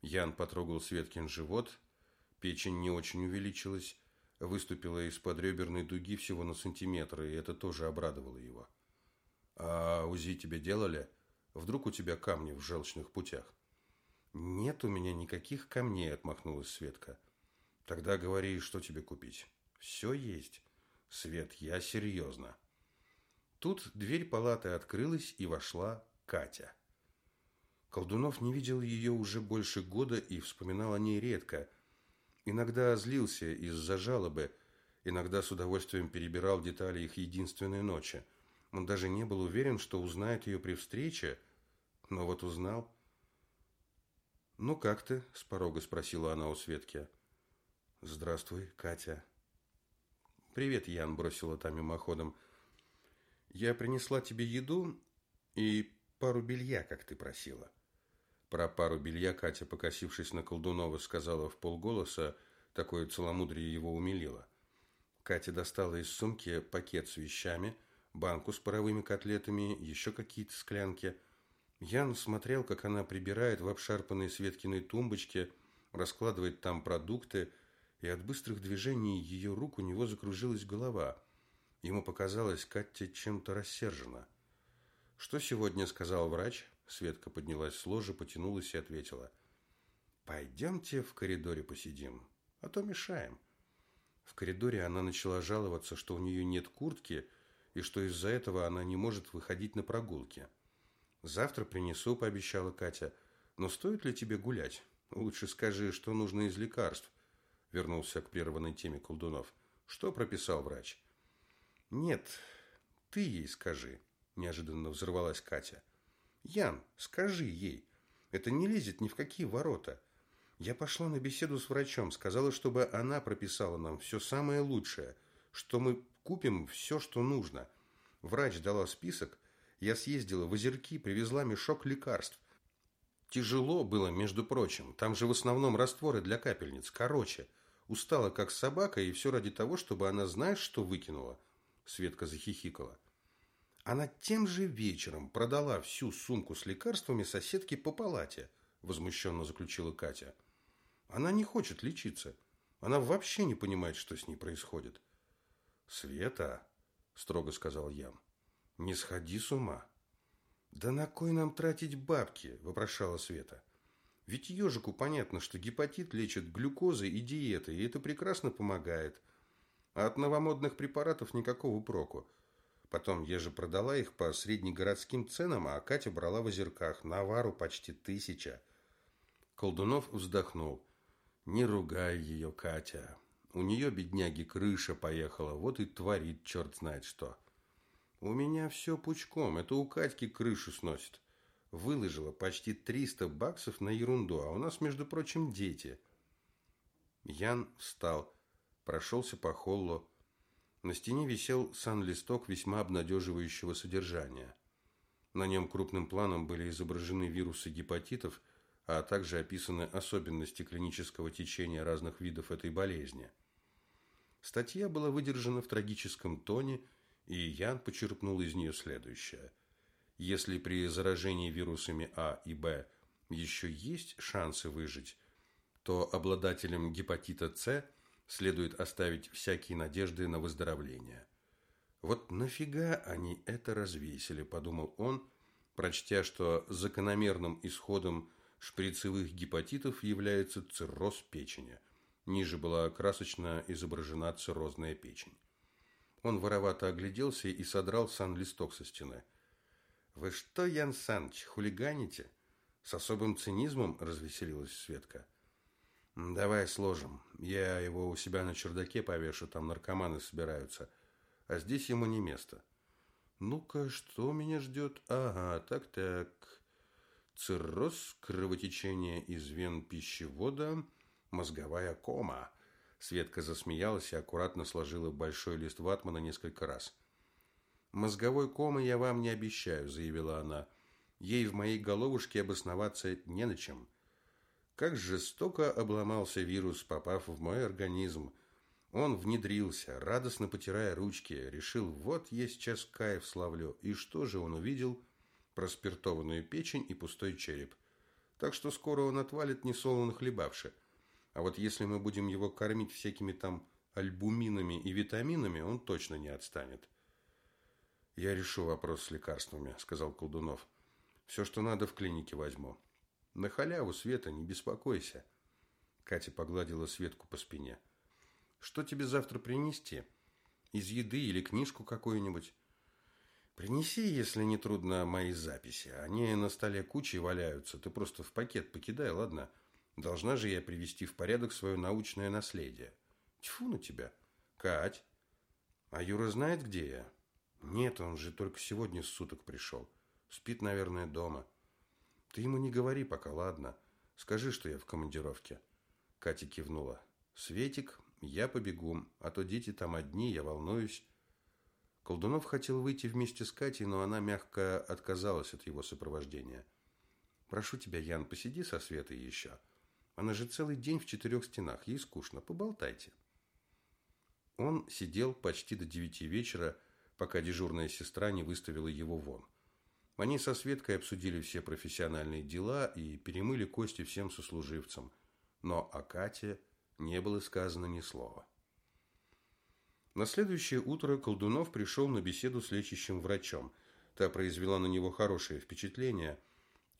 Ян потрогал Светкин живот. Печень не очень увеличилась, выступила из-под реберной дуги всего на сантиметр, и это тоже обрадовало его. А УЗИ тебе делали? Вдруг у тебя камни в желчных путях? Нет у меня никаких камней, отмахнулась Светка. Тогда говори, что тебе купить. Все есть. Свет, я серьезно. Тут дверь палаты открылась, и вошла Катя. Колдунов не видел ее уже больше года и вспоминал о ней редко. Иногда злился из-за жалобы, иногда с удовольствием перебирал детали их единственной ночи – он даже не был уверен, что узнает ее при встрече, но вот узнал. «Ну как ты?» – с порога спросила она у Светки. «Здравствуй, Катя». «Привет, Ян», – бросила та мимоходом. «Я принесла тебе еду и пару белья, как ты просила». Про пару белья Катя, покосившись на Колдунова, сказала в полголоса, такое целомудрие его умилило. Катя достала из сумки пакет с вещами – банку с паровыми котлетами, еще какие-то склянки. Ян смотрел, как она прибирает в обшарпанной Светкиной тумбочке, раскладывает там продукты, и от быстрых движений ее рук у него закружилась голова. Ему показалось, Катя чем-то рассержена. «Что сегодня?» – сказал врач. Светка поднялась с ложи, потянулась и ответила. «Пойдемте в коридоре посидим, а то мешаем». В коридоре она начала жаловаться, что у нее нет куртки – и что из-за этого она не может выходить на прогулки. «Завтра принесу», – пообещала Катя. «Но стоит ли тебе гулять? Лучше скажи, что нужно из лекарств», – вернулся к прерванной теме Колдунов. «Что прописал врач?» «Нет, ты ей скажи», – неожиданно взорвалась Катя. «Ян, скажи ей. Это не лезет ни в какие ворота. Я пошла на беседу с врачом, сказала, чтобы она прописала нам все самое лучшее, что мы Купим все, что нужно. Врач дала список. Я съездила в Озерки, привезла мешок лекарств. Тяжело было, между прочим. Там же в основном растворы для капельниц. Короче, устала как собака, и все ради того, чтобы она, знаешь, что выкинула? Светка захихикала. Она тем же вечером продала всю сумку с лекарствами соседке по палате, возмущенно заключила Катя. Она не хочет лечиться. Она вообще не понимает, что с ней происходит. «Света», – строго сказал Ян, – «не сходи с ума. «Да на кой нам тратить бабки?» – вопрошала Света. «Ведь ежику понятно, что гепатит лечит глюкозой и диетой, и это прекрасно помогает. А от новомодных препаратов никакого проку. Потом я же продала их по среднегородским ценам, а Катя брала в озерках. Навару почти тысяча». Колдунов вздохнул. «Не ругай ее, Катя. У нее, бедняги, крыша поехала, вот и творит черт знает что». У меня все пучком. Это у Катьки крышу сносит. Выложила почти 300 баксов на ерунду, а у нас, между прочим, дети. Ян встал, прошелся по холлу. На стене висел сан-листок весьма обнадеживающего содержания. На нем крупным планом были изображены вирусы гепатитов, а также описаны особенности клинического течения разных видов этой болезни. Статья была выдержана в трагическом тоне и Ян почерпнул из нее следующее. Если при заражении вирусами А и Б еще есть шансы выжить, то обладателям гепатита С следует оставить всякие надежды на выздоровление. Вот нафига они это развесили, подумал он, прочтя, что закономерным исходом шприцевых гепатитов является цирроз печени. Ниже была красочно изображена циррозная печень. Он воровато огляделся и содрал сан-листок со стены. «Вы что, Ян Саныч, хулиганите?» С особым цинизмом развеселилась Светка. «Давай сложим. Я его у себя на чердаке повешу, там наркоманы собираются. А здесь ему не место». «Ну-ка, что меня ждет? Ага, так-так. Цирроз, кровотечение из вен пищевода, мозговая кома». Светка засмеялась и аккуратно сложила большой лист ватмана несколько раз. «Мозговой комы я вам не обещаю», – заявила она. «Ей в моей головушке обосноваться не на чем». Как жестоко обломался вирус, попав в мой организм. Он внедрился, радостно потирая ручки, решил, вот я сейчас кайф славлю. И что же он увидел? Проспиртованную печень и пустой череп. Так что скоро он отвалит, несолоно хлебавши. А вот если мы будем его кормить всякими там альбуминами и витаминами, он точно не отстанет. Я решу вопрос с лекарствами, сказал Колдунов. Все, что надо, в клинике возьму. На халяву, Света, не беспокойся. Катя погладила Светку по спине. Что тебе завтра принести? Из еды или книжку какую-нибудь? Принеси, если не трудно, мои записи. Они на столе кучей валяются. Ты просто в пакет покидай, ладно? Должна же я привести в порядок свое научное наследие. Тьфу на тебя. Кать. А Юра знает, где я? Нет, он же только сегодня с суток пришел. Спит, наверное, дома. Ты ему не говори пока, ладно? Скажи, что я в командировке. Катя кивнула. Светик, я побегу, а то дети там одни, я волнуюсь. Колдунов хотел выйти вместе с Катей, но она мягко отказалась от его сопровождения. Прошу тебя, Ян, посиди со Светой еще. Она же целый день в четырех стенах, ей скучно, поболтайте. Он сидел почти до девяти вечера, пока дежурная сестра не выставила его вон. Они со Светкой обсудили все профессиональные дела и перемыли кости всем сослуживцам, но о Кате не было сказано ни слова. На следующее утро Колдунов пришел на беседу с лечащим врачом. Та произвела на него хорошее впечатление,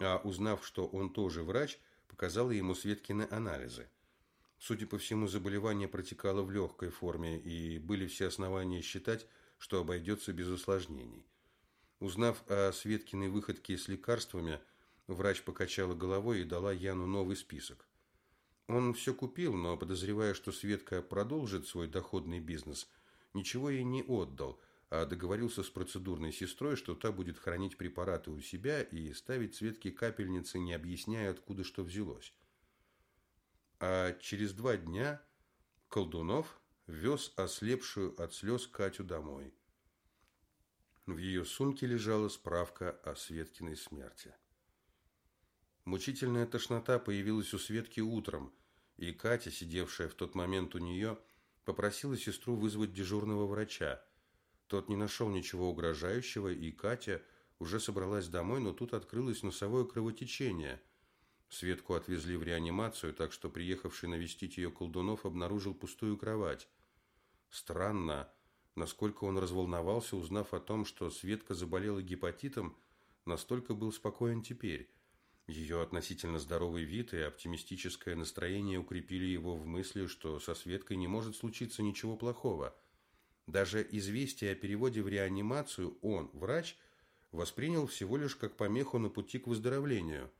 а узнав, что он тоже врач – показала ему Светкины анализы. Судя по всему, заболевание протекало в легкой форме, и были все основания считать, что обойдется без осложнений. Узнав о Светкиной выходке с лекарствами, врач покачала головой и дала Яну новый список. Он все купил, но, подозревая, что Светка продолжит свой доходный бизнес, ничего ей не отдал – а договорился с процедурной сестрой, что та будет хранить препараты у себя и ставить Светке капельницы, не объясняя, откуда что взялось. А через два дня Колдунов вез ослепшую от слез Катю домой. В ее сумке лежала справка о Светкиной смерти. Мучительная тошнота появилась у Светки утром, и Катя, сидевшая в тот момент у нее, попросила сестру вызвать дежурного врача – тот не нашел ничего угрожающего, и Катя уже собралась домой, но тут открылось носовое кровотечение. Светку отвезли в реанимацию, так что приехавший навестить ее колдунов обнаружил пустую кровать. Странно, насколько он разволновался, узнав о том, что Светка заболела гепатитом, настолько был спокоен теперь. Ее относительно здоровый вид и оптимистическое настроение укрепили его в мысли, что со Светкой не может случиться ничего плохого. Даже известие о переводе в реанимацию он, врач, воспринял всего лишь как помеху на пути к выздоровлению.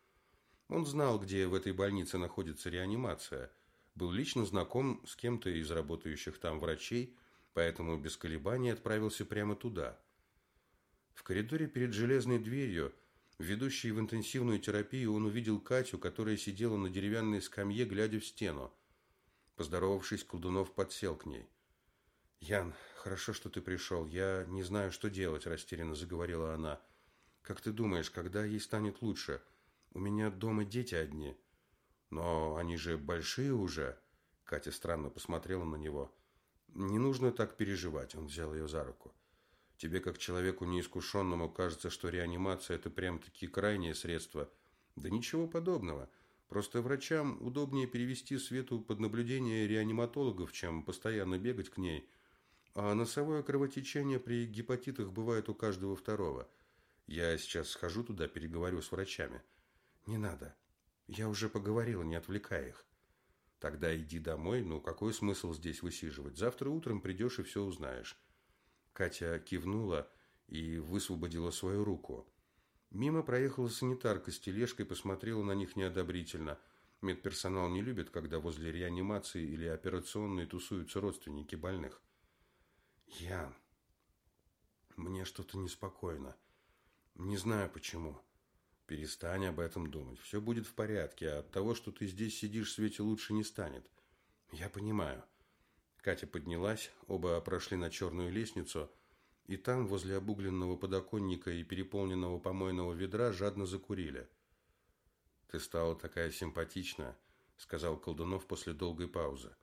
Он знал, где в этой больнице находится реанимация, был лично знаком с кем-то из работающих там врачей, поэтому без колебаний отправился прямо туда. В коридоре перед железной дверью, ведущей в интенсивную терапию, он увидел Катю, которая сидела на деревянной скамье, глядя в стену. Поздоровавшись, Колдунов подсел к ней. «Ян, хорошо, что ты пришел. Я не знаю, что делать», – растерянно заговорила она. «Как ты думаешь, когда ей станет лучше? У меня дома дети одни». «Но они же большие уже», – Катя странно посмотрела на него. «Не нужно так переживать», – он взял ее за руку. «Тебе, как человеку неискушенному, кажется, что реанимация – это прям-таки крайнее средство. Да ничего подобного». Просто врачам удобнее перевести Свету под наблюдение реаниматологов, чем постоянно бегать к ней – а носовое кровотечение при гепатитах бывает у каждого второго. Я сейчас схожу туда, переговорю с врачами. Не надо. Я уже поговорила, не отвлекай их. Тогда иди домой. Ну, какой смысл здесь высиживать? Завтра утром придешь и все узнаешь. Катя кивнула и высвободила свою руку. Мимо проехала санитарка с тележкой, посмотрела на них неодобрительно. Медперсонал не любит, когда возле реанимации или операционной тусуются родственники больных. Ян, мне что-то неспокойно. Не знаю почему. Перестань об этом думать. Все будет в порядке, а от того, что ты здесь сидишь, Свете лучше не станет. Я понимаю. Катя поднялась, оба прошли на черную лестницу, и там, возле обугленного подоконника и переполненного помойного ведра, жадно закурили. «Ты стала такая симпатичная», — сказал Колдунов после долгой паузы.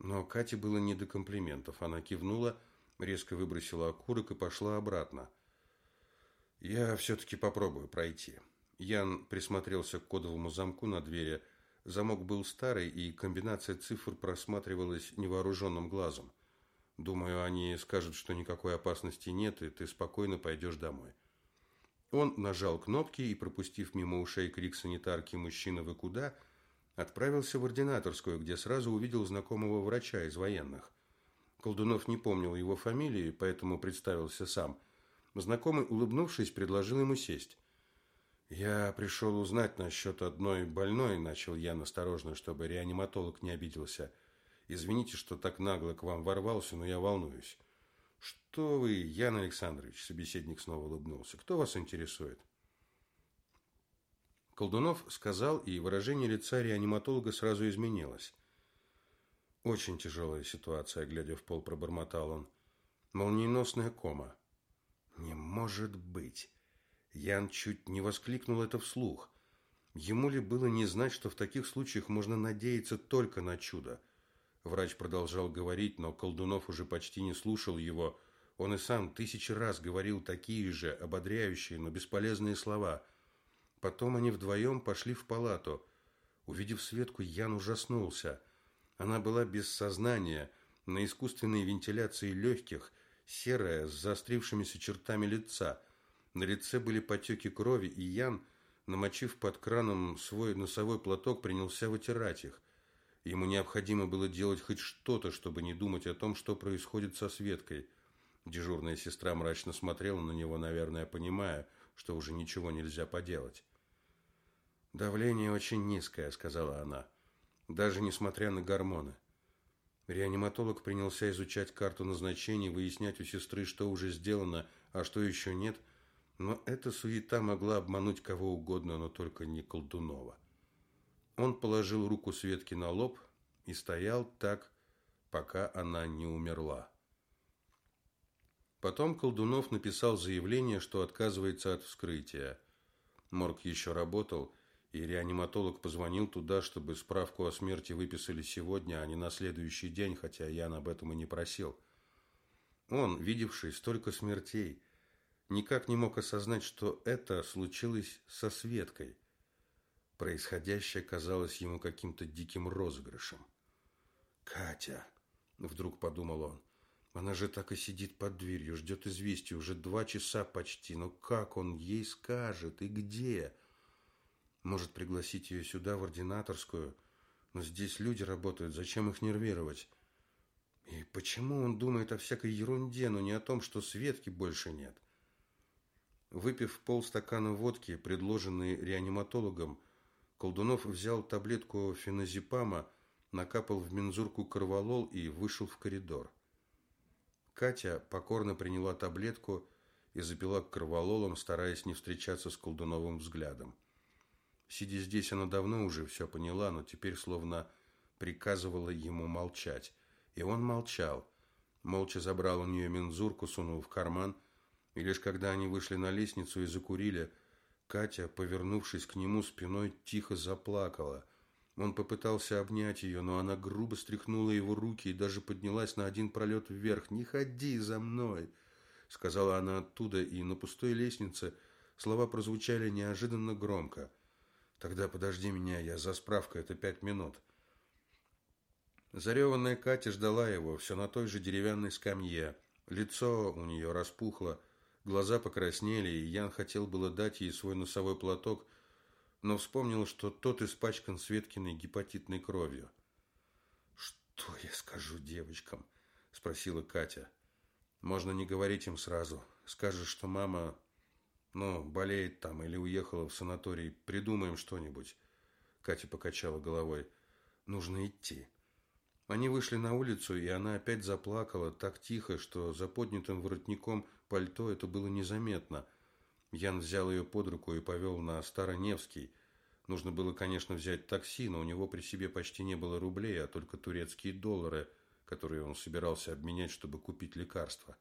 Но Кате было не до комплиментов. Она кивнула, — резко выбросила окурок и пошла обратно. Я все-таки попробую пройти. Ян присмотрелся к кодовому замку на двери. Замок был старый, и комбинация цифр просматривалась невооруженным глазом. Думаю, они скажут, что никакой опасности нет, и ты спокойно пойдешь домой. Он нажал кнопки и, пропустив мимо ушей крик санитарки «Мужчина, вы куда?», отправился в ординаторскую, где сразу увидел знакомого врача из военных. Колдунов не помнил его фамилии, поэтому представился сам. Знакомый, улыбнувшись, предложил ему сесть. «Я пришел узнать насчет одной больной», – начал я осторожно, чтобы реаниматолог не обиделся. «Извините, что так нагло к вам ворвался, но я волнуюсь». «Что вы, Ян Александрович?» – собеседник снова улыбнулся. «Кто вас интересует?» Колдунов сказал, и выражение лица реаниматолога сразу изменилось. Очень тяжелая ситуация, глядя в пол, пробормотал он. Молниеносная кома. Не может быть. Ян чуть не воскликнул это вслух. Ему ли было не знать, что в таких случаях можно надеяться только на чудо? Врач продолжал говорить, но Колдунов уже почти не слушал его. Он и сам тысячи раз говорил такие же ободряющие, но бесполезные слова. Потом они вдвоем пошли в палату. Увидев Светку, Ян ужаснулся – она была без сознания, на искусственной вентиляции легких, серая, с заострившимися чертами лица. На лице были потеки крови, и Ян, намочив под краном свой носовой платок, принялся вытирать их. Ему необходимо было делать хоть что-то, чтобы не думать о том, что происходит со Светкой. Дежурная сестра мрачно смотрела на него, наверное, понимая, что уже ничего нельзя поделать. «Давление очень низкое», — сказала она даже несмотря на гормоны. Реаниматолог принялся изучать карту назначений, выяснять у сестры, что уже сделано, а что еще нет, но эта суета могла обмануть кого угодно, но только не Колдунова. Он положил руку Светке на лоб и стоял так, пока она не умерла. Потом Колдунов написал заявление, что отказывается от вскрытия. Морг еще работал, и реаниматолог позвонил туда, чтобы справку о смерти выписали сегодня, а не на следующий день, хотя Ян об этом и не просил. Он, видевший столько смертей, никак не мог осознать, что это случилось со Светкой. Происходящее казалось ему каким-то диким розыгрышем. «Катя!» – вдруг подумал он. Она же так и сидит под дверью, ждет известия уже два часа почти. Но как он ей скажет и где? Может пригласить ее сюда, в ординаторскую? Но здесь люди работают, зачем их нервировать? И почему он думает о всякой ерунде, но не о том, что Светки больше нет? Выпив полстакана водки, предложенной реаниматологом, Колдунов взял таблетку феназепама, накапал в мензурку корвалол и вышел в коридор. Катя покорно приняла таблетку и запила корвалолом, стараясь не встречаться с Колдуновым взглядом. Сидя здесь, она давно уже все поняла, но теперь словно приказывала ему молчать. И он молчал. Молча забрал у нее мензурку, сунул в карман, и лишь когда они вышли на лестницу и закурили, Катя, повернувшись к нему спиной, тихо заплакала. Он попытался обнять ее, но она грубо стряхнула его руки и даже поднялась на один пролет вверх. «Не ходи за мной!» — сказала она оттуда, и на пустой лестнице слова прозвучали неожиданно громко. «Тогда подожди меня, я за справкой, это пять минут». Зареванная Катя ждала его, все на той же деревянной скамье. Лицо у нее распухло, глаза покраснели, и Ян хотел было дать ей свой носовой платок, но вспомнил, что тот испачкан Светкиной гепатитной кровью. «Что я скажу девочкам?» – спросила Катя. «Можно не говорить им сразу. Скажешь, что мама, ну, болеет там или уехала в санаторий. Придумаем что-нибудь». Катя покачала головой. «Нужно идти». Они вышли на улицу, и она опять заплакала так тихо, что за поднятым воротником пальто это было незаметно. Ян взял ее под руку и повел на Староневский. Нужно было, конечно, взять такси, но у него при себе почти не было рублей, а только турецкие доллары, которые он собирался обменять, чтобы купить лекарства.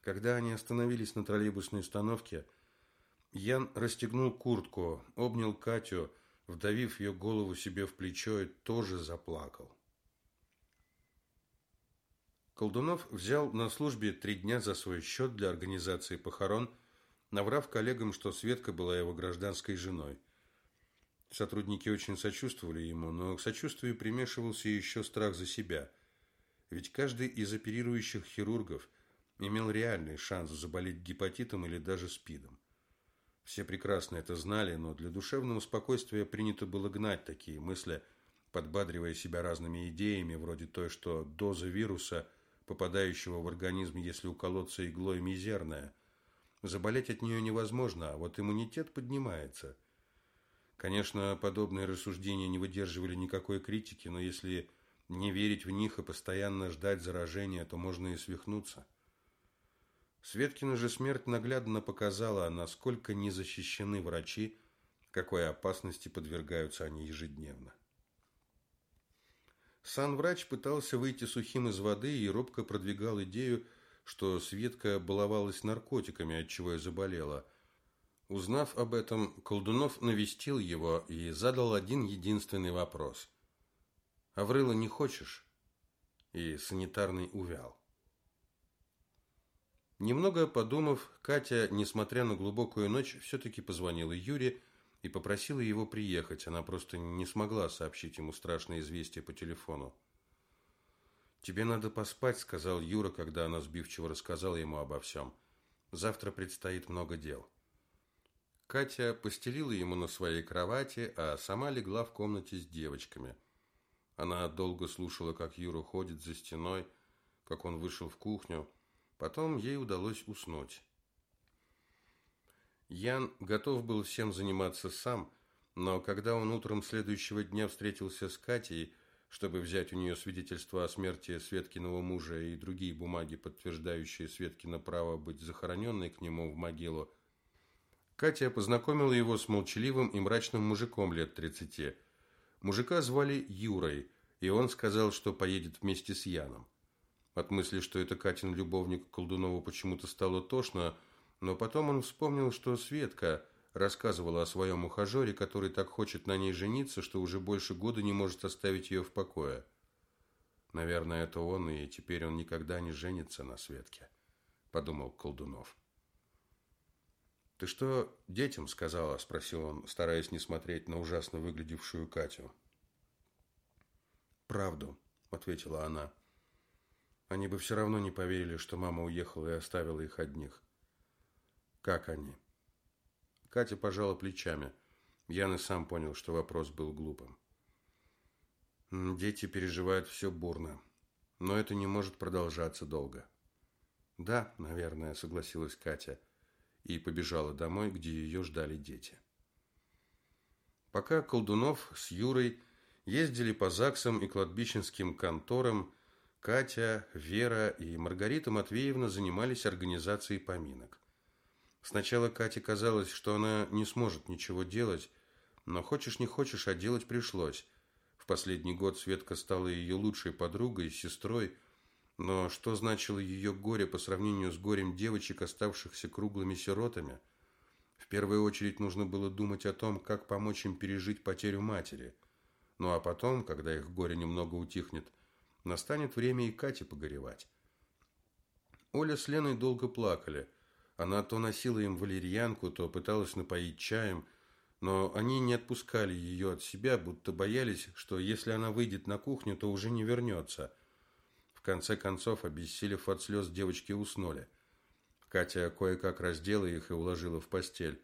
Когда они остановились на троллейбусной остановке, Ян расстегнул куртку, обнял Катю, вдавив ее голову себе в плечо и тоже заплакал. Колдунов взял на службе три дня за свой счет для организации похорон, наврав коллегам, что Светка была его гражданской женой. Сотрудники очень сочувствовали ему, но к сочувствию примешивался еще страх за себя. Ведь каждый из оперирующих хирургов имел реальный шанс заболеть гепатитом или даже СПИДом. Все прекрасно это знали, но для душевного спокойствия принято было гнать такие мысли, подбадривая себя разными идеями, вроде той, что доза вируса – попадающего в организм, если уколоться иглой, мизерная. Заболеть от нее невозможно, а вот иммунитет поднимается. Конечно, подобные рассуждения не выдерживали никакой критики, но если не верить в них и постоянно ждать заражения, то можно и свихнуться. Светкина же смерть наглядно показала, насколько не защищены врачи, какой опасности подвергаются они ежедневно. Санврач пытался выйти сухим из воды и робко продвигал идею, что Светка баловалась наркотиками, от чего и заболела. Узнав об этом, Колдунов навестил его и задал один единственный вопрос. «Аврыла не хочешь?» И санитарный увял. Немного подумав, Катя, несмотря на глубокую ночь, все-таки позвонила Юре и попросила его приехать. Она просто не смогла сообщить ему страшное известие по телефону. «Тебе надо поспать», — сказал Юра, когда она сбивчиво рассказала ему обо всем. «Завтра предстоит много дел». Катя постелила ему на своей кровати, а сама легла в комнате с девочками. Она долго слушала, как Юра ходит за стеной, как он вышел в кухню. Потом ей удалось уснуть. Ян готов был всем заниматься сам, но когда он утром следующего дня встретился с Катей, чтобы взять у нее свидетельство о смерти Светкиного мужа и другие бумаги, подтверждающие Светкино право быть захороненной к нему в могилу, Катя познакомила его с молчаливым и мрачным мужиком лет тридцати. Мужика звали Юрой, и он сказал, что поедет вместе с Яном. От мысли, что это Катин любовник, Колдунову почему-то стало тошно, но потом он вспомнил, что Светка рассказывала о своем ухажере, который так хочет на ней жениться, что уже больше года не может оставить ее в покое. Наверное, это он, и теперь он никогда не женится на Светке, подумал Колдунов. Ты что детям сказала? спросил он, стараясь не смотреть на ужасно выглядевшую Катю. Правду, ответила она. Они бы все равно не поверили, что мама уехала и оставила их одних. Как они? Катя пожала плечами. Ян и сам понял, что вопрос был глупым. Дети переживают все бурно, но это не может продолжаться долго. Да, наверное, согласилась Катя и побежала домой, где ее ждали дети. Пока Колдунов с Юрой ездили по ЗАГСам и кладбищенским конторам, Катя, Вера и Маргарита Матвеевна занимались организацией поминок. Сначала Кате казалось, что она не сможет ничего делать, но хочешь не хочешь, а делать пришлось. В последний год Светка стала ее лучшей подругой, сестрой, но что значило ее горе по сравнению с горем девочек, оставшихся круглыми сиротами? В первую очередь нужно было думать о том, как помочь им пережить потерю матери. Ну а потом, когда их горе немного утихнет, Настанет время и Кате погоревать. Оля с Леной долго плакали. Она то носила им валерьянку, то пыталась напоить чаем, но они не отпускали ее от себя, будто боялись, что если она выйдет на кухню, то уже не вернется. В конце концов, обессилев от слез, девочки уснули. Катя кое-как раздела их и уложила в постель.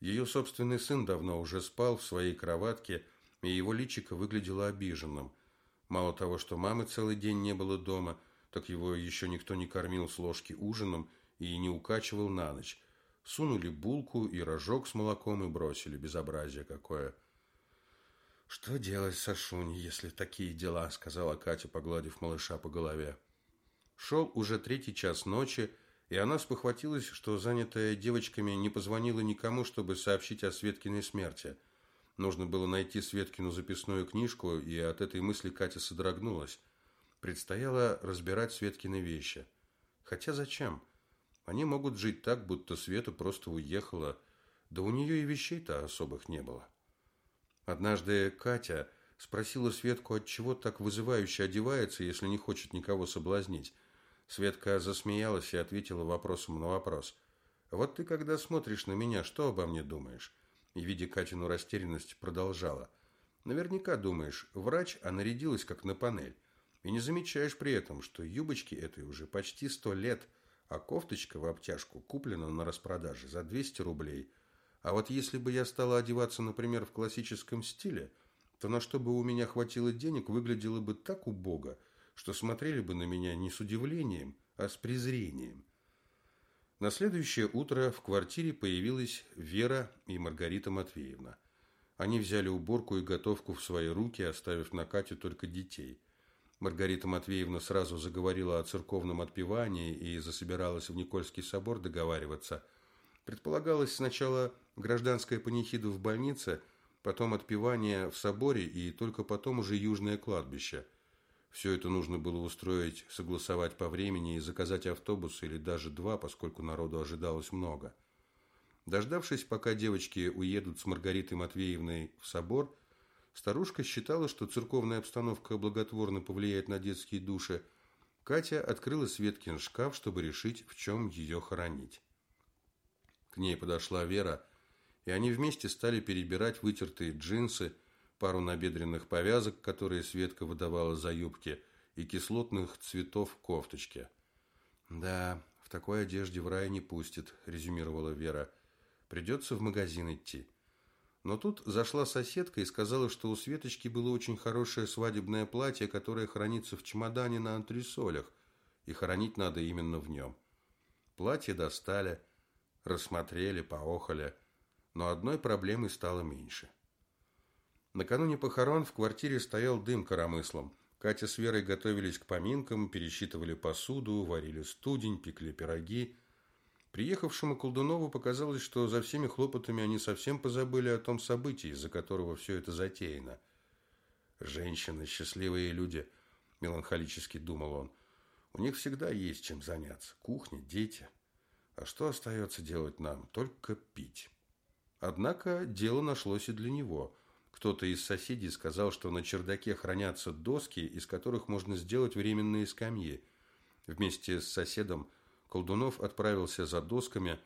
Ее собственный сын давно уже спал в своей кроватке, и его личико выглядело обиженным – Мало того, что мамы целый день не было дома, так его еще никто не кормил с ложки ужином и не укачивал на ночь. Сунули булку и рожок с молоком и бросили. Безобразие какое. «Что делать, Сашунь, если такие дела?» – сказала Катя, погладив малыша по голове. Шел уже третий час ночи, и она спохватилась, что занятая девочками не позвонила никому, чтобы сообщить о Светкиной смерти – Нужно было найти Светкину записную книжку, и от этой мысли Катя содрогнулась. Предстояло разбирать Светкины вещи. Хотя зачем? Они могут жить так, будто Света просто уехала, да у нее и вещей-то особых не было. Однажды Катя спросила Светку, от чего так вызывающе одевается, если не хочет никого соблазнить. Светка засмеялась и ответила вопросом на вопрос. «Вот ты, когда смотришь на меня, что обо мне думаешь?» и, видя Катину растерянность, продолжала. Наверняка думаешь, врач, а нарядилась как на панель. И не замечаешь при этом, что юбочки этой уже почти сто лет, а кофточка в обтяжку куплена на распродаже за 200 рублей. А вот если бы я стала одеваться, например, в классическом стиле, то на что бы у меня хватило денег, выглядело бы так убого, что смотрели бы на меня не с удивлением, а с презрением. На следующее утро в квартире появилась Вера и Маргарита Матвеевна. Они взяли уборку и готовку в свои руки, оставив на Катю только детей. Маргарита Матвеевна сразу заговорила о церковном отпевании и засобиралась в Никольский собор договариваться. Предполагалось сначала гражданская панихида в больнице, потом отпевание в соборе и только потом уже южное кладбище – все это нужно было устроить, согласовать по времени и заказать автобус или даже два, поскольку народу ожидалось много. Дождавшись, пока девочки уедут с Маргаритой Матвеевной в собор, старушка считала, что церковная обстановка благотворно повлияет на детские души. Катя открыла Светкин шкаф, чтобы решить, в чем ее хоронить. К ней подошла Вера, и они вместе стали перебирать вытертые джинсы, пару набедренных повязок, которые Светка выдавала за юбки, и кислотных цветов в кофточке. «Да, в такой одежде в рай не пустит», – резюмировала Вера. «Придется в магазин идти». Но тут зашла соседка и сказала, что у Светочки было очень хорошее свадебное платье, которое хранится в чемодане на антресолях, и хоронить надо именно в нем. Платье достали, рассмотрели, поохали, но одной проблемой стало меньше – Накануне похорон в квартире стоял дым коромыслом. Катя с Верой готовились к поминкам, пересчитывали посуду, варили студень, пекли пироги. Приехавшему Колдунову показалось, что за всеми хлопотами они совсем позабыли о том событии, из-за которого все это затеяно. «Женщины – счастливые люди», – меланхолически думал он. «У них всегда есть чем заняться. Кухня, дети. А что остается делать нам? Только пить». Однако дело нашлось и для него – кто-то из соседей сказал, что на чердаке хранятся доски, из которых можно сделать временные скамьи. Вместе с соседом Колдунов отправился за досками,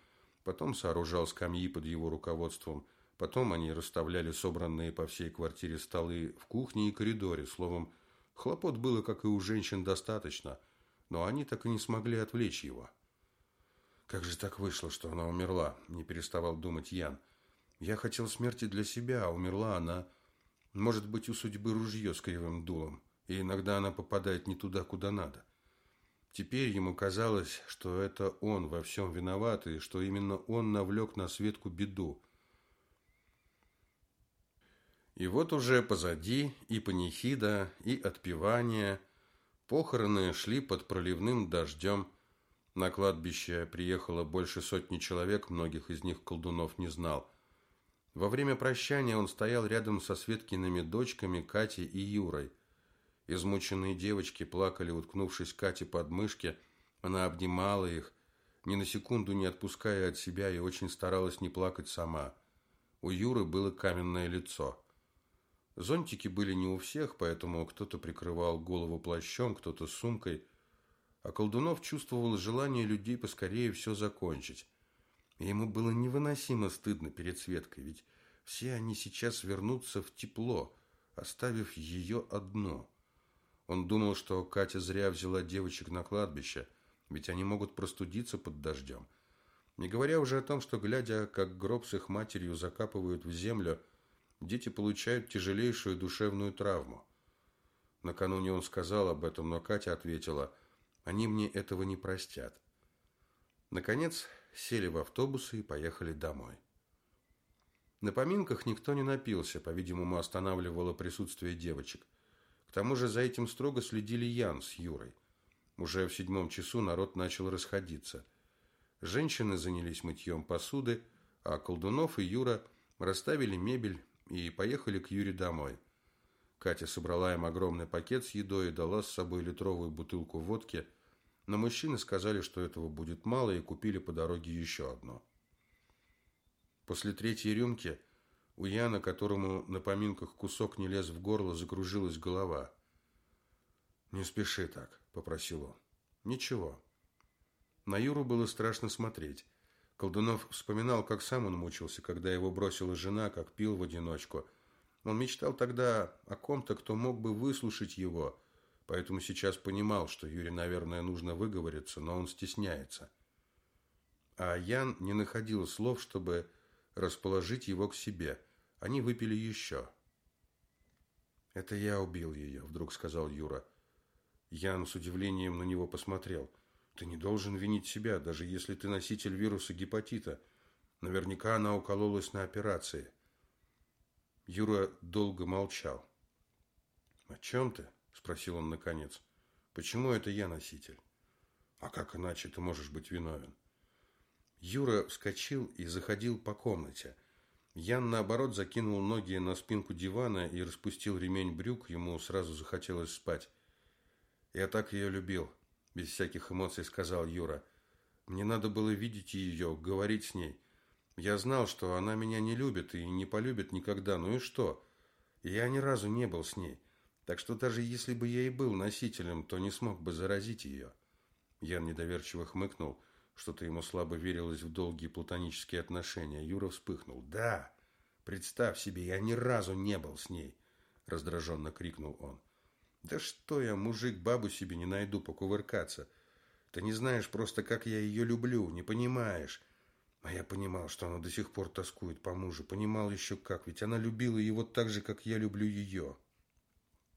потом сооружал скамьи под его руководством, потом они расставляли собранные по всей квартире столы в кухне и коридоре. Словом, хлопот было, как и у женщин, достаточно. но они так и не смогли отвлечь его. Как же так вышло, что она умерла? Не переставал думать Ян. Я хотел смерти для себя, а умерла она. Может быть, у судьбы ружье с кривым дулом, и иногда она попадает не туда, куда надо. Теперь ему казалось, что это он во всем виноват, и что именно он навлек на Светку беду. И вот уже позади и панихида, и отпевание. Похороны шли под проливным дождем. На кладбище приехало больше сотни человек, многих из них колдунов не знал. Во время прощания он стоял рядом со Светкиными дочками Катей и Юрой. Измученные девочки плакали, уткнувшись Кате под мышки. Она обнимала их, ни на секунду не отпуская от себя, и очень старалась не плакать сама. У Юры было каменное лицо. Зонтики были не у всех, поэтому кто-то прикрывал голову плащом, кто-то сумкой – а Колдунов чувствовал желание людей поскорее все закончить. И ему было невыносимо стыдно перед Светкой, ведь все они сейчас вернутся в тепло, оставив ее одну. Он думал, что Катя зря взяла девочек на кладбище, ведь они могут простудиться под дождем. Не говоря уже о том, что, глядя, как гроб с их матерью закапывают в землю, дети получают тяжелейшую душевную травму. Накануне он сказал об этом, но Катя ответила – они мне этого не простят. Наконец, сели в автобусы и поехали домой. На поминках никто не напился, по-видимому, останавливало присутствие девочек. К тому же за этим строго следили Ян с Юрой. Уже в седьмом часу народ начал расходиться. Женщины занялись мытьем посуды, а Колдунов и Юра расставили мебель и поехали к Юре домой. Катя собрала им огромный пакет с едой и дала с собой литровую бутылку водки – но мужчины сказали, что этого будет мало, и купили по дороге еще одно. После третьей рюмки у Яна, которому на поминках кусок не лез в горло, закружилась голова. «Не спеши так», — попросил он. «Ничего». На Юру было страшно смотреть. Колдунов вспоминал, как сам он мучился, когда его бросила жена, как пил в одиночку. Он мечтал тогда о ком-то, кто мог бы выслушать его, поэтому сейчас понимал, что Юре, наверное, нужно выговориться, но он стесняется. А Ян не находил слов, чтобы расположить его к себе. Они выпили еще. «Это я убил ее», — вдруг сказал Юра. Ян с удивлением на него посмотрел. «Ты не должен винить себя, даже если ты носитель вируса гепатита. Наверняка она укололась на операции». Юра долго молчал. «О чем ты?» спросил он наконец. Почему это я носитель? А как иначе ты можешь быть виновен? Юра вскочил и заходил по комнате. Ян, наоборот, закинул ноги на спинку дивана и распустил ремень брюк, ему сразу захотелось спать. «Я так ее любил», – без всяких эмоций сказал Юра. «Мне надо было видеть ее, говорить с ней. Я знал, что она меня не любит и не полюбит никогда, ну и что? Я ни разу не был с ней. Так что даже если бы я и был носителем, то не смог бы заразить ее. Ян недоверчиво хмыкнул, что-то ему слабо верилось в долгие платонические отношения. Юра вспыхнул. «Да, представь себе, я ни разу не был с ней!» Раздраженно крикнул он. «Да что я, мужик, бабу себе не найду покувыркаться. Ты не знаешь просто, как я ее люблю, не понимаешь. А я понимал, что она до сих пор тоскует по мужу. Понимал еще как, ведь она любила его так же, как я люблю ее.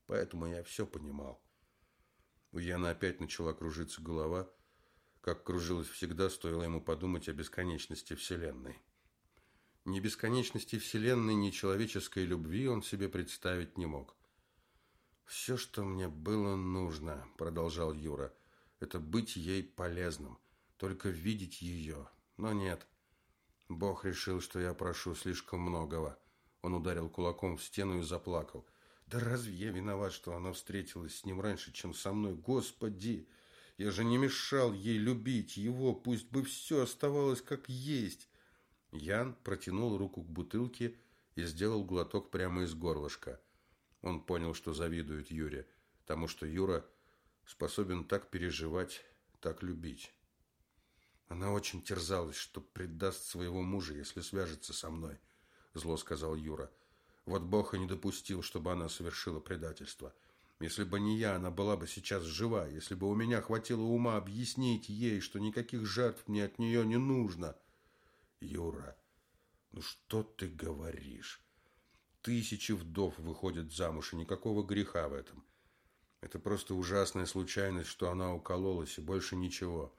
Поэтому я все понимал. У Яна опять начала кружиться голова, как кружилась всегда, стоило ему подумать о бесконечности Вселенной. Ни бесконечности Вселенной, ни человеческой любви он себе представить не мог. «Все, что мне было нужно», — продолжал Юра, — «это быть ей полезным, только видеть ее. Но нет, Бог решил, что я прошу слишком многого». Он ударил кулаком в стену и заплакал. Да разве я виноват, что она встретилась с ним раньше, чем со мной? Господи, я же не мешал ей любить его, пусть бы все оставалось как есть. Ян протянул руку к бутылке и сделал глоток прямо из горлышка. Он понял, что завидует Юре, тому что Юра способен так переживать, так любить. Она очень терзалась, что предаст своего мужа, если свяжется со мной, зло сказал Юра. Вот Бог и не допустил, чтобы она совершила предательство. Если бы не я, она была бы сейчас жива. Если бы у меня хватило ума объяснить ей, что никаких жертв мне от нее не нужно. Юра, ну что ты говоришь? Тысячи вдов выходят замуж, и никакого греха в этом. Это просто ужасная случайность, что она укололась, и больше ничего.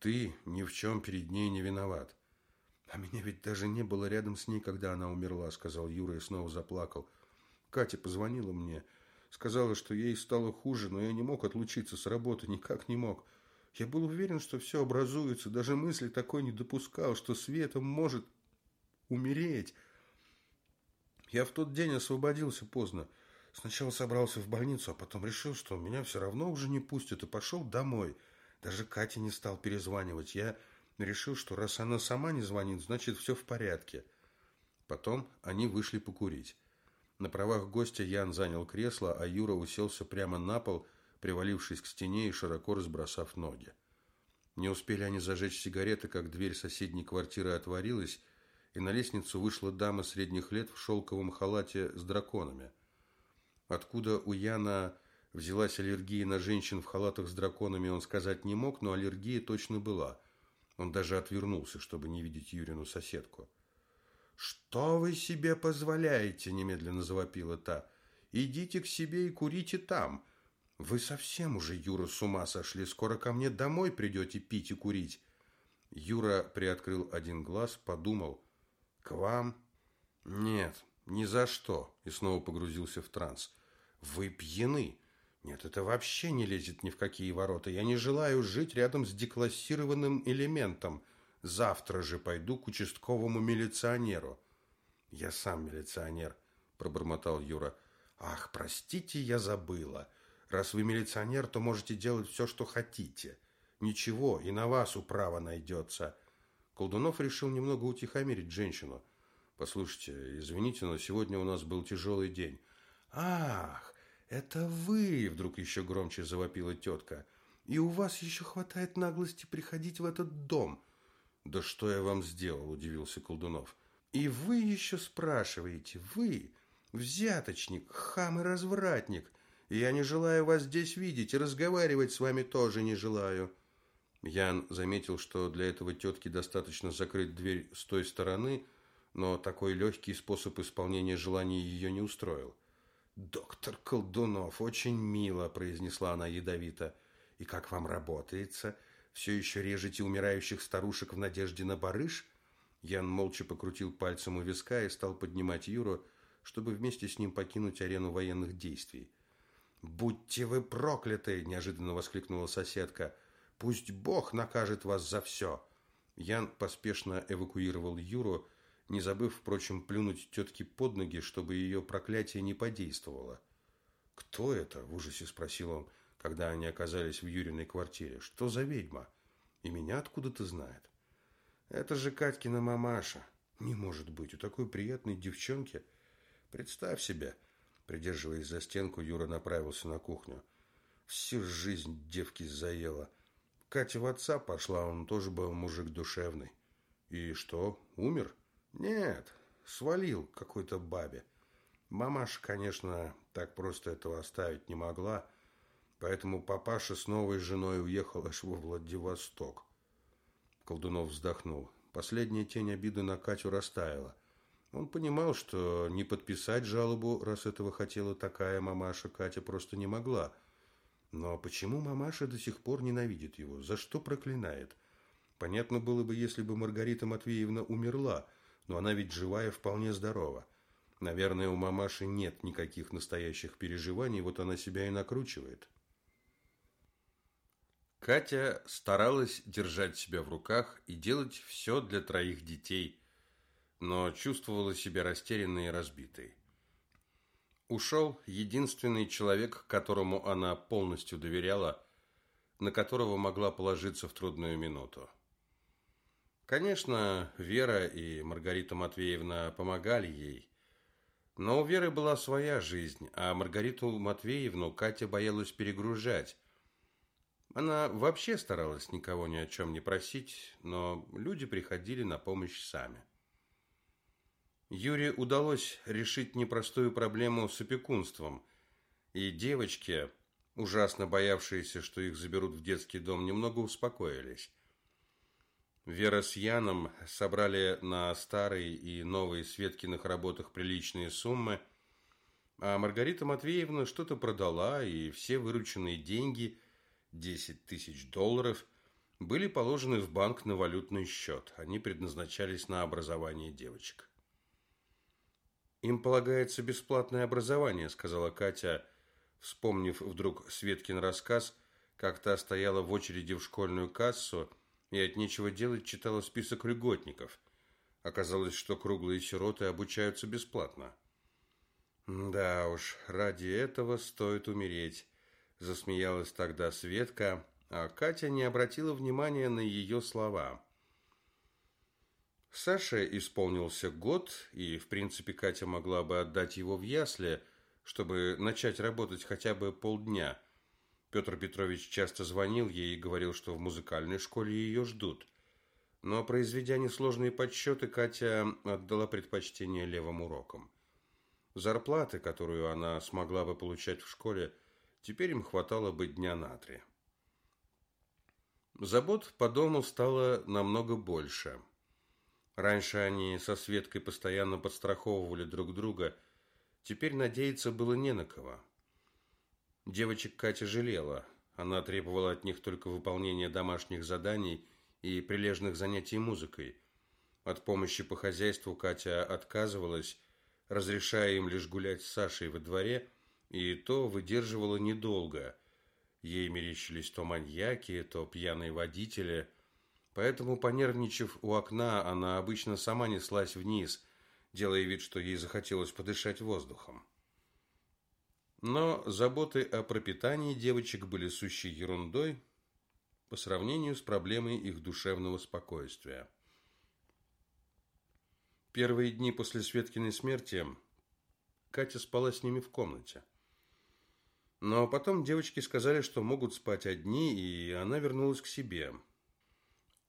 Ты ни в чем перед ней не виноват. А меня ведь даже не было рядом с ней, когда она умерла, сказал Юра и снова заплакал. Катя позвонила мне, сказала, что ей стало хуже, но я не мог отлучиться с работы, никак не мог. Я был уверен, что все образуется, даже мысли такой не допускал, что Света может умереть. Я в тот день освободился поздно. Сначала собрался в больницу, а потом решил, что меня все равно уже не пустят, и пошел домой. Даже Кате не стал перезванивать. Я решил, что раз она сама не звонит, значит все в порядке. Потом они вышли покурить. На правах гостя Ян занял кресло, а Юра уселся прямо на пол, привалившись к стене и широко разбросав ноги. Не успели они зажечь сигареты, как дверь соседней квартиры отворилась, и на лестницу вышла дама средних лет в шелковом халате с драконами. Откуда у Яна взялась аллергия на женщин в халатах с драконами, он сказать не мог, но аллергия точно была. Он даже отвернулся, чтобы не видеть Юрину соседку. «Что вы себе позволяете?» – немедленно завопила та. «Идите к себе и курите там. Вы совсем уже, Юра, с ума сошли. Скоро ко мне домой придете пить и курить». Юра приоткрыл один глаз, подумал. «К вам?» «Нет, ни за что!» И снова погрузился в транс. «Вы пьяны!» «Нет, это вообще не лезет ни в какие ворота. Я не желаю жить рядом с деклассированным элементом. Завтра же пойду к участковому милиционеру. Я сам милиционер, пробормотал Юра. Ах, простите, я забыла. Раз вы милиционер, то можете делать все, что хотите. Ничего, и на вас управа найдется. Колдунов решил немного утихомирить женщину. Послушайте, извините, но сегодня у нас был тяжелый день. Ах, это вы, вдруг еще громче завопила тетка. И у вас еще хватает наглости приходить в этот дом. «Да что я вам сделал?» – удивился Колдунов. «И вы еще спрашиваете, вы, взяточник, хам и развратник. Я не желаю вас здесь видеть и разговаривать с вами тоже не желаю». Ян заметил, что для этого тетки достаточно закрыть дверь с той стороны, но такой легкий способ исполнения желаний ее не устроил. «Доктор Колдунов, очень мило», – произнесла она ядовито. «И как вам работается?» Все еще режете умирающих старушек в надежде на барыш? Ян молча покрутил пальцем у виска и стал поднимать Юру, чтобы вместе с ним покинуть арену военных действий. «Будьте вы прокляты!» – неожиданно воскликнула соседка. «Пусть Бог накажет вас за все!» Ян поспешно эвакуировал Юру, не забыв, впрочем, плюнуть тетке под ноги, чтобы ее проклятие не подействовало. «Кто это?» – в ужасе спросил он когда они оказались в Юриной квартире. Что за ведьма? И меня откуда-то знает. Это же Катькина мамаша. Не может быть, у такой приятной девчонки. Представь себе. Придерживаясь за стенку, Юра направился на кухню. Всю жизнь девки заела. Катя в отца пошла, он тоже был мужик душевный. И что, умер? Нет, свалил какой-то бабе. Мамаша, конечно, так просто этого оставить не могла. Поэтому папаша с новой женой уехал аж во Владивосток. Колдунов вздохнул. Последняя тень обиды на Катю растаяла. Он понимал, что не подписать жалобу, раз этого хотела такая мамаша, Катя просто не могла. Но почему мамаша до сих пор ненавидит его? За что проклинает? Понятно было бы, если бы Маргарита Матвеевна умерла, но она ведь живая вполне здорова. Наверное, у мамаши нет никаких настоящих переживаний, вот она себя и накручивает. Катя старалась держать себя в руках и делать все для троих детей, но чувствовала себя растерянной и разбитой. Ушел единственный человек, которому она полностью доверяла, на которого могла положиться в трудную минуту. Конечно, Вера и Маргарита Матвеевна помогали ей, но у Веры была своя жизнь, а Маргариту Матвеевну Катя боялась перегружать, она вообще старалась никого ни о чем не просить, но люди приходили на помощь сами. Юре удалось решить непростую проблему с опекунством. и девочки, ужасно боявшиеся, что их заберут в детский дом, немного успокоились. Вера с Яном собрали на старые и новые Светкиных работах приличные суммы, а Маргарита Матвеевна что-то продала, и все вырученные деньги, 10 тысяч долларов, были положены в банк на валютный счет. Они предназначались на образование девочек. «Им полагается бесплатное образование», – сказала Катя, вспомнив вдруг Светкин рассказ, как та стояла в очереди в школьную кассу и от нечего делать читала список льготников. Оказалось, что круглые сироты обучаются бесплатно. «Да уж, ради этого стоит умереть», – засмеялась тогда Светка, а Катя не обратила внимания на ее слова. Саше исполнился год, и, в принципе, Катя могла бы отдать его в ясли, чтобы начать работать хотя бы полдня. Петр Петрович часто звонил ей и говорил, что в музыкальной школе ее ждут. Но, произведя несложные подсчеты, Катя отдала предпочтение левым урокам. Зарплаты, которую она смогла бы получать в школе, теперь им хватало бы дня на три. Забот по дому стало намного больше – Раньше они со Светкой постоянно подстраховывали друг друга, теперь надеяться было не на кого. Девочек Катя жалела, она требовала от них только выполнения домашних заданий и прилежных занятий музыкой. От помощи по хозяйству Катя отказывалась, разрешая им лишь гулять с Сашей во дворе, и то выдерживала недолго. Ей мерещились то маньяки, то пьяные водители – Поэтому, понервничав у окна, она обычно сама неслась вниз, делая вид, что ей захотелось подышать воздухом. Но заботы о пропитании девочек были сущей ерундой по сравнению с проблемой их душевного спокойствия. Первые дни после Светкиной смерти Катя спала с ними в комнате. Но потом девочки сказали, что могут спать одни, и она вернулась к себе –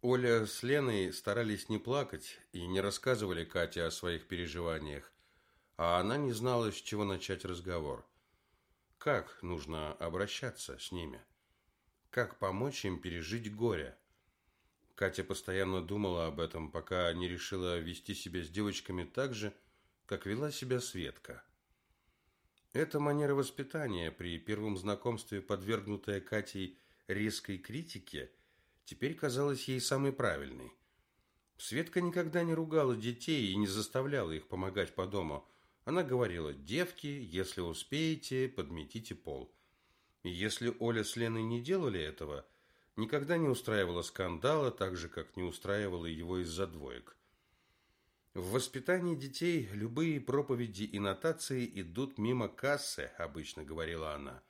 Оля с Леной старались не плакать и не рассказывали Кате о своих переживаниях, а она не знала, с чего начать разговор. Как нужно обращаться с ними? Как помочь им пережить горе? Катя постоянно думала об этом, пока не решила вести себя с девочками так же, как вела себя Светка. Эта манера воспитания, при первом знакомстве подвергнутая Катей резкой критике – теперь казалась ей самой правильной. Светка никогда не ругала детей и не заставляла их помогать по дому. Она говорила, девки, если успеете, подметите пол. И если Оля с Леной не делали этого, никогда не устраивала скандала, так же, как не устраивала его из-за двоек. В воспитании детей любые проповеди и нотации идут мимо кассы, обычно говорила она.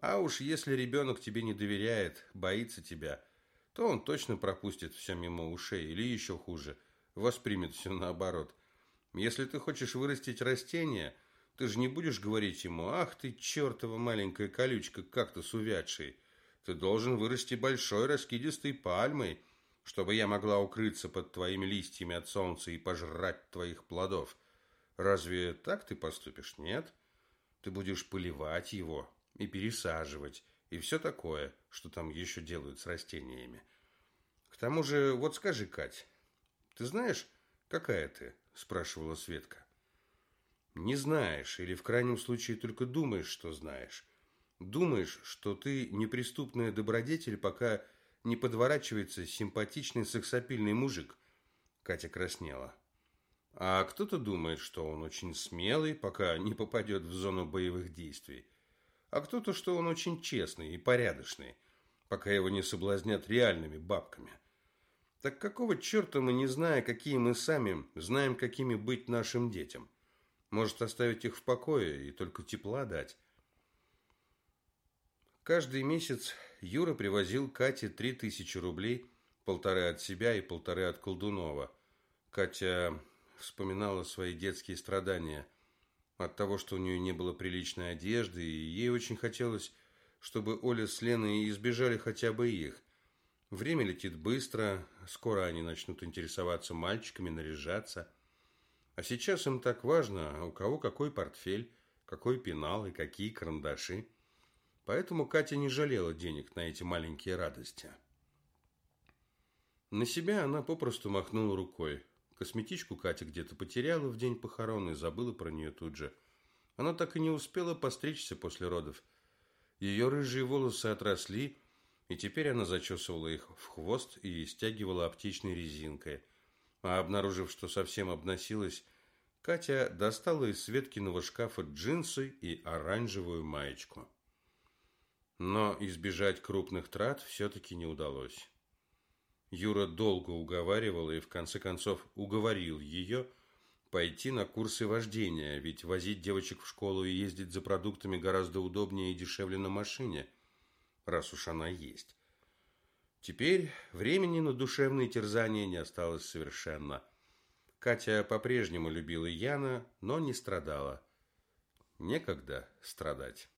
А уж если ребенок тебе не доверяет, боится тебя – то он точно пропустит все мимо ушей, или еще хуже, воспримет все наоборот. Если ты хочешь вырастить растение, ты же не будешь говорить ему, ах ты чертова маленькая колючка, кактус увядший. Ты должен вырасти большой раскидистой пальмой, чтобы я могла укрыться под твоими листьями от солнца и пожрать твоих плодов. Разве так ты поступишь? Нет. Ты будешь поливать его и пересаживать, и все такое, что там еще делают с растениями. К тому же, вот скажи, Кать, ты знаешь, какая ты? спрашивала Светка. Не знаешь, или в крайнем случае только думаешь, что знаешь. Думаешь, что ты неприступная добродетель, пока не подворачивается симпатичный сексапильный мужик. Катя краснела. А кто-то думает, что он очень смелый, пока не попадет в зону боевых действий а кто-то, что он очень честный и порядочный, пока его не соблазнят реальными бабками. Так какого черта мы, не зная, какие мы сами, знаем, какими быть нашим детям? Может, оставить их в покое и только тепла дать? Каждый месяц Юра привозил Кате три тысячи рублей, полторы от себя и полторы от Колдунова. Катя вспоминала свои детские страдания – от того, что у нее не было приличной одежды, и ей очень хотелось, чтобы Оля с Леной избежали хотя бы их. Время летит быстро, скоро они начнут интересоваться мальчиками, наряжаться. А сейчас им так важно, у кого какой портфель, какой пенал и какие карандаши. Поэтому Катя не жалела денег на эти маленькие радости. На себя она попросту махнула рукой. Косметичку Катя где-то потеряла в день похорон и забыла про нее тут же. Она так и не успела постричься после родов. Ее рыжие волосы отросли, и теперь она зачесывала их в хвост и стягивала аптечной резинкой. А обнаружив, что совсем обносилась, Катя достала из Светкиного шкафа джинсы и оранжевую маечку. Но избежать крупных трат все-таки не удалось. Юра долго уговаривал и в конце концов уговорил ее пойти на курсы вождения, ведь возить девочек в школу и ездить за продуктами гораздо удобнее и дешевле на машине, раз уж она есть. Теперь времени на душевные терзания не осталось совершенно. Катя по-прежнему любила Яна, но не страдала. Некогда страдать.